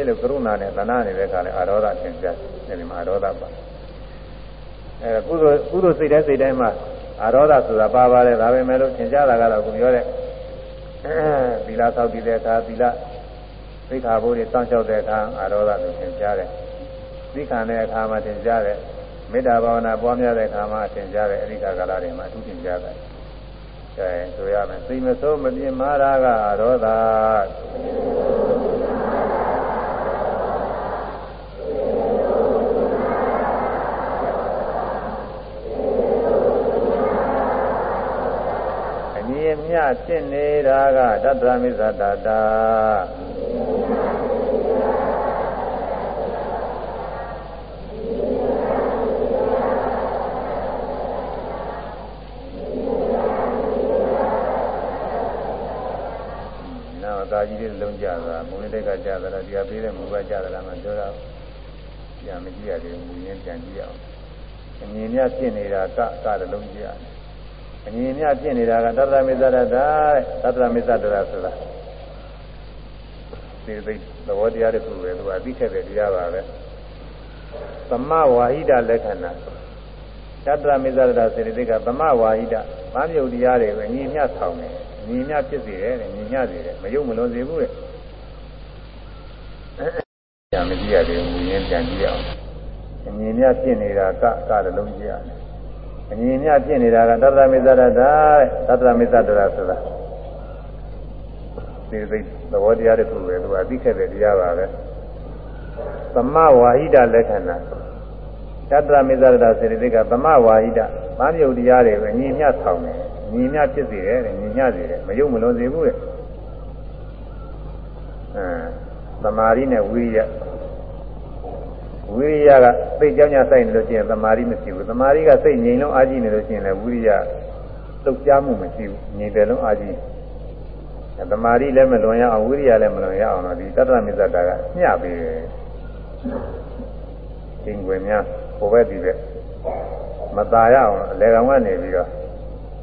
Speaker 1: လို့ကရုဏာနဲ့သနာနေတဲ့ခါလဲအာရောဓသင်ရှားဒီမှာအာရောဓပါအဲကုသိုလ်ကုသိုလ်စိတ်တိုင်းစိတ်တိုင်းမှာ အာရောဓဆိုတာပါပါတယ်ဒါပဲမဲ့လို့သင်ကြားတာကတော့ကိုပြောတဲ့သီလဆောက်တည်တဲ့အခါသီလသိက္ခာပုဒ်တွေစောင့်ရှောက်တဲ့အခါအာရောဓလို့သင်ကြားတယ်သိခံတဲ့အခါမှာသင်ကြားတယ်မေတ္တာဘာဝနာပွားများတဲ့အခါမှာသင်ကြားတယ်အရိကကာလတွေမှာအထူးသင်ကြားတယ်ကဲဆိုရမယ်သိမစိုးမပြင်းမာရာကအာရောဓမြ ဖြစ်နေတာကတတ္တမိစ္ဆတတာနောက်သာကြီးလေးလုံးကြတာမူရင်းတက်ကကြတာဒီကပေးတဲ့မူကကြတာမှပြောတာပြန်မကြည့်ရသေးဘူးမူရင်းပြန်ကြည့်ရအောင်အမြင်များဖြစ်နေတာကကတလုံးကြည့်ရတယ် အမြင်များဖြစ်နေတာကသတ္တမေသရတာသတ္တမေသတရဆိုတာဒီသိသဘောတရားတစ်ခုပဲသူကအသိခဲ့တဲ့တရားပါပဲသမဝါဟိတလက္ခဏာသတ္တမေသရတာစေတသိက်ကသမဝါဟိတဗာမြုပ်တရားတွေပဲညီမျှဆောင်တယ်ညီမျှဖြစ်စေတယ်ညီမျှစေတယ်မယုံမလွန်စေဘူးတဲ့ညာမကြည့်ရသေးဘူးမြင်ပြန်ကြည့်အောင်အမြင်များဖြစ်နေတာကကတလုံးကြည့်ရတယ် အမြင်မြဖြစ်နေတာကသတ္တမေသရတာသတ္တမေသတရဆိုတာဒီသိသဘောတရားတစ်ခုပဲသူကအသိခဲ့တဲ့တရားပါပဲသမဝါဟိတလက္ခဏာသတ္တမေသရတာစေတိကသမဝါဟိတဗာမြုပ်တရားတွေပဲညီမြဆောင်တယ်ညီမြဖြစ်စေတယ်ညီညစေတယ်မယုံမလွန်စေဘူးတဲ့အဲသမာဓိနဲ့ဝိရိယ ဝိရိယကစိတ်ကြောင်းကြဆိုင်နေလို့ရှိရင်သမာဓိမရှိဘူးသမာဓိကစိတ်ငြိမ်လုံးအားကြီးနေလို့ရှိရင်လည်းဝိရိယသုတ်ကြမှုမရှိဘူးငြိမ်တယ်လုံးအားကြီးသမာဓိလည်းမလွန်ရအောင်ဝိရိယလည်းမလွန်ရအောင်တော့ဒီတတ္တမစ္ဆတာကမျှပေးတယ်သင်္ကွယ်များဟိုဘက်ဒီဘက်မตายရအောင်အလေကောင်ကနေပြီးတော့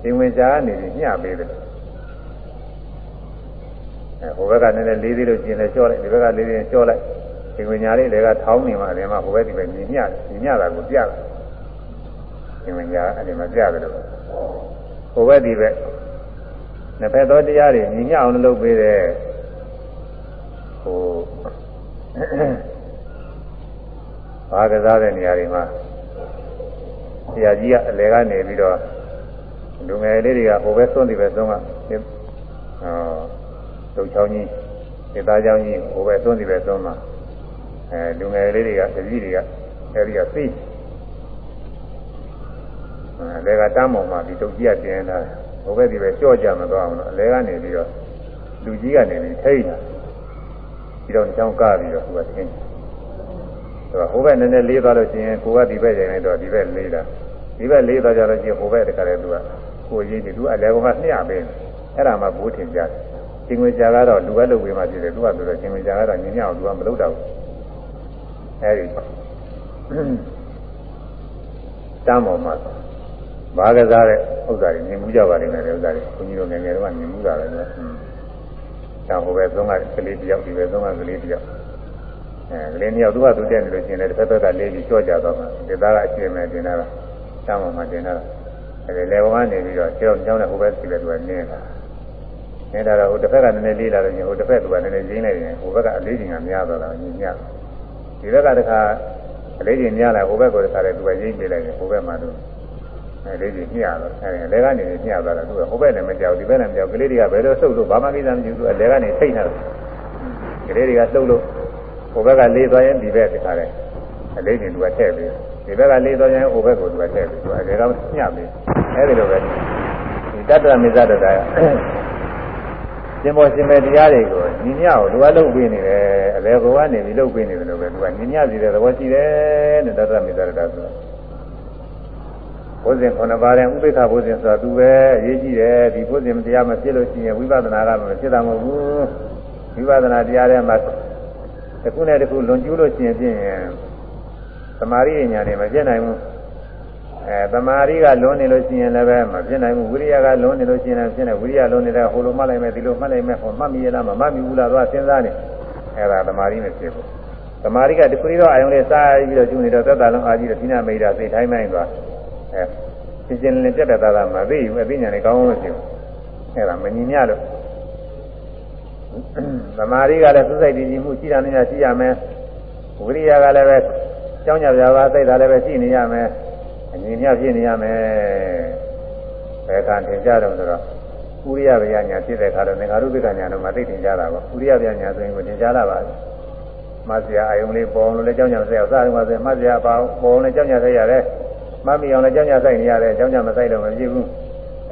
Speaker 1: သင်္ဝင်ကြားကနေပြီးမျှပေးတယ်အဲဟိုဘက်ကနည်းနည်းလေးသေးလို့ရှိရင်လည်းလျှော့လိုက်ဒီဘက်ကလေးသေးရင်လျှော့လိုက် ဒီဝိညာဉ်လေးတွေကထောင်းနေမှလည်းမှဟိုဘက်ဒီဘက်မြင်ညမြင်ညတာကိုပြတယ်ဒီဝိညာဉ်အဲ့ဒီမှာပြတယ်လို့ဟိုဘက်ဒီဘက်နှစ်ဖက်သောတရားတွေမြင်ညအောင်လုပ်ပေးတယ်ဟိုဘာကစားတဲ့နေရာတွေမှာဆရာကြီးကအလဲကနေပြီးတော့လူငယ်လေးတွေကဟိုဘက်သွန်းဒီဘက်သွန်းကဟောလုံချောင်းကြီးဒေသချောင်းကြီးဟိုဘက်သွန်းဒီဘက်သွန်းမှာ အဲလူငယ်လေးတွေကတတိတွေကအဲဒီကသိအဲကတမ်းပေါ်မှာဒီတုတ်ကြီးကတင်လာဟိုဘက်ဒီပဲကြော့ကြမသွားအောင်လို့အလဲကနေပြီးတော့လူကြီးကနေပြီးထိတ်တာပြီးတော့ကြောင်းကားပြီးတော့သူကသင်ဆိုတော့ဟိုဘက်နည်းနည်းလေးသွားလို့ရှိရင်ကိုကဒီဘက်ရင်လိုက်တော့ဒီဘက်လေးတာဒီဘက်လေးသွားကြလို့ရှိရင်ဟိုဘက်တခါတည်းသူကကိုရင်းနေသူအလဲကောင်ကမျှပေးအဲ့ဒါမှဘိုးထင်ကြတယ်ရှင်ငွေကြာကတော့လူပဲလုပ်ပေးမှဖြစ်တယ်သူကဆိုတော့ရှင်ငွေကြာကတော့ညင်ညအောင်သူကမလုပ်တော့ဘူး အဲဒီတမ်းပေါ်မှာဘာကစားတဲ့ဥစ္စာတွေမြင်မှုကြပါလိမ့်မယ်ဥစ္စာတွေဘုန်းကြီးတို့ငယ်ငယ်တော့မြင်မှုတာပဲနော်။တောင်ဟိုဘက်သုံးကကလေးတယောက်ဒီဘက်သုံးကကလေးတယောက်အဲကလေးတယောက်သူကသူတက်နေလို့ရှိရင်လည်းတစ်ဖက်ဖက်ကလေးကြီးကြော့ကြတော့မှာဒီသားကအရှင်မဲ့တင်တာလားတမ်းပေါ်မှာတင်တာလားအဲဒီလေဝကနေပြီးတော့ကျောင်းကျောင်းနဲ့ဟိုဘက်စီလည်းသူကနင်းတာနေတာတော့ဟိုတစ်ဖက်ကနည်းနည်းလေးလာလို့ညဟိုတစ်ဖက်ကသူကနည်းနည်းရင်းလိုက်ရင်ဟိုဘက်ကအလေးကြီးကများတော့တာညည ဒီဘက်ကတခါအလေးကြီးများလာဟိုဘက်ကိုတခါလည်းသူကရင်းပေးလိုက်တယ်ဟိုဘက်မှာသူအဲလေးကြီးညတော့အဲဒီလေကနေညသွားတာသူကဟိုဘက်လည်းမကြောက်ဒီဘက်လည်းမကြောက်ကလေးတွေကဘယ်လိုဆုပ်လို့ဘာမှကိစ္စမရှိဘူးသူကလေကနေထိတ်နေတယ်ကလေးတွေကလှုပ်လို့ဟိုဘက်ကလေးသွားရင်ဒီဘက်တခါလည်းအလေးကြီးသူကထည့်ပြီးဒီဘက်ကလေးသွားရင်ဟိုဘက်ကိုသူကထည့်ပြီးသူကလေကညပြီးအဲဒီလိုပဲဒီတတ္တမေဇတတာရှင်မောရှင်မေတရားတွေကိုညီညကိုသူကလုပ်ပေးနေတယ်အလေကောကနေပြီးလုပ်ပေးနေတယ် လို့ပဲသူကညီညစီတဲ့သဘောရှိတယ်တဲ့တတ္တမေဇတတာဆိုဘုဇင်ခုနှစ်ပါးတဲ့ဥပိ္ပခဘုဇင်ဆိုတာသူပဲအရေးကြီးတယ်ဒီဘုဇင်တရားမဖြစ်လို့ရှိရင်ဝိပဿနာကမဖြစ်တာမဟုတ်ဘူးဝိပဿနာတရားထဲမှာတစ်ခုနဲ့တစ်ခုလွန်ကျူးလို့ရှိရင်ဖြင့်သမာဓိဉာဏ်နဲ့မဖြစ်နိုင်ဘူးအဲသမာဓိကလွန်နေလို့ရှိရင်လည်းပဲမဖြစ်နိုင်ဘူးဝိရိယကလွန်နေလို့ရှိရင်လည်းဖြစ်နေဝိရိယလွန်နေတဲ့ဟိုလိုမှတ်လိုက်မယ်ဒီလိုမှတ်လိုက်မယ်ဟိုမှတ်မိရလားမမှတ်မိဘူးလားသွားစဉ်းစားနေအဲဒါသမာဓိနဲ့ဖြစ်ဖို့ သမာဓိကတခုရီတော့အယုံလေးစားပြီးတော့ကျူနေတော့သက်တာလုံးအာကြီးတော့ဒီနာမိတ်တာသိတိုင်းမိုင်းသွားအဲရှင်းရှင်းလင်းလင်းပြတ်တဲ့သားသားမသိဘူးအသိဉာဏ်နဲ့ကောင်းကောင်းမရှိဘူးအဲဒါမညီမျှလို့သမာဓိကလည်းသုစိတ်တည်ကြည်မှုရှိတာနဲ့ရှိရမယ်ဝိရိယကလည်းပဲကြောင်းကြပြပါသိတာလည်းပဲရှိနေရမယ်အညီမျှဖြစ်နေရမယ်ဘယ်ကထင်ကြတော့ဆိုတော့ဥရိယဗျာညာဖြစ်တဲ့ခါတော့ငါရုပ္ပကညာတော့မသိထင်ကြတာပေါ့ဥရိယဗျာညာဆိုရင်ကိုထင်ကြတာပါ မဆရာအယုံလေးပေါ်လို့လည်းကြောင်းကြမဆက်အောင်စားတယ်မှာဆိုမဆရာပါပေါ်လည်းကြောင်းကြဆက်ရတယ်မမီအောင်လည်းကြောင်းကြဆိုင်နေရတယ်ကြောင်းကြမဆိုင်တော့မဖြစ်ဘူး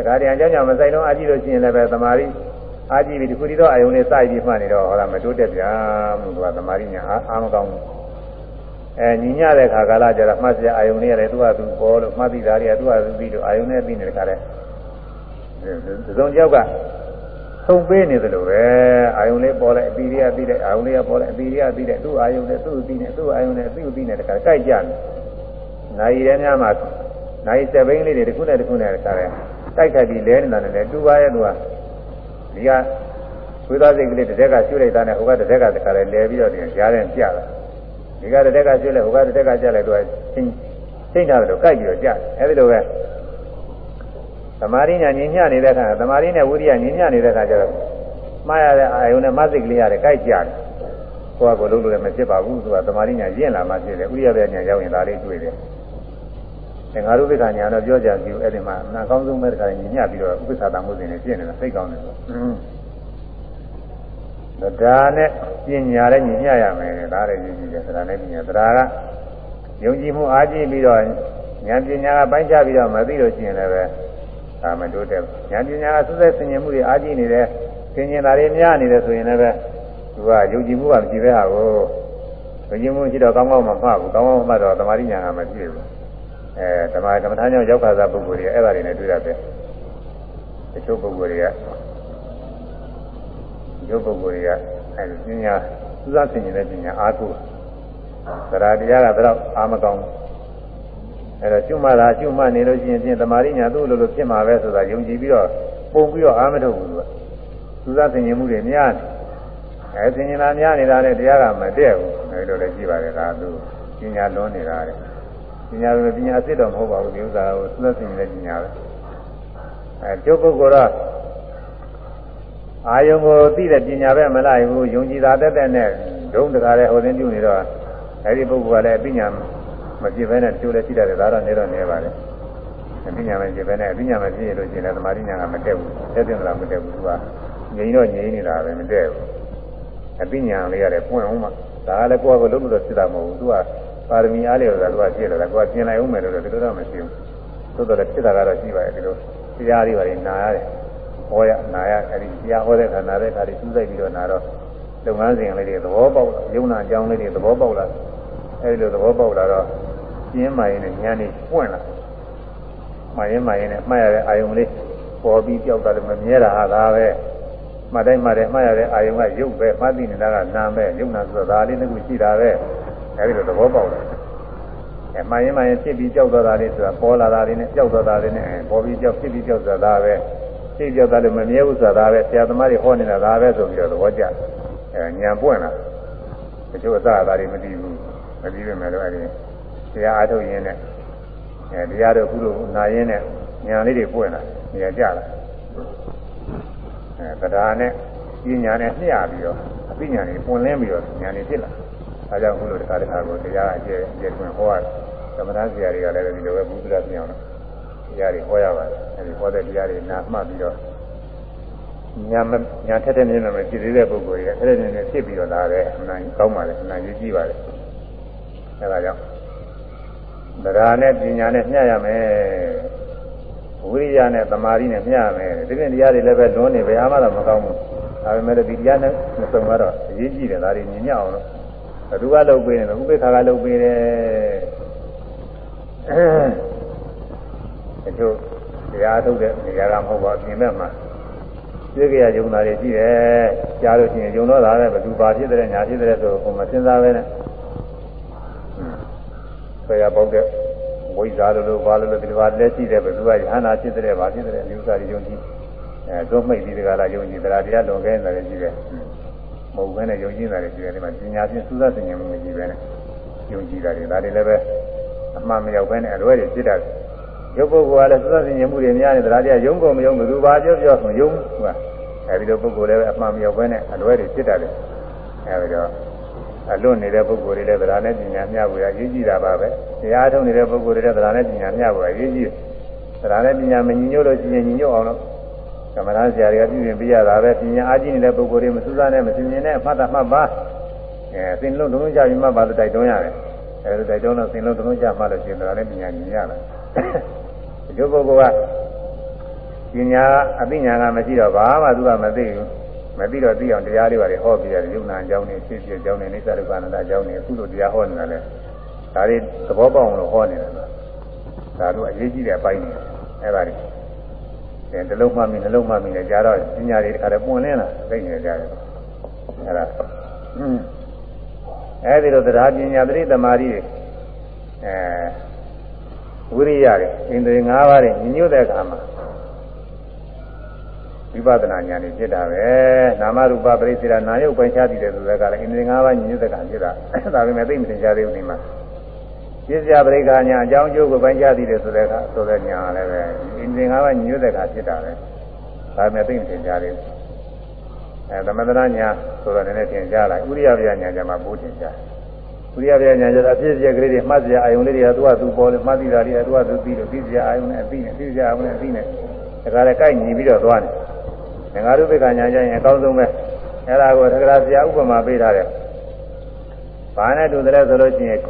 Speaker 1: ဒါကြတဲ့ကြောင်းကြမဆိုင်တော့အကြည့်လို့ရှိရင်လည်းပဲသမာဓိအာကြည့်ပြီးဒီခုဒီတော့အယုံလေးစိုက်ပြီးမှနေတော့ဟောတာမတိုးတက်ပြန်ဘူးသူကသမာဓိညာအားမကောင်းဘူးအဲညီညတဲ့ခါကာလကျတော့မှတ်စရာအာယုန်လေးရတယ်သူကသူပေါ်လို့မှတ်ပြီးသားတွေကသူကသူပြီးတော့အာယုန်နဲ့ပြီးနေတဲ့ခါလဲသုံးကြောက်က သုံးပေးနေတယ်လို့ပဲအာယုန်လေးပေါ်လိုက်အပီတွေကပြီးတဲ့အာယုန်လေးကပေါ်လိုက်အပီတွေကပြီးတဲ့သူ့အာယုန်နဲ့သူ့ပြီးနေသူ့အာယုန်နဲ့သူ့ပြီးနေတဲ့ခါကြိုက်ကြတယ်နိုင်ရဲများမှာနိုင်စက်ဘိန်းလေးတွေတစ်ခုနဲ့တစ်ခုနဲ့ခါလဲတိုက်ခတ်ပြီးလဲနေတာနဲ့တူပါရဲ့သူကဒီကဝိသားစိတ်ကလေးတစ်သက်ကကျွတ်လိုက်တာနဲ့ဟိုကတစ်သက်ကတခါလဲလဲပြီးတော့ဒီကြားထဲပြတာဒီကတက်ကကျွတ်လဲဟိုကတက်ကကြလဲသူကချင်းချင်းတာလို့ကြိုက်ပြီးတော့ကြားအဲဒီလိုပဲသ မာဓိညာညင်ညနေတဲ့အခါသမာဓိနဲ့ဝိရိယညင်ညနေတဲ့အခါကျတော့မှားရတဲ့အာယုန်နဲ့မသိကလေးရတယ်ကြိုက်ကြတယ်ကိုယ့်ကိုယ်လုံးလို့လည်းမဖြစ်ပါဘူးသူကသမာဓိညာရင့်လာမှဖြစ်တယ်ဥရိယပဲညာရောက်ရင်ဒါလေးတွေ့တယ်သင်္ဃာရုပ္ပခညာတော့ပြောကြကြည့်အဲ့ဒီမှာအနာကောင်းဆုံးပဲတခါညင်ညပြီးတော့ဥပ္ပခာတမှုစဉ်နဲ့ပြည့်နေတာစိတ်ကောင်းတယ်ဆိုဒါနဲ့ပညာနဲ့ညီမျှရမယ်ဒါလည်းယူကြည့်တယ်သဒ္ဒါနဲ့ပညာသဒ္ဒါကယုံကြည်မှုအားကြီးပြီးတော့ဉာဏ်ပညာကပိုင်းခြားပြီးတော့မသိလို့ရှိရင်လည်းပဲ ဒါမတိုးတက်ဘူးဉာဏ်ပညာကစွတ်သက်ဆင်ញင်မှုတွေအားကြီးနေတယ်ဆင်ញင်တာတွေများနေတယ်ဆိုရင်လည်းပဲသူကယုံကြည်မှုကမရှိပဲဟာကိုယုံကြည်မှုရှိတော့ကောင်းကောင်းမမှတ်ဘူးကောင်းကောင်းမမှတ်တော့သမာဓိဉာဏ်ကမပြည့်ဘူးအဲဓမ္မကမ္မထာကြောင့်ရောက်ခါသာပုဂ္ဂိုလ်တွေအဲ့ဒါတွေနဲ့တွေ့ရတယ်တချို့ပုဂ္ဂိုလ်တွေကရုပ်ပုဂ္ဂိုလ်တွေကအဲဒီပညာသုသဆင်ရင်တဲ့ပညာအားကိုးသရတရားကတော့အာမကောင်း အဲတော့ကျွမတာကျွမနေလို့ရှိရင်ဖြင့်တမာရိညာသူ့လိုလိုဖြစ်မှာပဲဆိုတာယုံကြည်ပြီးတော့ပုံပြီးတော့အာမထုတ်ဘူးသူကသုသဆင်ရင်မှုတွေများတယ်အဲဆင်ရင်လာများနေတာနဲ့တရားကမတည့်ဘူးအဲဒီလိုလည်းကြည့်ပါလေဒါသူပညာလွန်နေတာတဲ့ပညာကပညာအစ်စ်တော့မဟုတ်ပါဘူးဒီဥစ္စာကိုသုသဆင်ရင်တဲ့ပညာပဲအဲကျုပ်ပုဂ္ဂိုလ်တော့အာယုံကိုသိတဲ့ပညာပဲမလိုက်ဘူးယုံကြည်တာတက်တက်နဲ့ဒုံတကားလည်းဟိုသင်းပြုနေတော့အဲဒီပုဂ္ဂိုလ်ကလည်းပညာ မပြည့်ဘဲနဲ့တချို့လည်းရှိတတ်တယ်ဒါတော့နေတော့နေပါလေပညာမပြည့်ဘဲနဲ့ပညာမပြည့်လို့ရှိရင်လည်းသမာဓိညာကမတက်ဘူးတက်တယ်လားမတက်ဘူးသူကငြိမ်တော့ငြိမ်နေတာပဲမတက်ဘူးအပညာလေးရတယ်ပွင့်အောင်မှဒါကလည်းကိုယ့်ကိုလုံးလို့ဖြစ်တာမဟုတ်ဘူးသူကပါရမီအားလျော်တာသူကပြည့်တယ်လားကိုယ်ကပြင်လိုက်အောင်မယ်လို့ဒီလိုတော့မရှိဘူးသို့တော်လည်းဖြစ်တာကတော့ရှိပါတယ်ဒီလိုတရားတွေပါနာရတယ်ဟောရနာရအဲဒီတရားဟောတဲ့ခါနာတဲ့ခါတွေသူးလိုက်ပြီးတော့နာတော့လုပ်ငန်းစဉ်လေးတွေသဘောပေါက်ယုံနာအကြောင်းလေးတွေသဘောပေါက်လာအဲဒီလိုသဘောပေါက်လာတော့ ပြင်းမှရင်နဲ့ဉာဏ်နဲ့ပွင့်လာမှရင်မှရင်နဲ့မှတ်ရတဲ့အာယုံလေးပေါ်ပြီးပြောက်တာလည်းမမြဲတာဟာဒါပဲမှတ်တိုင်းမှတ်တယ်မှတ်ရတဲ့အာယုံကရုပ်ပဲမှတ်သိနေတာကနာပဲယုံနာဆိုတော့ဒါလေးတစ်ခုရှိတာပဲအဲဒီလိုသဘောပေါက်တယ်အဲမှန်ရင်မှန်ရင်ဖြစ်ပြီးကြောက်သွားတာလေးဆိုတာပေါ်လာတာလေးနဲ့ကြောက်သွားတာလေးနဲ့ပေါ်ပြီးကြောက်ဖြစ်ပြီးကြောက်သွားတာပဲဖြစ်ကြောက်တာလည်းမမြဲဘူးဆိုတာပဲဆရာသမားတွေဟောနေတာဒါပဲဆိုပြီးတော့သဘောကျအဲညံပွင့်လာတချို့အစအသာတွေမသိဘူးမသိပေမဲ့လည်းအဲဒီ တရားအားထုတ်ရင်းနဲ့အဲတရားတို့ခုလိုနာရင်းနဲ့ညာလေးတွေပွင့်လာနေရာကြလာအဲတရားနဲ့ပညာနဲ့မျှပြီးတော့အပညာတွေပွင့်လင်းပြီးတော့ညာနေဖြစ်လာဒါကြောင့်ခုလိုတစ်ခါတစ်ခါကိုတရားအကျဲအကျဲတွင်ဟောရတယ်သမထဆရာတွေကလည်းဒီလိုပဲဘုရားပြောင်းတော့တရားတွေဟောရပါတယ်အဲဒီဟောတဲ့တရားတွေနာမှတ်ပြီးတော့ညာမညာထက်တဲ့နည်းနဲ့ဖြစ်သေးတဲ့ပုဂ္ဂိုလ်တွေကအဲ့ဒီနည်းနဲ့ဖြစ်ပြီးတော့လာတယ်အမှန်ကောင်းပါလေအမှန်ရေးကြည့်ပါလေအဲဒါကြောင့် တရားနဲ့ပညာနဲ့မျှရမယ်ဝိရိယနဲ့သမာဓိနဲ့မျှရမယ်ဒီပြင်တရားတွေလည်းပဲလွန်နေပဲအားမတော့မကောင်းဘူးဒါပေမဲ့ဒီတရားနဲ့မစုံတော့အရေးကြီးတယ်ဒါတွေမြင်ရအောင်လို့ဘသူကလုပ်ပေးတယ်ဥပိ္ပခါကလုပ်ပေးတယ်အဲတို့တရားထုတ်တဲ့နေရာကမဟုတ်ပါပြင်မဲ့မှာသိကြရယုံတာတွေရှိတယ်ကြားလို့ရှိရင်ယုံတော့တာလည်းဘသူပါဖြစ်တဲ့ညာဖြစ်တဲ့ဆိုကိုမစဉ်းစားပဲနဲ့ ဆရာပေါက်တဲ့ဝိဇ္ဇာလိုလိုဘာလိုလိုဒီလိုပါလက်ရှိတယ်ဘယ်သူကယဟနာဖြစ်တဲ့ဘာဖြစ်တဲ့လူစားတွေယုံကြည်အဲသို့မိတ်ပြီးတကလားယုံကြည်တရားတရားလွန်ခဲ့တယ်ရှိတယ်မဟုတ်ဘဲနဲ့ယုံကြည်တာတွေရှိတယ်ဒီမှာပညာဖြင့်စူးစမ်းဆင်ခြင်မှုမရှိဘဲနဲ့ယုံကြည်တာတွေဒါတွေလည်းပဲအမှန်မရောက်ဘဲနဲ့အလွဲတွေဖြစ်တတ်တယ်ရုပ်ပုဂ္ဂိုလ်ကလည်းစူးစမ်းဆင်ခြင်မှုတွေများနေတရားတရားယုံကုန်မယုံဘယ်သူပါပြောပြောဆိုယုံဟုတ်လားအဲဒီလိုပုဂ္ဂိုလ်လည်းပဲအမှန်မရောက်ဘဲနဲ့အလွဲတွေဖြစ်တတ်တယ်အဲဒီတော့ အလွတ်နေတဲ့ပုဂ္ဂိုလ်တွေလည်းသရနဲ့ပညာမျှဖို့ရအရေးကြီးတာပါပဲတရားထုတ်နေတဲ့ပုဂ္ဂိုလ်တွေလည်းသရနဲ့ပညာမျှဖို့ရအရေးကြီးသရနဲ့ပညာမညီညွတ်လို့ရှိရင်ညီညွတ်အောင်လို့ကမ္မဋ္ဌာန်းဆရာတွေကပြုပြင်ပေးရတာပဲပညာအားကြီးနေတဲ့ပုဂ္ဂိုလ်တွေမစူးစမ်းနဲ့မစင်မြင်နဲ့မှတ်တာမှတ်ပါအဲသင်လုံးလုံးကြပြီးမှပါလို့တိုက်တွန်းရတယ်အဲလိုတိုက်တွန်းလို့သင်လုံးလုံးကြမှလို့ရှိရင်သရနဲ့ပညာညီရလာဒီလိုပုဂ္ဂိုလ်ကပညာအသိဉာဏ်ကမရှိတော့ဘာမှသူကမသိဘူး မသိတော့သိအောင်တရားလေးပါလေဟောပြရတယ်ယုံနာအကြောင်းနဲ့ဖြစ်ဖြစ်အကြောင်းနဲ့နိစ္စဒုက္ခအနတ္တအကြောင်းနဲ့အခုလိုတရားဟောနေတာလေဒါတွေသဘောပေါက်အောင်လို့ဟောနေတာလားဒါတို့အရေးကြီးတဲ့အပိုင်းနေအဲ့ဒါတွေအဲတလုံးမှမင်းနှလုံးမှမင်းလည်းကြားတော့ပညာတွေတခါတည်းပွင့်လင်းလာသိနေကြတယ်အဲ့ဒါအဲဒီလိုတရားပညာသတိသမารီတွေအဲဝိရိယတွေအင်္ဒြေ၅ပါးတွေညညွတ်တဲ့အခါမှာ ဝိပဿနာဉာဏ်นี่ဖြစ်တာပဲနာမရူပပရိစ္ဆေဒနာယုတ်ပိုင်းခြားတည်တယ်ဆိုတဲ့ကလည်းအင်္ဒြေ၅ပါးညညွတ်တဲ့ကံဖြစ်တာဒါပေမဲ့သိမသင်ကြသေးဘူးဒီမှာပြစ္ဆာပရိက္ခာညာအကြောင်းကျိုးကိုပိုင်းခြားတည်တယ်ဆိုတဲ့ကဆိုတဲ့ညာလည်းပဲအင်္ဒြေ၅ပါးညညွတ်တဲ့ကဖြစ်တာပဲဒါပေမဲ့သိမသင်ကြသေးဘူးအဲသမထနာညာဆိုတော့လည်းသင်ကြလိုက်ဥရိယဗျာညာကြမှာပိုးသင်ကြဥရိယဗျာညာကြတာပြည့်ပြည့်ကလေးတွေမှတ်စရာအာယုံလေးတွေကသူ့ဟာသူပေါ်လေမှတ်သိတာတွေကသူ့ဟာသူပြီးလို့သိစရာအာယုံနဲ့အသိနဲ့သိစရာအာယုံနဲ့အသိနဲ့ဒါကြလည်းကိုက်ညီပြီးတော့သွားတယ် ငါတို့ဘက်ကညာကြရင်အကောင်းဆုံးပဲအဲ့ဒါကိုသက္ကရာဆရာဥပမာပေးထားတယ်ဘာနဲ့တူတယ်ဆိုလို့ရှိရင်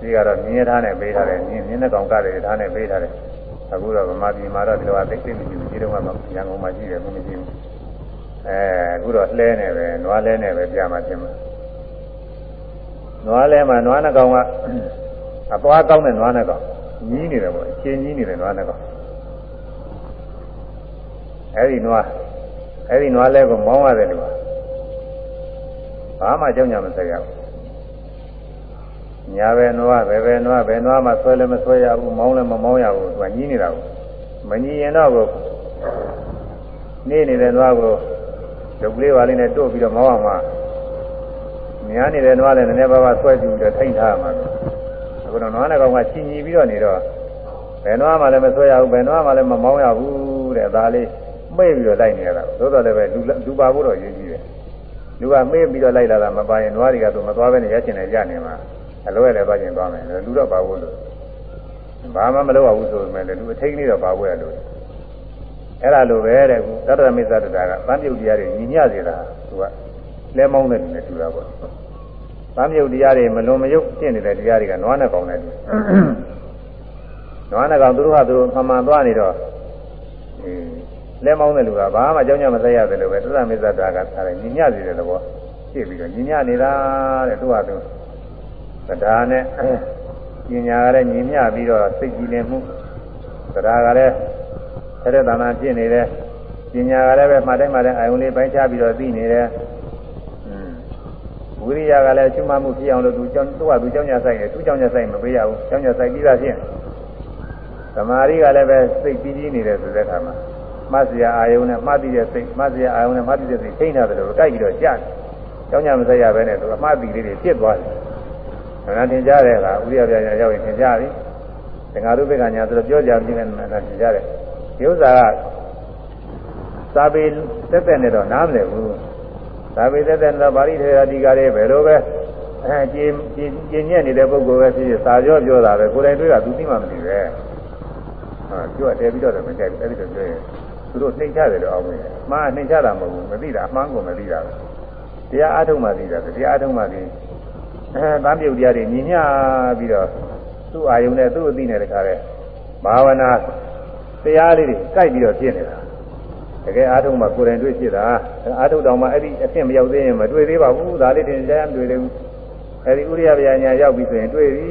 Speaker 1: ဒီကတော့မြင်းထားနဲ့ပေးထားတယ်မြင်းမြင်းနဲ့ကောင်ကလည်းထားနဲ့ပေးထားတယ်အခုတော့ဗမာပြည်မှာတော့ဒီလိုအသိသိမရှိဘူးဒီတော့မှရန်ကုန်မှာရှိတယ်ဘုမရှိဘူးအဲအခုတော့လှဲနေပဲနွားလဲနေပဲပြမှာပြင်မှာနွားလဲမှာနွားနှကောင်ကအပွားကောင်းတဲ့နွားနှကောင်ကြီးနေတယ်ပေါ့အချင်းကြီးနေတယ်နွားနှကောင် အဲ့ဒီနွားအဲ့ဒီနွားလဲကိုမောင်းရတယ်လို့ဘာမှကြောက်ကြမစရဘူးညာပဲနွားပဲပဲနွားပဲနွားမှဆွဲလည်းမဆွဲရဘူးမောင်းလည်းမမောင်းရဘူးသူကညီးနေတာကိုမညီရင်တော့ကိုနေနေတဲ့နွားကိုဒုက္ခလေးပါလေးနဲ့တို့ပြီးတော့မောင်းအောင်မှများနေတဲ့နွားလည်းနည်းနည်းပါးပါးဆွဲကြည့်ပြီးတော့ထိမ့်ထားမှာအခုတော့နွားနဲ့ကောင်ကချင်းညီပြီးတော့နေတော့ဘယ်နွားမှလည်းမဆွဲရဘူးဘယ်နွားမှလည်းမမောင်းရဘူးတဲ့ဒါလေး မေ့ပြီးတော့လိုက်နေရတာသို့တော်လည်းပဲလူလူပါဖို့တော့ရည်ကြီးတယ်လူကမေ့ပြီးတော့လိုက်လာတာမပါရင်နွားတွေကသူမသွားဘဲနဲ့ရချင်တယ်ရနေမှာအလွဲလည်းသွားကျင်သွားမယ်လူတော့ပါဖို့လို့ဘာမှမလုပ်ရဘူးဆိုပေမဲ့လူအထိတ်လေးတော့ပါဖို့ရလို့အဲ့ဒါလိုပဲတဲ့ကူသတ္တမိစ္ဆတတာကသံယုတ်တရားတွေညီညစေတာသူကလဲမောင်းတဲ့လူနဲ့တူတာပေါ့သံယုတ်တရားတွေမလွန်မယုတ်ဖြစ်နေတဲ့တရားတွေကနွားနဲ့ကောင်းတယ်တူနွားနဲ့ကောင်သူတို့ကသူတို့မှန်မှန်သွားနေတော့ လဲမောင်းတဲ့လူကဘာမှကြောင်းကြမဆက်ရတယ်လို့ပဲသစ္စာမစ္ဆတာကထားတယ်ညီညစေတဲ့သဘောဖြစ်ပြီးတော့ညီညနေတာတဲ့သူကသူတရားနဲ့ပညာကလည်းညီမျှပြီးတော့စိတ်ကြည်လင်မှုတရားကလည်းဆက်တဲ့တဏ္ဍာဖြစ်နေတယ်ပညာကလည်းပဲမှတ်တိုင်းမှတ်တိုင်းအာယုံလေးပိုင်းခြားပြီးတော့သိနေတယ်ဝိရိယကလည်းကျွမ်းမှုဖြစ်အောင်လို့သူကြောင့်သူ့ဟာသူကြောင့်ညာဆိုင်တယ်သူ့ကြောင့်ညာဆိုင်မပေးရဘူးကြောင့်ညာဆိုင်ပြီးသားဖြစ်သမာဓိကလည်းပဲစိတ်ပြီးပြီးနေတယ်ဆိုတဲ့အခါမှာ မှတ်စရာအာယုံနဲ့မှတ်သိတဲ့စိတ်မှတ်စရာအာယုံနဲ့မှတ်သိတဲ့စိတ်ထိန်းထားတယ်လို့ကြိုက်ပြီးတော့ကြားတယ်ကြောင့်ညာမဆိုင်ရဘဲနဲ့သူအမှားသိလေးတွေဖြစ်သွားတယ်။ဒါကသင်ကြားတဲ့အခါဥရိယပြညာရောက်ရင်သင်ကြားပြီ။သင်္ဃာရုပ္ပကညာဆိုတော့ပြောကြပြင်းနေတာသင်ကြားတယ်။ဒီဥစ္စာကစာပေတက်တက်နဲ့တော့နားမလည်ဘူး။စာပေတက်တက်နဲ့တော့ပါဠိထေရဒီကာတွေပဲလို့ပဲအဲကျင်းကျင်းညက်နေတဲ့ပုဂ္ဂိုလ်ပဲဖြစ်ဖြစ်စာပြောပြောတာပဲကိုယ်တိုင်တွေ့တာသူသိမှမသိပဲ။ဟာကျွတ်တယ်ပြီးတော့လည်းမကြိုက်ဘူးအဲ့ဒီတော့ပြောရင် သူတို့နှိမ့်ချတယ်လို့အောင်မယ်။မှားနှိမ့်ချတာမဟုတ်ဘူးမသိတာအမှန်ကိုမသိတာပဲ။တရားအားထုတ်မှသိတာတရားအားထုတ်မှသိအဲတမ်းပြုတ်တရားတွေညီမျှပြီးတော့သူ့အာယုံနဲ့သူ့အသိနဲ့တခါလဲဘာဝနာတရားလေးတွေကြိုက်ပြီးတော့ဖြစ်နေတာတကယ်အားထုတ်မှကိုယ်တိုင်တွေ့ဖြစ်တာအားထုတ်တောင်မှအဲ့ဒီအဆင့်မရောက်သေးရင်မတွေ့သေးပါဘူးဒါလေးတင်ကြမ်းတွေ့သေးဘူးအဲ့ဒီဥရိယဗျာညာရောက်ပြီဆိုရင်တွေ့ပြီ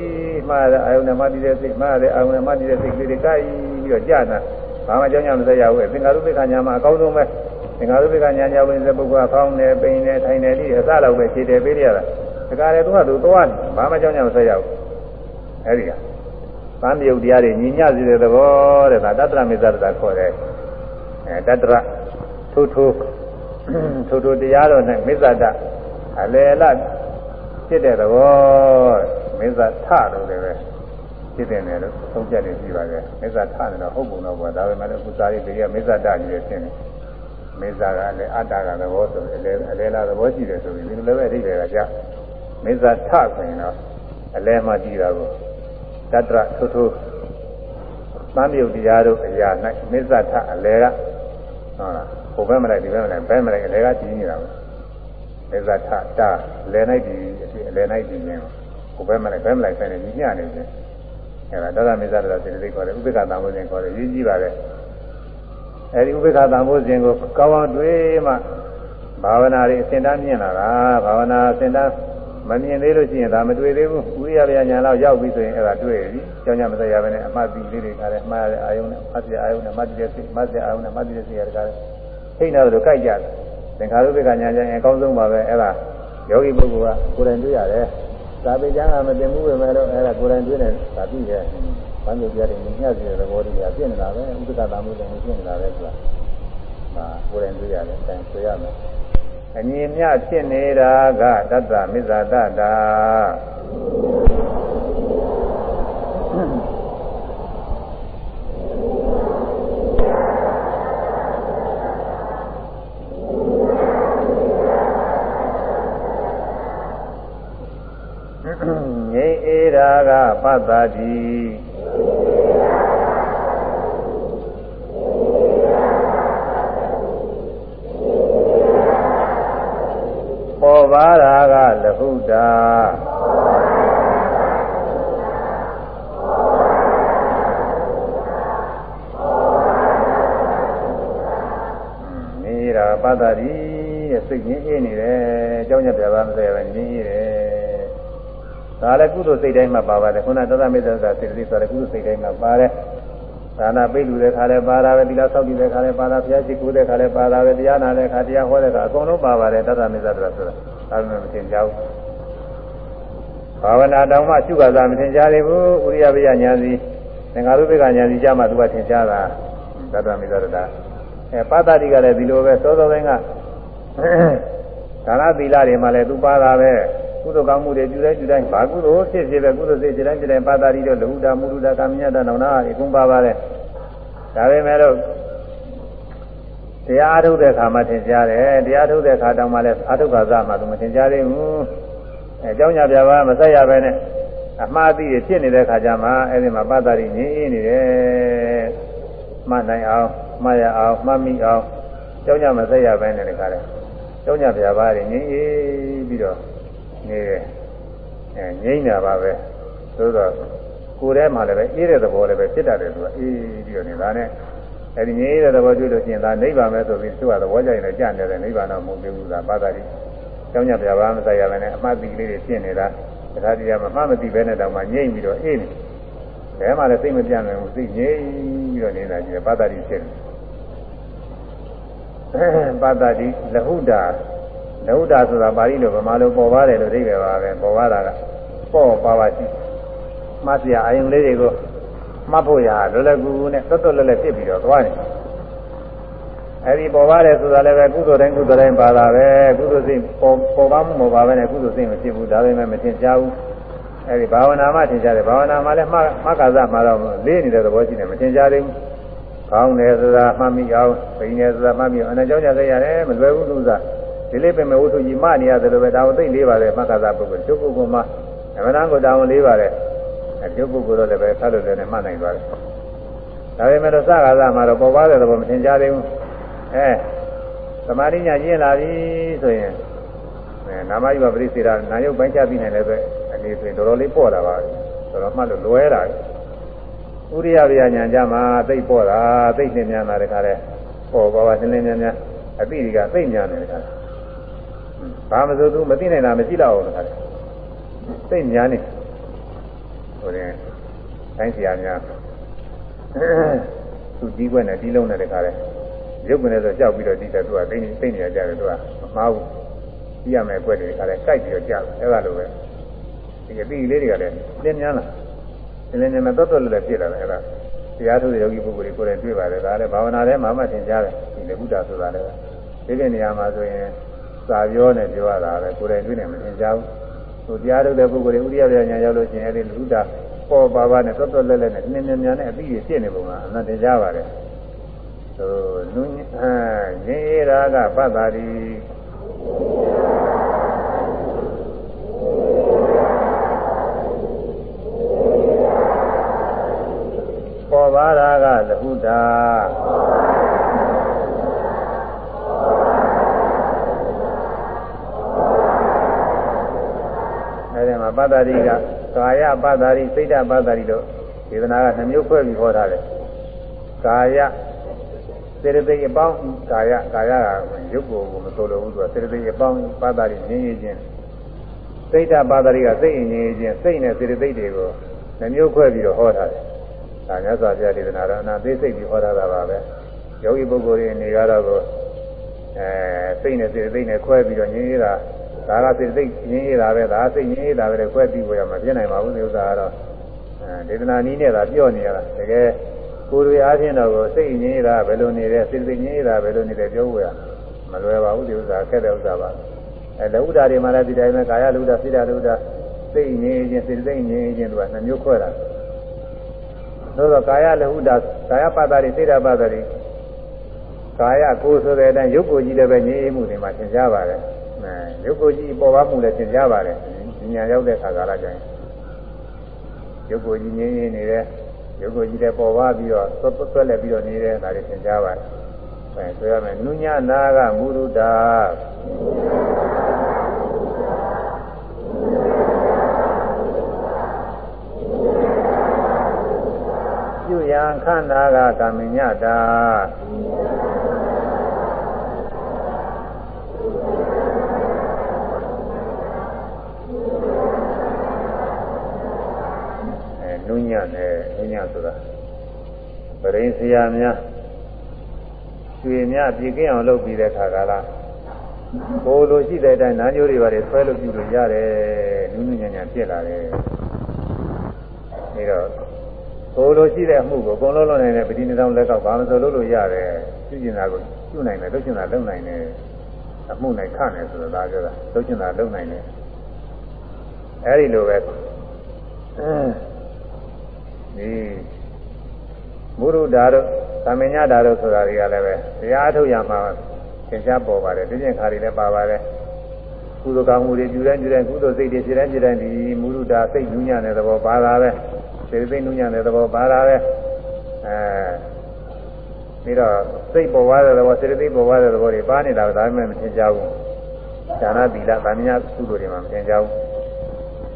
Speaker 1: မှားတဲ့အာယုံနဲ့မှတည်တဲ့စိတ်မှားတဲ့အာယုံနဲ့မှတည်တဲ့စိတ်ကလေးတွေကြိုက်ပြီးတော့ကြာတာ ဘာမှကြောင်းကြမစရဘူးသင်္ကာရုပ္ပခညာမှာအကောင်းဆုံးပဲသင်္ကာရုပ္ပခညာညာဝင်တဲ့ပုဂ္ဂိုလ်ကဖောင်းနေပိန်နေထိုင်နေဒီအစလောက်ပဲခြေတယ်ပေးရတာဒါကြတယ်သူကသူသွားဘာမှကြောင်းကြမစရဘူးအဲ့ဒီကသံမြုပ်တရားတွေညီညစေတဲ့သဘောတဲ့ဒါတတ္တရမေဇ္ဇတတာခေါ်တယ်အဲတတ္တရထိုးထိုးထိုးထိုးတရားတော်နဲ့မေဇ္ဇတအလေလဖြစ်တဲ့သဘောမေဇ္ဇထလို့လည်းပဲ ဖြစ်တယ်လေလို့သုံးချက်တွေရှိပါတယ်မေဇ္ဇထနေတော့ဟုတ်ပုံတော့ဘောဒါပေမဲ့အခုစားရည်တွေကမေဇ္ဇတကြီးရဲ့ဖြစ်နေမေဇ္ဇကလည်းအတ္တကသဘောဆိုအလေအလေလာသဘောရှိတယ်ဆိုပြီးဒီလိုလည်းပဲအဓိပ္ပာယ်ကကြမေဇ္ဇထဆိုရင်တော့အလဲမှကြည့်တာကိုတတ္တရထိုးထိုးသံမြုပ်တရားတို့အရာ၌မေဇ္ဇထအလဲကဟုတ်လားဟိုဘက်မလိုက်ဒီဘက်မလိုက်ဘက်မလိုက်အလဲကကြည့်နေတာပဲမေဇ္ဇထတာလဲ၌ဒီအလဲ၌ဒီခြင်းဟိုဘက်မလိုက်ဘက်မလိုက်ဆိုင်နေညညနေခြင်း အဲဒါတတ္တမေဇ္ဇတစေတသိက်ခေါ်တယ်ဥပိ္ပခသံဃောစဉ်ခေါ်တယ်ရည်ကြီးပါပဲအဲဒီဥပိ္ပခသံဃောစဉ်ကိုကောင်းအောင်တွေးမှဘာဝနာတွေအစဉ်တန်းမြင်လာတာဘာဝနာအစဉ်တန်းမမြင်သေးလို့ရှိရင်ဒါမတွေ့သေးဘူးဥရိယဗျာညာလောက်ရောက်ပြီဆိုရင်အဲ့ဒါတွေ့ပြီကြောင်းကြမစရဘဲနဲ့အမှတ်ပြီးလေးတွေကလည်းမှားရတဲ့အာယုံနဲ့မှတ်ရအာယုံနဲ့မှတ်ရစိတ်မှတ်ရအာယုံနဲ့မှတ်ရစိတ်ရတကားထိတ်နေတယ်လို့ကြိုက်ကြတယ်သင်္ခါရုပ္ပကညာကြရင်အကောင်းဆုံးပါပဲအဲ့ဒါယောဂီပုဂ္ဂိုလ်ကကိုယ်တိုင်တွေ့ရတယ် သာပေကျမ်းကမတင်မှုပဲမဲ့လို့အဲ့ဒါကိုယ်တိုင်တွေ့နေသာပြီးတယ်။ဘာလို့ကြရတယ်ညှက်စီတဲ့သဘောတရားပြည့်နေတာပဲဥပ္ပကတာမှုတွေပြည့်နေတာပဲဆိုတာ။ဒါကိုယ်တိုင်တွေ့ရတယ်တိုင်ဆွေရမယ်။အညီမြဖြစ်နေတာကတတ္တမစ္ဆာတတာငြိအေရာက ပတ္တာတိပေါ်ပါတာကလဟုတာနေရာပတ္တရီရဲ့စိတ်ငြင်းအေးနေတယ်အကြောင်းညပြပါမစရပဲငြင်းအေးတယ် ဒါလည်းကုသိုလ်စိတ်တိုင်းမှာပါပါတယ်ခုနသဒ္ဒမေတ္တာစေတသိက်ဆိုတဲ့ကုသိုလ်စိတ်တိုင်းမှာပါတယ်ဒါနာပိတ်လူတဲ့ခါလဲပါတာပဲသီလဆောက်တည်တဲ့ခါလဲပါတာဘုရားရှိခိုးတဲ့ခါလဲပါတာပဲတရားနာတဲ့ခါတရားဟောတဲ့ခါအကုန်လုံးပါပါတယ်တတ္တမေသတ္တရာဆိုတာအဲဒါမသင်ကြောက်ဘာဝနာတောင်မှရှုခါသာမသင်ကြားသေးဘူးဥရိယပယညာစီသင်္ဃာရုပ္ပကညာစီကြမှာသူကသင်ကြားတာတတ္တမေသတ္တရာအဲပါတာတိကလည်းဒီလိုပဲသောသောပိုင်းကဒါနသီလတွေမှာလည်းသူပါတာပဲ ကုသိုလ်ကောင်းမှုတွေပြုတဲ့ပြုတိုင်းဘာကုသိုလ်ဖြစ်ဖြစ်ပဲကုသိုလ်စိတ်စိတ်တိုင်းစိတ်တိုင်းပါတာရီတော့လူတာမူလူတာကာမညတနောင်နာအကုန်ပါပါတယ်ဒါပေမဲ့လို့တရားအထုတ်တဲ့ခါမှသင်ကြားတယ်တရားထုတ်တဲ့ခါတောင်မှလည်းအထုတ်ခါစားမှသူမသင်ကြားသေးဘူးအဲเจ้าညာပြပါမဆက်ရပဲနဲ့အမှားအသိဖြစ်နေတဲ့ခါကျမှအဲဒီမှာပါတာရီငြင်းအေးနေတယ်မှတ်နိုင်အောင်မှတ်ရအောင်မှတ်မိအောင်เจ้าညာမဆက်ရပဲနဲ့တခါလဲเจ้าညာပြပါရီငြင်းအေးပြီးတော့ နေတယ်အဲငြိမ့်တာပါပဲသို့တော့ကိုယ်ထဲမှာလည်းပဲအေးတဲ့သဘောလည်းပဲဖြစ်တတ်တယ်သူကအေးပြီးတော့နေတာနဲ့အဲဒီငြိမ့်တဲ့သဘောတွေ့လို့ရှိရင်ဒါနိဗ္ဗာန်ပဲဆိုပြီးသူကသဘောကြရင်လည်းကြံ့တယ်နိဗ္ဗာန်တော့မဟုတ်ဘူးသာပါတာတိကျောင်းညပြပါမဆိုင်ရမယ်နဲ့အမှတ်တိလေးတွေဖြစ်နေတာတခါတည်းကမှမသိပဲနဲ့တောင်မှငြိမ့်ပြီးတော့အေးနေဘယ်မှလည်းစိတ်မပြတ်နိုင်ဘူးစိတ်ငြိမ့်ပြီးတော့နေတာကြီးပါတာတိဖြစ်နေပါတာတိလဟုတာ နုဒ္ဒဆိုတာပါဠိလိုဗမာလိုပေါ်ပါတယ်လို့သိကြပါပဲပေါ်ပါတာကပေါ့ပါပါရှိမှတ်စရာအယုံလေးတွေကိုမှတ်ဖို့ရလွယ်လွယ်ကူကူနဲ့သွတ်သွတ်လက်လက်ဖြစ်ပြီးတော့သွားတယ်အဲဒီပေါ်ပါတယ်ဆိုတာလည်းပဲကုသိုလ်တိုင်းကုသိုလ်တိုင်းပါတာပဲကုသိုလ်စိတ်ပေါ်ပေါ်ပါမှုမပါဘဲနဲ့ကုသိုလ်စိတ်မဖြစ်ဘူးဒါပေမဲ့မထင်ရှားဘူးအဲဒီဘာဝနာမှထင်ရှားတယ်ဘာဝနာမှလည်းမှမှကာသမှာတော့လေးနေတဲ့သဘောရှိတယ်မထင်ရှားသေးဘူးကောင်းတယ်ဆိုတာမှတ်မိအောင်ပိန်တယ်ဆိုတာမှတ်မိအောင်အနကြောင့်ကြရရတယ်မလွယ်ဘူးလူစား ဒီလေးပင်မဲ့ဝတ္ထုကြီးမှနေရတယ်လို့ပဲဒါဝသိလေးပါတယ်မှတ်ကာသပုဂ္ဂိုလ်ကျုပ်ပုဂ္ဂိုလ်မှာအမှန်တန်ကိုတောင်းလေးပါတယ်အကျုပ်ပုဂ္ဂိုလ်တော့လည်းပဲဆက်လို့လည်းမှတ်နိုင်ပါတယ်ဒါပေမဲ့တော့စကားသားမှာတော့ပေါ်ပါတဲ့သဘောမထင်ရှားသေးဘူးအဲသမာဓိညာကျင့်လာပြီဆိုရင်အဲနာမယုပပရိစေတာနာယုတ်ပိုင်းချပြီးနိုင်လည်းပဲအနေဆိုရင်တော်တော်လေးပေါ့လာပါပြီတော်တော်မှလို့လွဲတာဥရိယဗျာညာကြမှာသိပ်ပေါ့တာသိပ်နှင်းများတာတခါလဲပေါ်ပါပါနည်းနည်းများများအပိဒီကသိပ်များနေတခါ ဘာမဆိုသူမသိနိုင်တာမရှိတော့ဘူးတခါလဲသိပ်များနေဟိုရင်တိုင်းဆရာများသူကြီးခွက်နဲ့တီးလုံးနဲ့တခါလဲရုပ်ကနေဆိုကြောက်ပြီးတော့ဒီတဲ့သူကသိနေသိနေရကြတယ်သူကမမှားဘူးကြည့်ရမယ်ကွက်တွေခါလဲကြိုက်ပြီးတော့ကြောက်အဲ့ဒါလိုပဲဒီအပြီးလေးတွေကလည်းလင်းများလာလင်းလင်းနဲ့တော့တော့လည်းဖြစ်လာတယ်အဲ့ဒါတရားထုတ်တဲ့ယောဂီပုဂ္ဂိုလ်တွေကိုယ်တိုင်တွေ့ပါတယ်ဒါလည်းဘာဝနာထဲမှာမှသင်ကြားတယ်ဒီလေဘုဒ္ဓဆိုတာလည်းဒီတဲ့နေရာမှာဆိုရင် စာပြောနဲ့ပြောရတာပဲကိုယ်တိုင်တွေ့နေမသင်ကြားဘူးဟိုတရားထုတ်တဲ့ပုဂ္ဂိုလ်တွေဥရိယပြညာရောက်လို့ရှိရင်အဲ့ဒီဘုဒ္ဓပေါ်ပါပါနဲ့တော့တော့လဲလဲနဲ့နင်းနင်းများနဲ့အပြီးဖြစ်နေပုံကအနတ္တကြားပါတယ်သို့နုညအာငြိရာကပတ္တာရီပေါ်ပါတာကလဟုတာ အဲဒီမှာပတ္တာရီကကာယပတ္တာရီစိတ်တပတ္တာရီတို့ဒေသနာကနှမျိုးခွဲပြီးဟောထားတယ်ကာယစေတသိက်အပေါင်းကာယကာယကရုပ်ကိုမဆိုလိုဘူးသူကစေတသိက်အပေါင်းပါတာတွေငြင်းရခြင်းစိတ်တပါတာတွေကစိတ်ငြင်းရခြင်းစိတ်နဲ့စေတသိက်တွေကိုနှမျိုးခွဲပြီးတော့ဟောထားတယ်။ဒါမြတ်စွာဘုရားဒေသနာတော်အနာသိစိတ်ပြီးဟောထားတာပါပဲ။ယောဂီပုဂ္ဂိုလ်တွေနေကြတော့ကိုအဲစိတ်နဲ့စေတသိက်နဲ့ခွဲပြီးတော့ငြင်းရတာ ဒါကစေတသိက်ငြင်းရတာပဲဒါစိတ်ငြင်းရတာပဲခွဲပြီးပေါ်ရမှာပြနိုင်ပါဘူးဒီဥစ္စာကတော့အဲဒေသနာနည်းနဲ့သာပြော့နေရတာတကယ်ကိုယ်တွေအားဖြင့်တော့စိတ်ငြိတာဘယ်လိုနေလဲစိတ်စိတ်ငြိတာဘယ်လိုနေလဲပြောဖို့ရမလွယ်ပါဘူးဒီဥစ္စာခက်တဲ့ဥစ္စာပါအဲလဟုတာတွေမှာလည်းဒီတိုင်းပဲကာယလူတာစိတ္တလူတာစိတ်ငြိခြင်းစိတ်စိတ်ငြိခြင်းတို့ကနှမျိုးခွဲတာသို့သောကာယလဟုတာကာယပတ္တာတွေစိတ္တပတ္တာတွေကာယကိုယ်ဆိုတဲ့အတိုင်းရုပ်ကိုယ်ကြီးလည်းပဲငြိမှုတွေမှာသင်ကြားပါတယ် အဲရုပ်ကိုယ်ကြီးပေါ်ပါမှုလည်းသင်ကြားပါတယ်ဉာဏ်ရောက်တဲ့ခါကာလကျရင်ရုပ်ကိုယ်ကြီးငြိနေတယ်ရုပ်ကိုကြည့်တဲ့ပေါ်ပါပြီးတော့သွတ်သွက်လက်ပြီးတော့နေတဲ့ဒါတွေသင်ကြားပါတယ်။အဲဆိုရမယ်နုညနာကမုရုဒာပြုရန်ခန္ဓာကကာမညတာ နုညနဲ့နုညဆိုတာပရိဆရာများရွှေများပြည်ကင်းအောင်လုပ်ပြီးတဲ့ခါကလားကိုလိုရှိတဲ့အတိုင်းနားညိုးတွေပါတယ်ဆွဲလို့ပြုလို့ရတယ်နုနုညံ့ညံ့ဖြစ်လာတယ်ပြီးတော့ကိုလိုရှိတဲ့အမှုကိုအကုန်လုံးလုပ်နိုင်တဲ့ပဋိနိဒောင်းလက်ကောက်ဘာမှဆိုလုပ်လို့ရတယ်ပြုကျင်တာကိုပြုနိုင်တယ်လုပ်ကျင်တာလုပ်နိုင်တယ်အမှုနိုင်ခနိုင်ဆိုတော့ဒါပြောတာလုပ်ကျင်တာလုပ်နိုင်တယ်အဲဒီလိုပဲ ဒီမုရုဓာတို့သမညဓာတို့ဆိုတာတွေကလည်းပဲတရားထုတ်ရမှာသင်္ချာပေါ်ပါတယ်ပြည့်ကျင်ခါတွေလည်းပါပါတယ်ကုသိုလ်ကောင်းမှုတွေပြုတိုင်းပြုတိုင်းကုသိုလ်စိတ်တွေဖြစ်တိုင်းဖြစ်တိုင်းဒီမုရုဓာစိတ်ညဉ့်ညံ့တဲ့သဘောပါတာပဲစေစိတ်ညဉ့်ညံ့တဲ့သဘောပါတာပဲအဲပြီးတော့စိတ်ပေါ်သွားတဲ့သဘောစေတသိက်ပေါ်သွားတဲ့သဘောတွေပါနေတာဒါမှမသင်ကြဘူးဌာနသီလဗာမညာကုသိုလ်တွေမှာမသင်ကြဘူး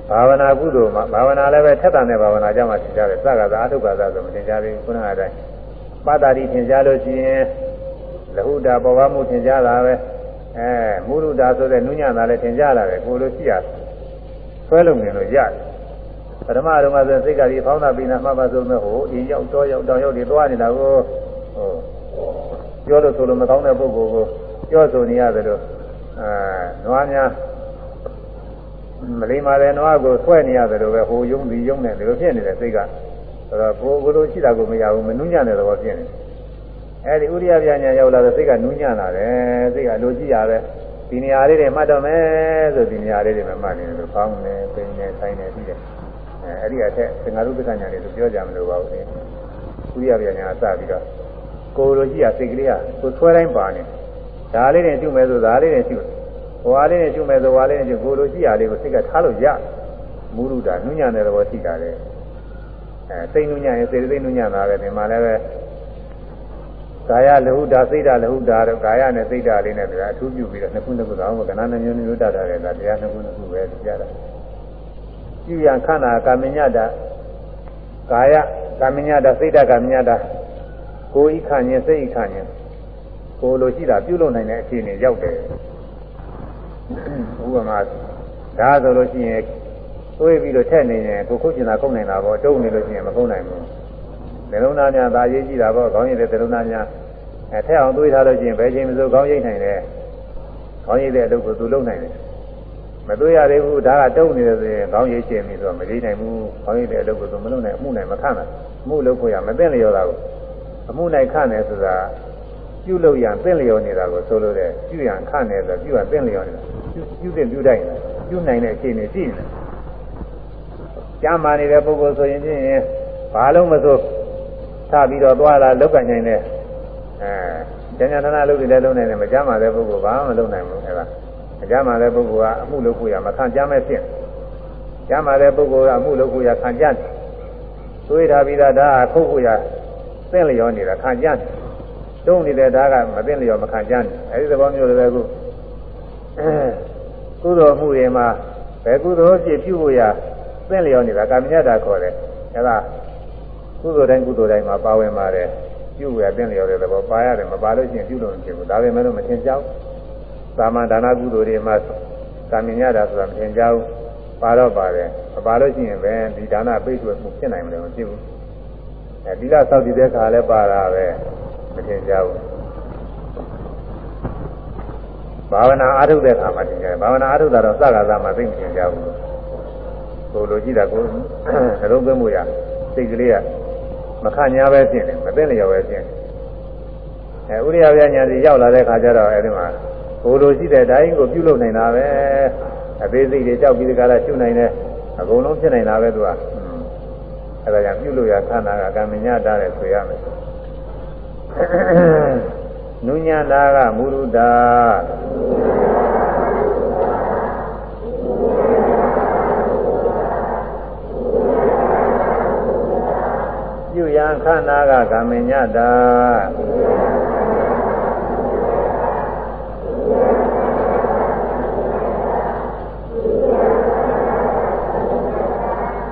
Speaker 1: ဘာဝနာကုသိုလ်မှာဘာဝနာလည်းပဲထက်တာနဲ့ဘာဝနာကြမှာသင်ကြတယ်စကားသာအထုက္ခသာဆိုမသင်ကြဘူးခုနကအတိုင်းပတ္တာတိသင်ကြလို့ရှိရင်လဟုတာပေါ်ပါမှုသင်ကြတာပဲအဲမုရုတာဆိုတဲ့နုညံ့တာလည်းသင်ကြတာပဲကိုလိုရှိရဆွဲလုံနေလို့ရတယ်ပထမတော့ကဆိုစိတ်ကကြီးဖောင်းတာပြီးနာမှတ်ပါဆိုမဲ့ဟိုအင်းရောက်တော့ရောက်တောင်ရောက်တွေသွားနေတာကိုဟိုပြောလို့ဆိုလို့မကောင်းတဲ့ပုဂ္ဂိုလ်ကိုပြောဆိုနေရတယ်လို့အဲနွားများ မလိမ္မာတဲ့နွားကိုဆွဲနေရတယ်လို့ပဲဟိုယုံဒီယုံနဲ့ဒီလိုဖြစ်နေတဲ့စိတ်ကဆိုတော့ကိုယ်ကိုယ်လိုရှိတာကိုမရဘူးမနှူးညံ့တဲ့သဘောဖြစ်နေအဲဒီဥရိယပြညာရောက်လာတဲ့စိတ်ကနှူးညံ့လာတယ်စိတ်ကလိုကြည့်ရတဲ့ဒီနေရာလေးတွေမှတ်တော့မယ်ဆိုဒီနေရာလေးတွေမှမှတ်နေတယ်လို့ဖောင်းနေပင်နေဆိုင်နေပြီးတယ်အဲအဲ့ဒီအထက်သင်္ဃာရုပ္ပကညာလေးဆိုပြောကြမလို့ပါဘူးဥရိယပြညာစပြီးတော့ကိုယ်လိုကြည့်ရစိတ်ကလေးကကိုယ်ဆွဲတိုင်းပါနေဒါလေးတွေကျุမယ်ဆိုဒါလေးတွေကျุ ဟိုဟာလေးနဲ့ကျุမဲ့ဆိုဟာလေးနဲ့ကျุကိုလိုရှိရလေးကိုစိတ်ကထားလို့ရမူရုတာနုညံ့တဲ့သဘောရှိတာလေအဲစိတ်နုညံ့ရင်စိတ်သိနုညံ့တာပဲဒီမှာလည်းပဲကာယလဟုတာစိတ်ဓာလဟုတာတော့ကာယနဲ့စိတ်ဓာလေးနဲ့ဒါအထူးပြုပြီးတော့နှစ်ခုနှစ်ခုတော့ကဏ္ဍနှမျိုးမျိုးတတ်တာလေဒါတရားနှစ်ခုနှစ်ခုပဲကြတာပြုရန်ခန္ဓာကာမညတာကာယကာမညတာစိတ်ဓာကာမညတာကိုယ်ဤခန့်ရင်စိတ်ဤခန့်ရင်ကိုယ်လိုရှိတာပြုလုပ်နိုင်တဲ့အခြေအနေရောက်တယ် ဥပမာဒါဆိုလို့ရှိရင်သွေးပြီးတော့ထက်နေရင်ကိုခုတ်ကျင်တာခုတ်နိုင်တာပေါ့တုံနေလို့ရှိရင်မခုတ်နိုင်ဘူးဇလုံးသားများဒါရေးကြည့်တာပေါ့ခေါင်းရည်တဲ့ဇလုံးသားများအဲထက်အောင်သွေးထားလို့ရှိရင်ဘယ်ချိန်မှစိုးခေါင်းရိပ်နိုင်တယ်ခေါင်းရိပ်တဲ့အလုပ်ကိုသူလုပ်နိုင်တယ်မသွေးရသေးဘူးဒါကတုံနေတယ်ဆိုရင်ခေါင်းရိပ်ချင်ပြီဆိုတော့မရိပ်နိုင်ဘူးခေါင်းရိပ်တဲ့အလုပ်ကိုသူမလုပ်နိုင်အမှုနိုင်မခံနိုင်အမှုလုပ်ဖို့ရမသိလျော်တာကိုအမှုနိုင်ခန့်တယ်ဆိုတာပြုလုပ်ရန်သိလျော်နေတာကိုဆိုလို့တဲ့ပြုရန်ခန့်တယ်ဆိုပြုရန်သိလျော်နေတာ ပြုတဲ့ပြုတိုင်းပြုနိုင်တဲ့အခြေအနေရှိနေတယ်ကျမ်းမာနေတဲ့ပုဂ္ဂိုလ်ဆိုရင်ဖြင့်ဘာလုံးမစိုးထပြီးတော့သွားလာလောက်ကနိုင်တဲ့အဲဉာဏ်ဉာဏ်လုပ်တယ်လုံးနိုင်တယ်မကျမ်းမာတဲ့ပုဂ္ဂိုလ်ဘာမှမလုပ်နိုင်ဘူးအဲဒါမကျမ်းမာတဲ့ပုဂ္ဂိုလ်ကအမှုလုပ်ဖို့ရမခံကြမဲ့ဖြစ်ကျမ်းမာတဲ့ပုဂ္ဂိုလ်ကအမှုလုပ်ဖို့ရခံကြတယ်သွေးထားပြီးသားဒါကခုတ်ဖို့ရသင့်လျော်နေတာခံကြတယ်တုံးနေတဲ့ဒါကမသိလျော်မခံကြတယ်အဲဒီသဘောမျိုးလည်းပဲခု ကုသိုလ်မှုတွေမှာဘယ်ကုသိုလ်ဖြစ်ပြုဖို့ရသင်လျော်နေတာကာမညတာခေါ်တယ်အဲဒါကုသိုလ်တိုင်းကုသိုလ်တိုင်းမှာပါဝင်ပါတယ်ပြုရသင်လျော်တဲ့သဘောပါရတယ်မပါလို့ရှိရင်ပြုလို့မဖြစ်ဘူးဒါပေမဲ့လို့မထင်ကြောက်သာမန်ဒါနကုသိုလ်တွေမှာကာမညတာဆိုတာမထင်ကြောက်ပါတော့ပါတယ်မပါလို့ရှိရင်ပဲဒီဒါနပိတ်ွယ်မှုဖြစ်နိုင်မလို့မဖြစ်ဘူးအဲဒီလားစောက်တည်တဲ့ခါလဲပါတာပဲမထင်ကြောက်ဘူး ဘာဝနာအားထုတ်တဲ့အခါမှာသင်ကြတယ်ဘာဝနာအားထုတ်တာတော့စကားသားမှာသိမသင်ကြဘူးကိုလိုကြည့်တာကိုနှလုံးသွင်းမှုရစိတ်ကလေးကမခညာပဲဖြစ်နေမသိလျော်ပဲဖြစ်နေအဲဥရိယပြညာစီရောက်လာတဲ့အခါကျတော့အဲဒီမှာကိုလိုရှိတဲ့တိုင်းကိုပြုလုပ်နိုင်တာပဲအသေးစိတ်တွေကြောက်ပြီးဒီကရရှုနိုင်တဲ့အကုန်လုံးဖြစ်နိုင်တာပဲသူကအဲဒါကြောင့်ပြုလို့ရခန္ဓာကကံမညတာတဲ့ဆိုရမယ်နုညတာကမုရုဒာပြုရန် ခန္ဓာကကာမညတာ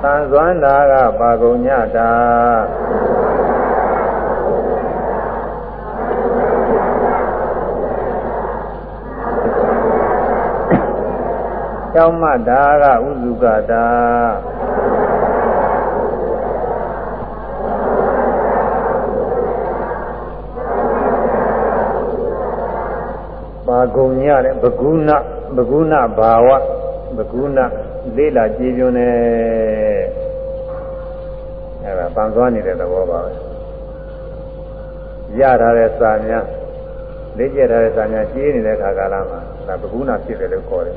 Speaker 1: သံဇွမ်းတာကပါကုညတာကြောင်းမတာကဥစုကတာ ပါကုံညတဲ့ဘဂုဏဘဂုဏဘာဝဘဂုဏလေးလာကြည်ပြွန်းနေအဲ့ဒါပန်သွားနေတဲ့သဘောပါပဲရထားတဲ့စာများလေးကျက်ထားတဲ့စာများကြီးနေတဲ့ခါကာလမှာဒါဘဂုဏဖြစ်တယ်လို့ခေါ်တယ်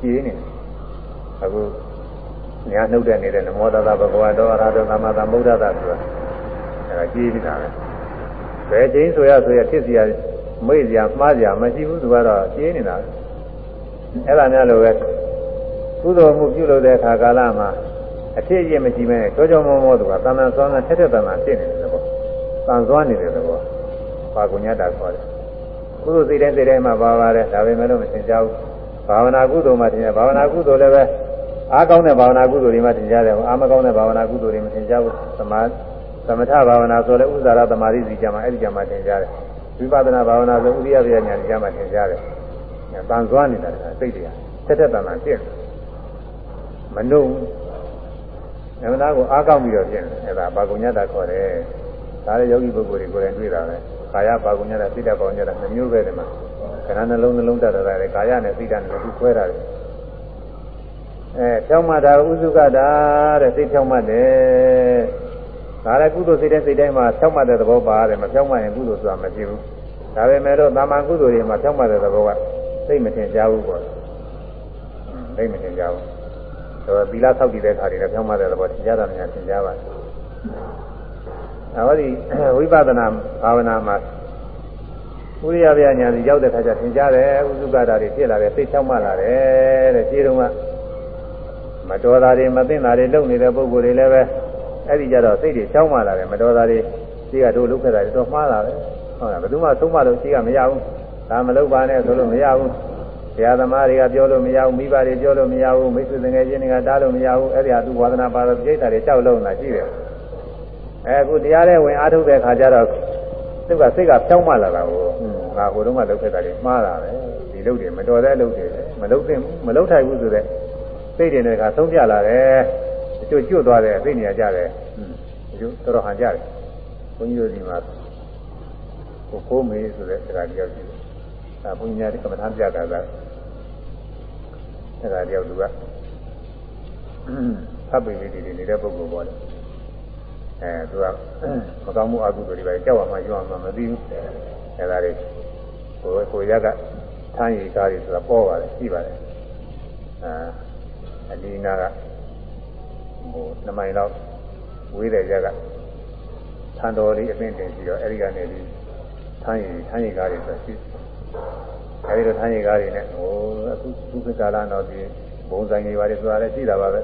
Speaker 1: ကြီးနေအခုညာနှုတ်တဲ့နေတဲ့နမောတသဘဂဝါတော်အရဟတောသမ္မာသမ္ဗုဒ္ဓတာဆိုတာအဲဒါကြီးနေတာပဲဘယ်ချိန်ဆိုရဆိုရဖြစ်စီရ မေ့စရာမှားစရာမရှိဘူးသူကတော့ကြီးနေတာအဲ့ဒါများလိုပဲကုသိုလ်မှုပြုလုပ်တဲ့အခါကာလမှာအဖြစ်အပျက်မရှိမဲကြောကြောမောမောသူကတဏ္ဍဆွမ်းနဲ့ထက်ထက်တဏ္ဍဖြစ်နေတယ်ပေါ့တန်ဆွမ်းနေတဲ့သဘောပါကုညတာခေါ်တယ်ကုသိုလ်စိတ်တိုင်းစိတ်တိုင်းမှာပါပါတယ်ဒါပေမဲ့လို့မသင်ကြဘူးဘာဝနာကုသိုလ်မှသင်ကြဘာဝနာကုသိုလ်လည်းပဲအားကောင်းတဲ့ဘာဝနာကုသိုလ်တွေမှသင်ကြတယ်အားမကောင်းတဲ့ဘာဝနာကုသိုလ်တွေမသင်ကြဘူးသမာသမထဘာဝနာဆိုလည်းဥဇာရသမာဓိစီကြမှာအဲ့ဒီကြမှာသင်ကြတယ် ဝိပဿနာဘာဝနာဆိုဥရိယပြညာကြမှာသင်ကြတယ်တန်ဆွမ်းနေတာစိတ်တွေကထက်ထက်တန်တန်ဖြစ်မနှုတ်နမနာကိုအားကောင်းပြီးတော့ဖြစ်နေတယ်အဲ့ဒါဘာကုညတာခေါ်တယ်ဒါလည်းယောဂီပုဂ္ဂိုလ်တွေကိုယ်တိုင်တွေ့တာပဲကာယပါကုန်ကြတာစိတ်တပါကုန်ကြတာနှမျိုးပဲဒီမှာခဏနှလုံးနှလုံးတတ်တာလေကာယနဲ့စိတ်တနဲ့သူခွဲတာလေအဲဖြောင်းမှတာဥစုကတာတဲ့စိတ်ဖြောင်းမှတယ် ဒါလည်းကုသိုလ်စိတ်တဲ့စိတ်တိုင်းမှာဖြောင်းမှတဲ့သဘောပါတယ်မဖြောင်းမှရင်ကုသိုလ်ဆိုတာမဖြစ်ဘူးဒါပေမဲ့တော့တာမန်ကုသိုလ်တွေမှာဖြောင်းမှတဲ့သဘောကစိတ်မထင်ရှားဘူးပေါ့စိတ်မထင်ရှားဘူးတော့သီလဆောက်တည်တဲ့ခါတွေလည်းဖြောင်းမှတဲ့သဘောထင်ရှားတာများထင်ရှားပါတယ်အဲဒီဝိပဿနာဘာဝနာမှာဥရိယဗျာညာစီရောက်တဲ့ခါကျသင်ကြားတယ်ဥစုကတာတွေဖြစ်လာတယ်သိချောက်မှလာတယ်တဲ့ခြေတုံးကမတော်တာတွေမသိတာတွေလုပ်နေတဲ့ပုံကိုယ်တွေလည်းပဲ အဲ့ဒီကြတော့စိတ်တွေချောက်မှလာတယ်မတော်တာတွေရှိကတို့လုပ်ခဲ့တာတွေတော့မှားတာပဲဟုတ်လားဘယ်သူမှသုံးမလို့ရှိကမရဘူးဒါမလုပ်ပါနဲ့ဆိုလို့မရဘူးဆရာသမားတွေကပြောလို့မရဘူးမိဘတွေပြောလို့မရဘူးမိတ်ဆွေငယ်ချင်းတွေကတားလို့မရဘူးအဲ့ဒီဟာသူဝါဒနာပါတော့ပြိတ္တာတွေကြောက်လို့လာရှိတယ်အဲအခုတရားနဲ့ဝင်အားထုတ်တဲ့ခါကျတော့သူကစိတ်ကဖြောင်းမှလာတာကိုငါဟိုတုန်းကလုပ်ခဲ့တာတွေမှားတာပဲဒီလုပ်တွေမတော်တဲ့လုပ်တွေမလုပ်သင့်ဘူးမလုပ်ထိုက်ဘူးဆိုတော့စိတ်တွေနဲ့ကသုံးပြလာတယ် အကျိုးကျွတ်သွားတယ်သိနေရကြတယ်အကျိုးတော်တော်ဟန်ကြတယ်ဘုန်းကြီးတို့ဒီမှာကိုကိုမေးဆိုတဲ့စကားတယောက်ရှိတယ်အဲဘုန်းကြီးများဒီကမ္မထာပြတာကအဲဒါတယောက်သူကသဗ္ဗေလေးတွေနေတဲ့ပုဂ္ဂိုလ်ပေါ်တယ်အဲသူကမကောင်းမှုအကုသိုလ်တွေပဲကြောက်အောင်မှရွအောင်မှမသိဘူးအဲဒါတွေကိုယ်ကိုရက်ကထမ်းရည်ကားတွေဆိုတာပေါ်ပါတယ်ရှိပါတယ်အာအဒီနာက ဟိုနှစ်မိုင်လောက်ဝေးတဲ့ရက်ကထန်တော်လေးအပင်တင်ပြီးတော့အဲဒီကနေပြီးထမ်းရည်ထမ်းရည်ကားတွေဆိုရှိအဲဒီတော့ထမ်းရည်ကားတွေနဲ့ဟိုအခုသူကကာလတော့ဒီဘုံဆိုင်တွေပါတယ်ဆိုတာလည်းရှိတာပါပဲ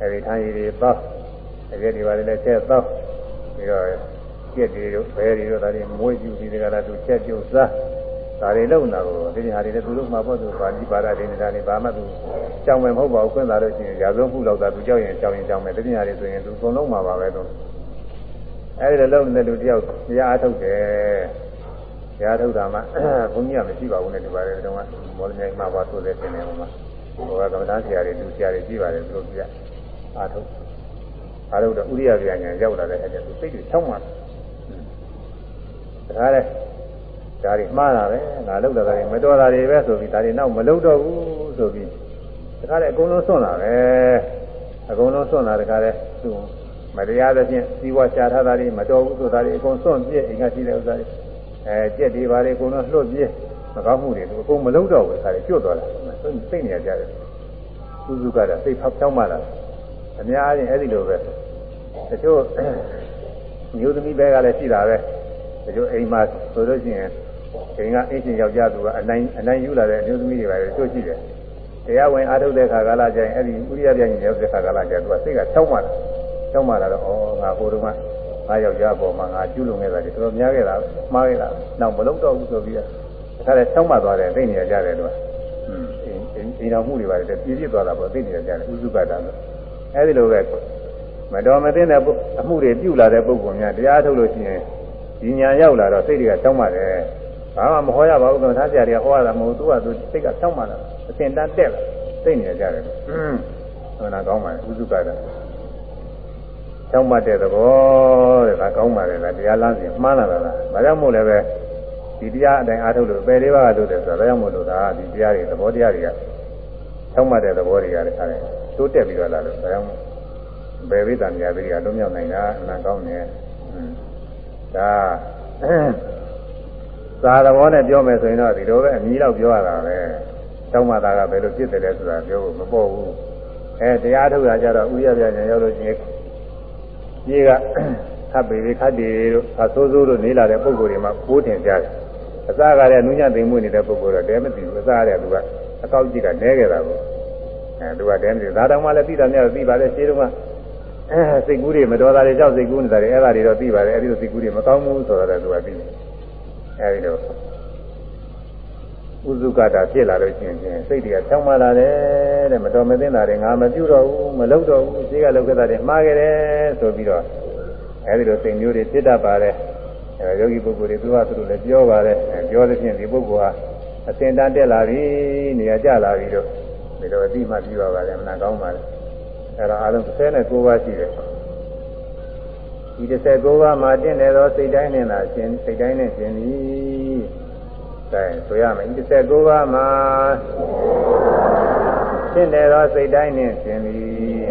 Speaker 1: အဲဒီထမ်းရည်တွေပေါ့အကျက်တွေပါတယ်လည်းချက်တော့ပြီးတော့ကျက်တွေတို့ဘဲတွေတို့ဒါတွေမွေးကြည့်ပြီးဒီကလာသူချက်ပြုတ်စား ဒါတွေလုံတာကိုဒီဟာတွေလည်းသူတို့မှပေါ့သူပါဠိပါဒတွေနေတာနေဘာမှသူကြောင်မယ်မဟုတ်ပါဘူးခွင့်သာလို့ရှိရင်ရာဇဝမှုလောက်သာသူကြောက်ရင်ကြောက်ရင်ကြောက်မယ်ဒီညာတွေဆိုရင်သူအကုန်လုံးမှာပါပဲတော့အဲဒီလိုလုံနေတဲ့လူတယောက်တရားအထုတ်တယ်တရားထုတ်တာမှဘုန်းကြီးကမရှိပါဘူးနဲ့ဒီပါတယ်တုန်းကမော်လမြိုင်မှာပါဆိုတဲ့သင်တယ်ဟိုမှာဟိုကကမ္ဘာသားဆရာတွေသူဆရာတွေကြည့်ပါတယ်သူတို့ပြအာထုတ်အားလုံးတော့ဥရိယပြညာရောက်လာတဲ့အခါကျသူစိတ်တွေချောင်းမှဒါလည်း ဒါတွေမှားတာပဲငါလောက်တာတွေမတော်တာတွေပဲဆိုပြီးဒါတွေနောက်မလောက်တော့ဘူးဆိုပြီးဒါကြလည်းအကုန်လုံးစွန့်လာပဲအကုန်လုံးစွန့်လာတခါလဲသူမတရားသဖြင့်စီဝါရှာထားတာတွေမတော်ဘူးဆိုတာတွေအကုန်စွန့်ပြစ်အိမ်ကရှိတဲ့ဥစ္စာတွေအဲကြက်တွေပါလေအကုန်လုံးလွတ်ပြစ်မကောင်းမှုတွေသူအကုန်မလုံးတော့ဘူးခါတွေကျွတ်သွားတာစိတ်နေကြတယ်သူစုကတော့စိတ်ဖောက်ဖြောင်းမှလာအများကြီးအဲ့ဒီလိုပဲတချို့မျိုးသမီးဘက်ကလည်းရှိတာပဲတချို့အိမ်မှာဆိုလို့ရှိရင် အိမ်ကအင်းရှင်ယောက်ျားသူကအနိုင်အနိုင်ယူလာတဲ့အမျိုးသမီးတွေပါလေတို့ရှိတယ်တရားဝင်အားထုတ်တဲ့ခါကာလကျရင်အဲ့ဒီဥရိယပြင်းရောက်တဲ့ခါကာလကျသူကစိတ်ကချောက်မှလာချောက်မှလာတော့ဩငါဟိုတုန်းကငါယောက်ျားပေါ်မှာငါကျူးလွန်ခဲ့တာဒီတော်တော်များခဲ့တာမှားခဲ့တာနောက်မလုပ်တော့ဘူးဆိုပြီးတော့ဒါလည်းချောက်မှသွားတယ်သိနေရကြတယ်သူကอืมအိမ်အိမ်တော်မှုတွေပါလေပြည့်ပြည့်သွားတာပေါ့သိနေရကြတယ်ဥစုကတာလို့အဲ့ဒီလိုပဲမတော်မသင့်တဲ့အမှုတွေပြုလာတဲ့ပုဂ္ဂိုလ်များတရားထုတ်လို့ရှိရင်ဒီညာရောက်လာတော့စိတ်တွေကတောင်းပါတယ် ဘာမှမဟောရပါဘူးကွန်ထားကြတွေကဟောရတာမဟုတ်သူကသူစိတ်ကတောင်းပါလားအစဉ်တန်းတက်လာသိနေကြတယ်อืมဟောနာကောင်းပါလေဥစုကတာတောင်းမှတဲ့သဘောတဲ့ဒါကောင်းပါလေလားတရားလမ်းစဉ်မှားလာတာလားဘာကြောင့်မို့လဲပဲဒီတရားအတိုင်းအားထုတ်လို့ပယ်လေးပါးကလို့တယ်ဆိုတော့ဒါကြောင့်မို့လို့ဒါဒီတရားတွေသဘောတရားတွေကတောင်းမှတဲ့သဘောတွေကလည်းအဲတိုးတက်ပြီးတော့လာလို့ဒါကြောင့်ဘယ်ဝိတ္တမြာတိကလုံးမြောက်နိုင်တာအမှန်ကောင်းတယ်ဒါ သာသဘောနဲ့ပြောမယ်ဆိုရင်တော့ဒီလိုပဲအမီးတော့ပြောရတာပဲတောင်းမှသာကဘယ်လိုဖြစ်တယ်လဲဆိုတာပြောဖို့မပေါ့ဘူးအဲတရားထုတ်ရကြတော့ဥရပြညာရောက်လို့ရှိရင်ကြီးကခပ်ပေပေခတ်တီတို့အဆိုးဆိုးတို့နေလာတဲ့ပုံကိုယ်တွေမှာပိုးတင်ကြတယ်အစားကလည်းနူးညံ့သိမ်မွေ့နေတဲ့ပုံကိုယ်တော့တဲမသိဘူးအစားရတယ်သူကအကောက်ကြည့်တာနဲခဲ့တာကိုအဲသူကတဲမသိဒါတောင်မှလည်းသိတာများသိပါတယ်ရှင်းတော့အဲစိတ်ကူးတွေမတော်တာတွေကြောက်စိတ်ကူးနေတာတွေအဲ့ဒါတွေတော့သိပါတယ်အဲ့ဒီလိုစိတ်ကူးတွေမကောင်းဘူးဆိုတော့လည်းသူကသိတယ် အဲဒီလိုဥစုကတာဖြစ်လာလို့ရှိရင်စိတ်တွေကချောင်းမလာတယ်တဲ့မတော်မသင့်တာတွေငါမပြုတော့ဘူးမလုပ်တော့ဘူးဈေးကလောက်ခဲ့တာတွေမှားခဲ့တယ်ဆိုပြီးတော့အဲဒီလိုစိတ်မျိုးတွေဖြစ်တတ်ပါတယ်အဲယောဂီပုဂ္ဂိုလ်တွေသူကသူတို့လည်းပြောပါတယ်ပြောသဖြင့်ဒီပုဂ္ဂိုလ်ဟာအစင်တန်းတက်လာပြီနေရာကျလာပြီတော့ဒီလိုအတိမှပြီးပါပါတယ်မနာကောင်းပါလေအဲဒါအားလုံး39ပါးရှိတယ် ဒီ19ပါးမှာတင့်တယ်သောစိတ်တိုင်းနဲ့သာရှင်စိတ်တိုင်းနဲ့ရှင်သည်အဲဆိုရမယ်ဒီ19ပါးမှာတင့်တယ်သောစိတ်တိုင်းနဲ့ရှင်သည်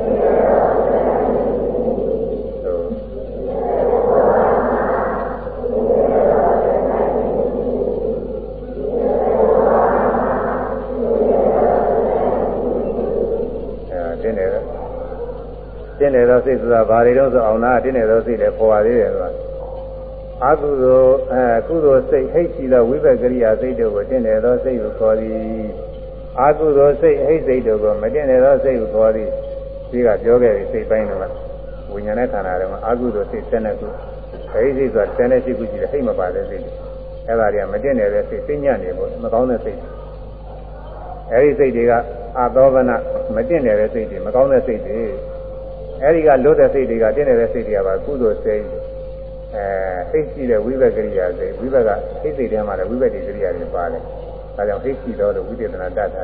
Speaker 1: သောစိတ်ဆိုတာဘာတွေတော့ဆိုအောင်နာတင်းတယ်သောစိတ်လည်းပေါ်ပါသေးတယ်ဆိုတာအကုသိုလ်အဲကုသိုလ်စိတ်ဟိတ်ရှိသောဝိဘက်ကရိယာစိတ်တို့ကိုတင်းတယ်သောစိတ်ကိုခေါ်သည်အကုသိုလ်စိတ်ဟိတ်စိတ်တို့ကိုမတင်းတယ်သောစိတ်ကိုခေါ်သည်ဒီကပြောခဲ့ပြီစိတ်ပိုင်းတော့ဝိညာဉ်နဲ့ခန္ဓာတွေမှာအကုသိုလ်စိတ်၁၂ခုဟိတ်စိတ်ဆိုတာ၁၂ခုရှိတယ်ဟိတ်မပါတဲ့စိတ်အဲ့ဒါတွေကမတင်းတယ်တဲ့စိတ်သိညံ့နေဖို့မကောင်းတဲ့စိတ်အဲဒီစိတ်တွေကအာသောဗနာမတင့်နေတဲ့စိတ်တွေမကောင်းတဲ့စိတ်တွေ အဲဒီကလွတ်တဲ့စိတ်တွေကတင့်နေတဲ့စိတ်တွေကပါကုသိုလ်စိတ်အဲစိတ်ရှိတဲ့ဝိဘက်ကရိယာစိတ်ဝိဘက်ကစိတ်စိတ်ထဲမှာလည်းဝိဘက်ဒီကရိယာတွေပါတယ်ဒါကြောင့်စိတ်ရှိတော့လို့ဝိသေသနာတတ်တာ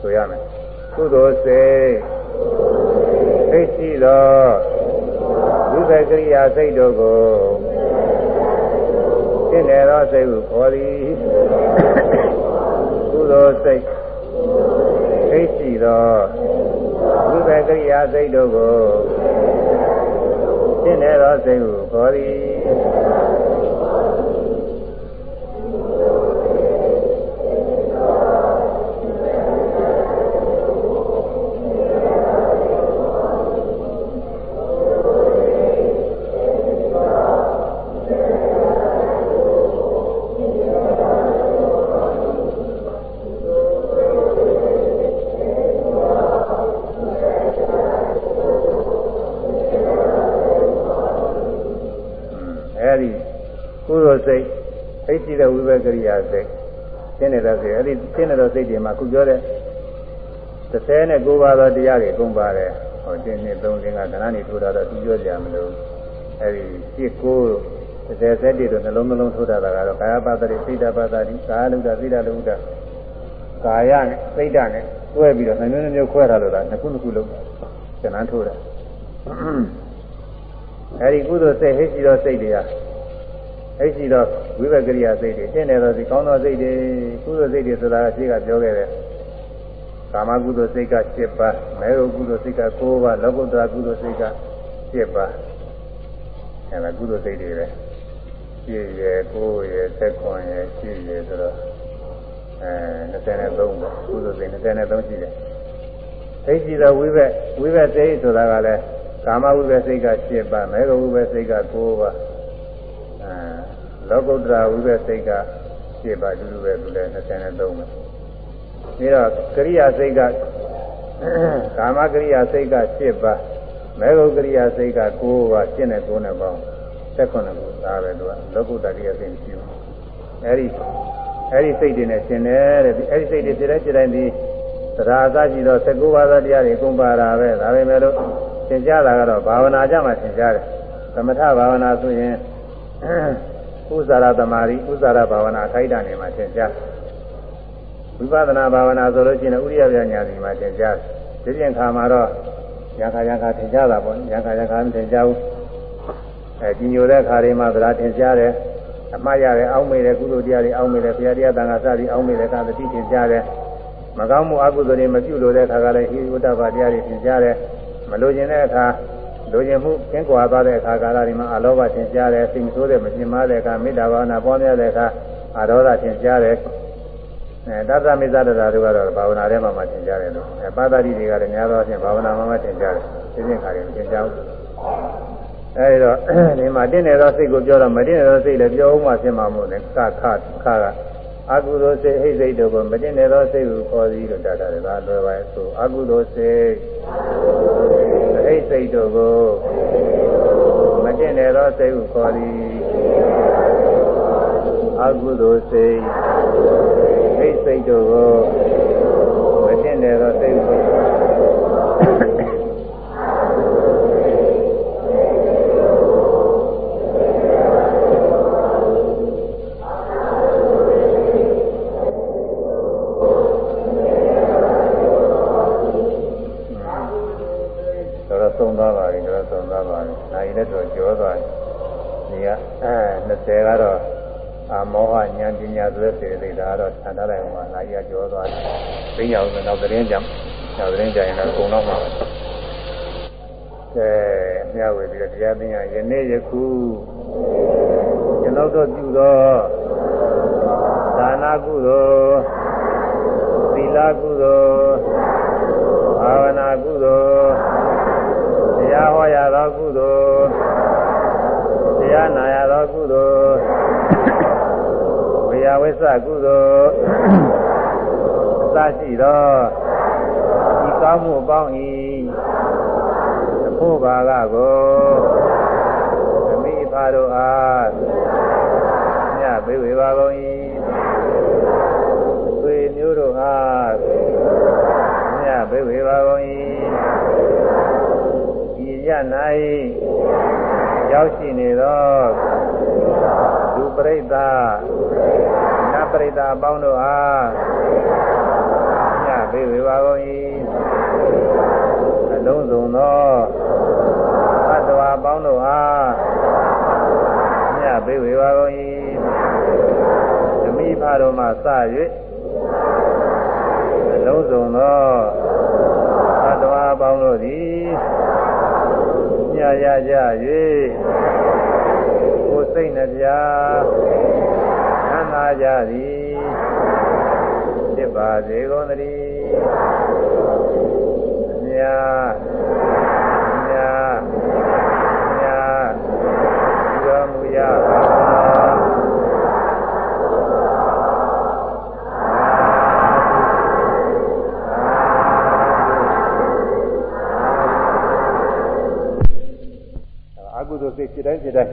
Speaker 1: ဆိုရမယ်ကုသိုလ်စိတ်စိတ်ရှိတော့ဝိဘက်ကရိယာစိတ်တို့ကိုတင့်နေသောစိတ်ကိုခေါ်သည်ကုသိုလ်စိတ်သိရှိသောဝိပကရိယာစိတ်တို့ကို ရှင်းနေသောစိတ်ကိုခေါ်သည် ရိယာစိတ်ရှင်းနေတဲ့စိတ်အဲဒီရှင်းနေတဲ့စိတ်တွေမှာခုပြောတဲ့39ပါးသောတရားတွေကုန်ပါတယ်ဟောတင်းနေ3လင်းကကဏ္ဍနေထိုးတာတော့သူပြောကြမလို့အဲဒီ7 9 30 31တို့နှလုံးနှလုံးထိုးတာကတော့ကာယပါတ္တိစိတ်တပါတ္တိကာယလုဒ္ဒစိတ်တလုဒ္ဒကာယနဲ့စိတ်ဓာတ်နဲ့တွဲပြီးတော့နှမျိုးနှမျိုးခွဲထားလို့လားနှစ်ခုနှစ်ခုလုံးကျန်မ်းထိုးတာအဲဒီကုသိုလ်စိတ်ဟိရှိသောစိတ်တွေကဟိရှိသော ဝိဘကရိယာစိတ်တွေရှင်းနေသောစိတ်ကောင်းသောစိတ်တွေကုသိုလ်စိတ်တွေဆိုတာကရှင်းကပြောခဲ့တယ်ကာမကုသိုလ်စိတ်က7ပါးမေဃကုသိုလ်စိတ်က9ပါးလောကုတ္တရာကုသိုလ်စိတ်က7ပါးအဲဒါကုသိုလ်စိတ်တွေပဲ7ရယ်9ရယ်7ရယ်7ရယ်ဆိုတော့အဲ23ပေါ့ကုသိုလ်စိတ်23ရှိတယ်ဟိရှိသောဝိဘဝိဘစိတ်ဆိုတာကလည်းကာမဝိပ္ပစိတ်က7ပါးမေဃဝိပ္ပစိတ်က9ပါးအဲ လောကုတ္တရာဝိပ္ပစိတ်က7ပါးအတူတူပဲသူလည်း23ပဲပြီးတော့ကရိယာစိတ်ကကာမကရိယာစိတ်က7ပါးမေဃကရိယာစိတ်က9ပါး7နဲ့9နဲ့ပေါင်း18ခုဒါပဲသူကလောကုတ္တရိယစိတ်ရှိဘူးအဲဒီအဲဒီစိတ်တွေနဲ့ရှင်တယ်တဲ့အဲဒီစိတ်တွေဖြစ်တဲ့ဖြစ်တိုင်းဒီသရာအစရှိတော့19ပါးသောတရားတွေအကုန်ပါတာပဲဒါပဲမဲ့လို့သင်ကြားတာကတော့ဘာဝနာကြမှာသင်ကြားတယ်သမထဘာဝနာဆိုရင် ဥဇာရသမารိဥဇာရဘာဝနာခိုက်တာနေမှာသင်ကြားဝိပဿနာဘာဝနာဆိုလို့ရှိရင်ဥရိယပြညာစီမှာသင်ကြားဒီပြင်ခါမှာတော့ရံခါရံခါသင်ကြားတာပေါ့ရံခါရံခါမသင်ကြားဘူးအဲကြီးညိုတဲ့ခါတွေမှာသလားသင်ကြားတယ်အမှားရတယ်အောင်းမေတယ်ကုသိုလ်တရားတွေအောင်းမေတယ်ဘုရားတရားတန်ခါစသည်အောင်းမေတယ်ကသတိသင်ကြားတယ်မကောင်းမှုအကုသိုလ်တွေမပြုလို့တဲ့အခါကလည်းဟိဝတ္တဘာတရားတွေသင်ကြားတယ်မလိုချင်တဲ့အခါ လိုချင်မှုကျင်းကွာသွားတဲ့အခါကာလဒီမှာအလောဘသင်ကြားတယ်စိတ်ဆိုးတဲ့မပြင်းမတဲ့အခါမေတ္တာဘာဝနာပွားများတဲ့အခါအာရောဓသင်ကြားတယ်အဲတသမိသတ္တရာတို့ကတော့ဘာဝနာထဲမှာမှသင်ကြားတယ်လို့အဲပါဠိတွေကလည်းများသောအားဖြင့်ဘာဝနာမှာမှသင်ကြားတယ်သိချင်းခါရင်သင်ကြားဘူးအဲဒီတော့ဒီမှာတင့်နေသောစိတ်ကိုပြောတော့မတင့်နေသောစိတ်လည်းပြောဦးမှဖြစ်မှာမို့လေခခခကအကုသိုလ်စိတ်ဟိစိတ်တို့ကိုမတင့်နေသောစိတ်ကိုခေါ်သည်လို့တတ်တာလေဒါလွယ်ပါရဲ့ဆိုအကုသိုလ်စိတ် ဟိစိတ်တို့ကိုမတင့်နေသောစိတ်ကိုခေါ်သည်အကုသိုလ်စိတ်ဟိစိတ်တို့ကို တယ်သိညာဦးတော့သတင်းကြနောက်သတင်းကြရင်တော့ကုံတော့မှာပဲအဲမြတ်ဝေပြီးတော့တရားသိညာယနေ့ယခုကျွန်တော်တို့ပြုသောဒါနကုသိုလ်သီလကုသိုလ်ဘာဝနာကုသိုလ်တရားဟောရသောကုသိုလ်တရားနာရသောကုသိုလ်ဝေယဝိသကုသိုလ်အ စရှိသောဒီကောင်းမှုပေါင်း၏အဖို့ဘာကကိုသမိဖာတို့အားညပေဝေပါကုန်၏သွေမျိုးတို့အားညပေဝေပါကုန်၏ဤရ၌ရောက်ရှိနေသောလူပရိသတ်နတ်ပရိသတ်အပေါင်းတို့အားည ပေးဝေပါကုန်၏အလုံးစုံသောသတ္တဝါအပေါင်းတို့အားညပေးဝေပါကုန်၏သမိဖတော်မှစ၍အလုံးစုံသောသတ္တဝါအပေါင်းတို့သည်ညရကြ၍ကိုယ်စိတ်နှပြသံသာကြသည်ဖြစ်ပါစေကုန်သတည်း မြာမြာမြာရောမူရပါအကုသိုလ်စိတ်ဖြစ်တိုင်းဖြစ်တိုင်း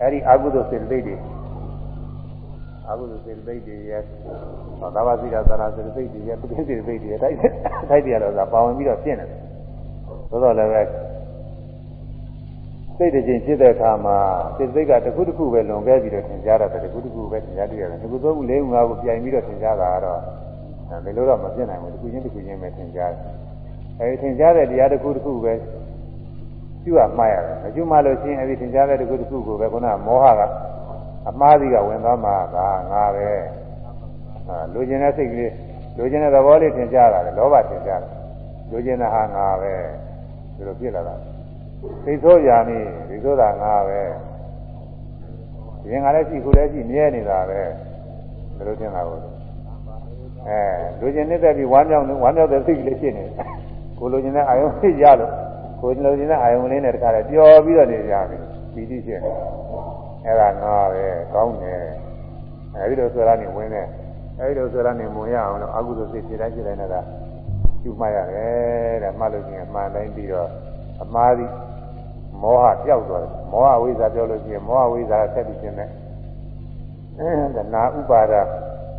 Speaker 1: အဲဒီအကုသိုလ်စိတ်တွေ အကုသိုလ်စိတ်တွေရဲ့သာဝတိရသနာစိတ်တွေရဲ့ပုဂ္ဂိုလ်စိတ်တွေရဲ့တိုက်တိုက်တယ်တော့ပါဝင်ပြီးတော့ပြင့်တယ်သို့တော်လည်းပဲစိတ်တစ်ချိန်ဖြစ်တဲ့အခါမှာစိတ်စိတ်ကတစ်ခုတစ်ခုပဲလွန်ခဲ့ပြီးတော့သင်ကြားတာတစ်ခုတစ်ခုပဲသင်ကြားတတ်ရတယ်ဒီကုသိုလ်ခုလေးခုငါးခုပြိုင်ပြီးတော့သင်ကြားတာကတော့ဘယ်လိုတော့မပြည့်နိုင်ဘူးတစ်ခုချင်းတစ်ခုချင်းပဲသင်ကြားတယ်အဲဒီသင်ကြားတဲ့တရားတစ်ခုတစ်ခုပဲကျူရမှားရတယ်မကျူမှလို့ရှိရင်အဲဒီသင်ကြားတဲ့တစ်ခုတစ်ခုကိုပဲခုနမောဟက အမှားစီကဝင်သွားမှာကငါပဲဟာလူကျင်တဲ့စိတ်ကလေးလူကျင်တဲ့သဘောလေးသင်ကြားတာလေလောဘသင်ကြားတယ်လူကျင်တဲ့ဟာငါပဲဒီလိုဖြစ်လာတာသိဆိုးရာနေဒီဆိုတာ ငါပဲရင်ကလည်းရှိခုလည်းရှိမြဲနေတာပဲဘယ်လိုထင်တာကိုအဲလူကျင်နေတဲ့ပြီးဝမ်းမြောက်ဝမ်းမြောက်တဲ့စိတ်ကလေးဖြစ်နေကိုလူကျင်တဲ့အာယုံဖြစ်ကြလို့ကိုယ်လိုချင်တဲ့အာယုံလေးနဲ့တခါတည်းပျော်ပြီးတော့နေကြပြီပြီးတိဖြစ်နေ အဲ့ဒါငါပဲကောင်းတယ်အဲဒီလိုဆိုရနေဝင်တယ်အဲဒီလိုဆိုရနေမဝင်ရအောင်လို့အကုသိုလ်စိတ်ဖြစ်တိုင်းဖြစ်တိုင်းနဲ့ကကျူမှတ်ရတယ်တဲ့မှတ်လို့ရှိရင်အမှန်တိုင်းပြီးတော့အမှားသည်မောဟပျောက်သွားတယ်မောဟဝိဇ္ဇာပြောလို့ရှိရင်မောဟဝိဇ္ဇာဆက်ပြီးခြင်းနဲ့အဲနာဥပါဒ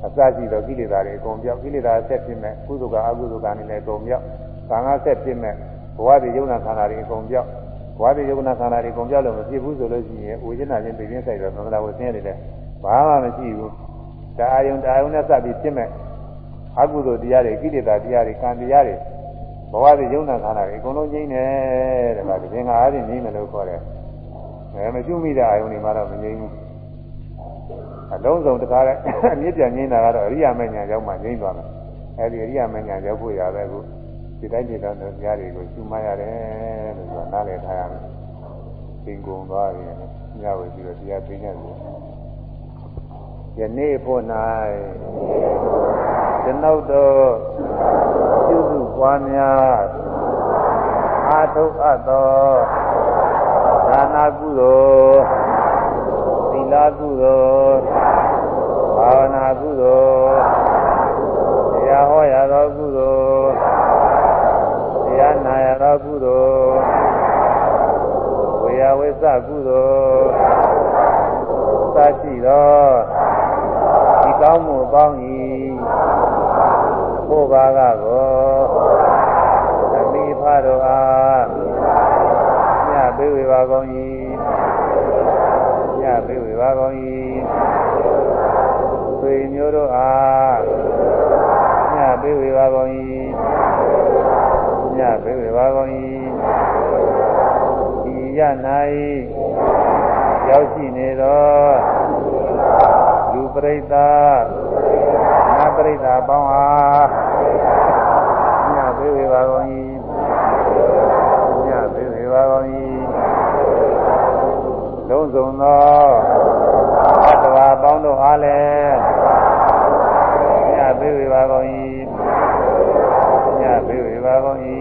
Speaker 1: အစရှိသောကိလေသာတွေအကုန်ပြောက်ကိလေသာဆက်ဖြစ်မဲ့ကုသိုလ်ကအကုသိုလ်ကလည်းအကုန်ပြောက်သံဃာဆက်ဖြစ်မဲ့ဘဝတည်ယုံနာခန္ဓာတွေအကုန်ပြောက်ဘ ဝတည်ယုံနာခန္ဓာတွေအကုန်ပြောက်လို့မဖြစ်ဘူးဆိုလို့ရှိရင်ဝိညာဉ်ချင်းပြင်းဆိုင်တော့သမန္တာဝဆင်းရဲတယ်ဘာမှမရှိဘူးဒါအာယုံဒါအာယုံနဲ့စပြီးဖြစ်မဲ့အကုသိုလ်တရားတွေကိလေသာတရားတွေကံတရားတွေဘဝတည်ယုံနာခန္ဓာတွေအကုန်လုံးငြိမ့်တယ်တဲ့ဗျာဒီငါအားဖြင့်ငြိမ့်မယ်လို့ခေါ်တယ်အဲမကျွမိတဲ့အာယုံတွေမှာတော့မငြိမ့်ဘူးအလုံးစုံတခါလဲအမြင့်ပြန်ငြိမ့်တာကတော့အရိယာမဉ္ဇဉ်ရောက်မှငြိမ့်သွားမယ်အဲဒီအရိယာမဉ္ဇဉ်ရောက်ဖို့ရပဲအခု ဒီတိုင်းဒီတိုင်းတရားတွေကိုရှုမှတ်ရတယ်လို့ဆိုတာနားလည်ထားရမယ်သင်ကုန်သွားပြီညဝေပြီးတော့တရားသိနေတယ်ယနေ့ဖို့၌ကျွန်ုပ်တို့ပြုစုပွားများအာထုတ်အပ်သောဒါနာကုသိုလ်သီလကုသိုလ်ဘာဝနာကုသိုလ်တရားဟောရသောကုသိုလ် တရားနာရသောကုသိုလ်ဝေယဝိသကုသိုလ်သရှိသောဒီကောင်းမှုပေါင်း၏ဘုရားကကိုသမိဖတော်အားညပေးဝေပါကုန်၏ညပေးဝေပါကုန်၏သွေမျိုးတို့အားညပေးဝေပါကုန်၏ ညပေးဝေပါကုန်၏ဒီရ၌ရောက်ရှိနေသောလူပပရိသတ်နတ်ပရိသတ်ပေါင်းအားညပေးဝေပါကုန်၏ညပေးဝေပါကုန်၏လုံးစုံသောသတ္တဝါပေါင်းတို့အားလည်းညပေးဝေပါကုန်၏ညပေးဝေပါကုန်၏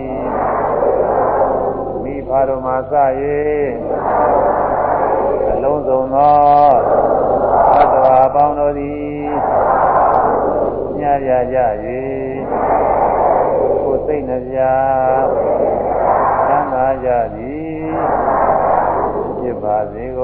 Speaker 1: မိဖတို့မှာစ၍အလုံးစုံသောသတ္တဝါပေါင်းတို့သည်ညရကြ၍ကိုယ်စိတ်နှပြသံသာကြသည်ဖြစ်ပါစေကုန်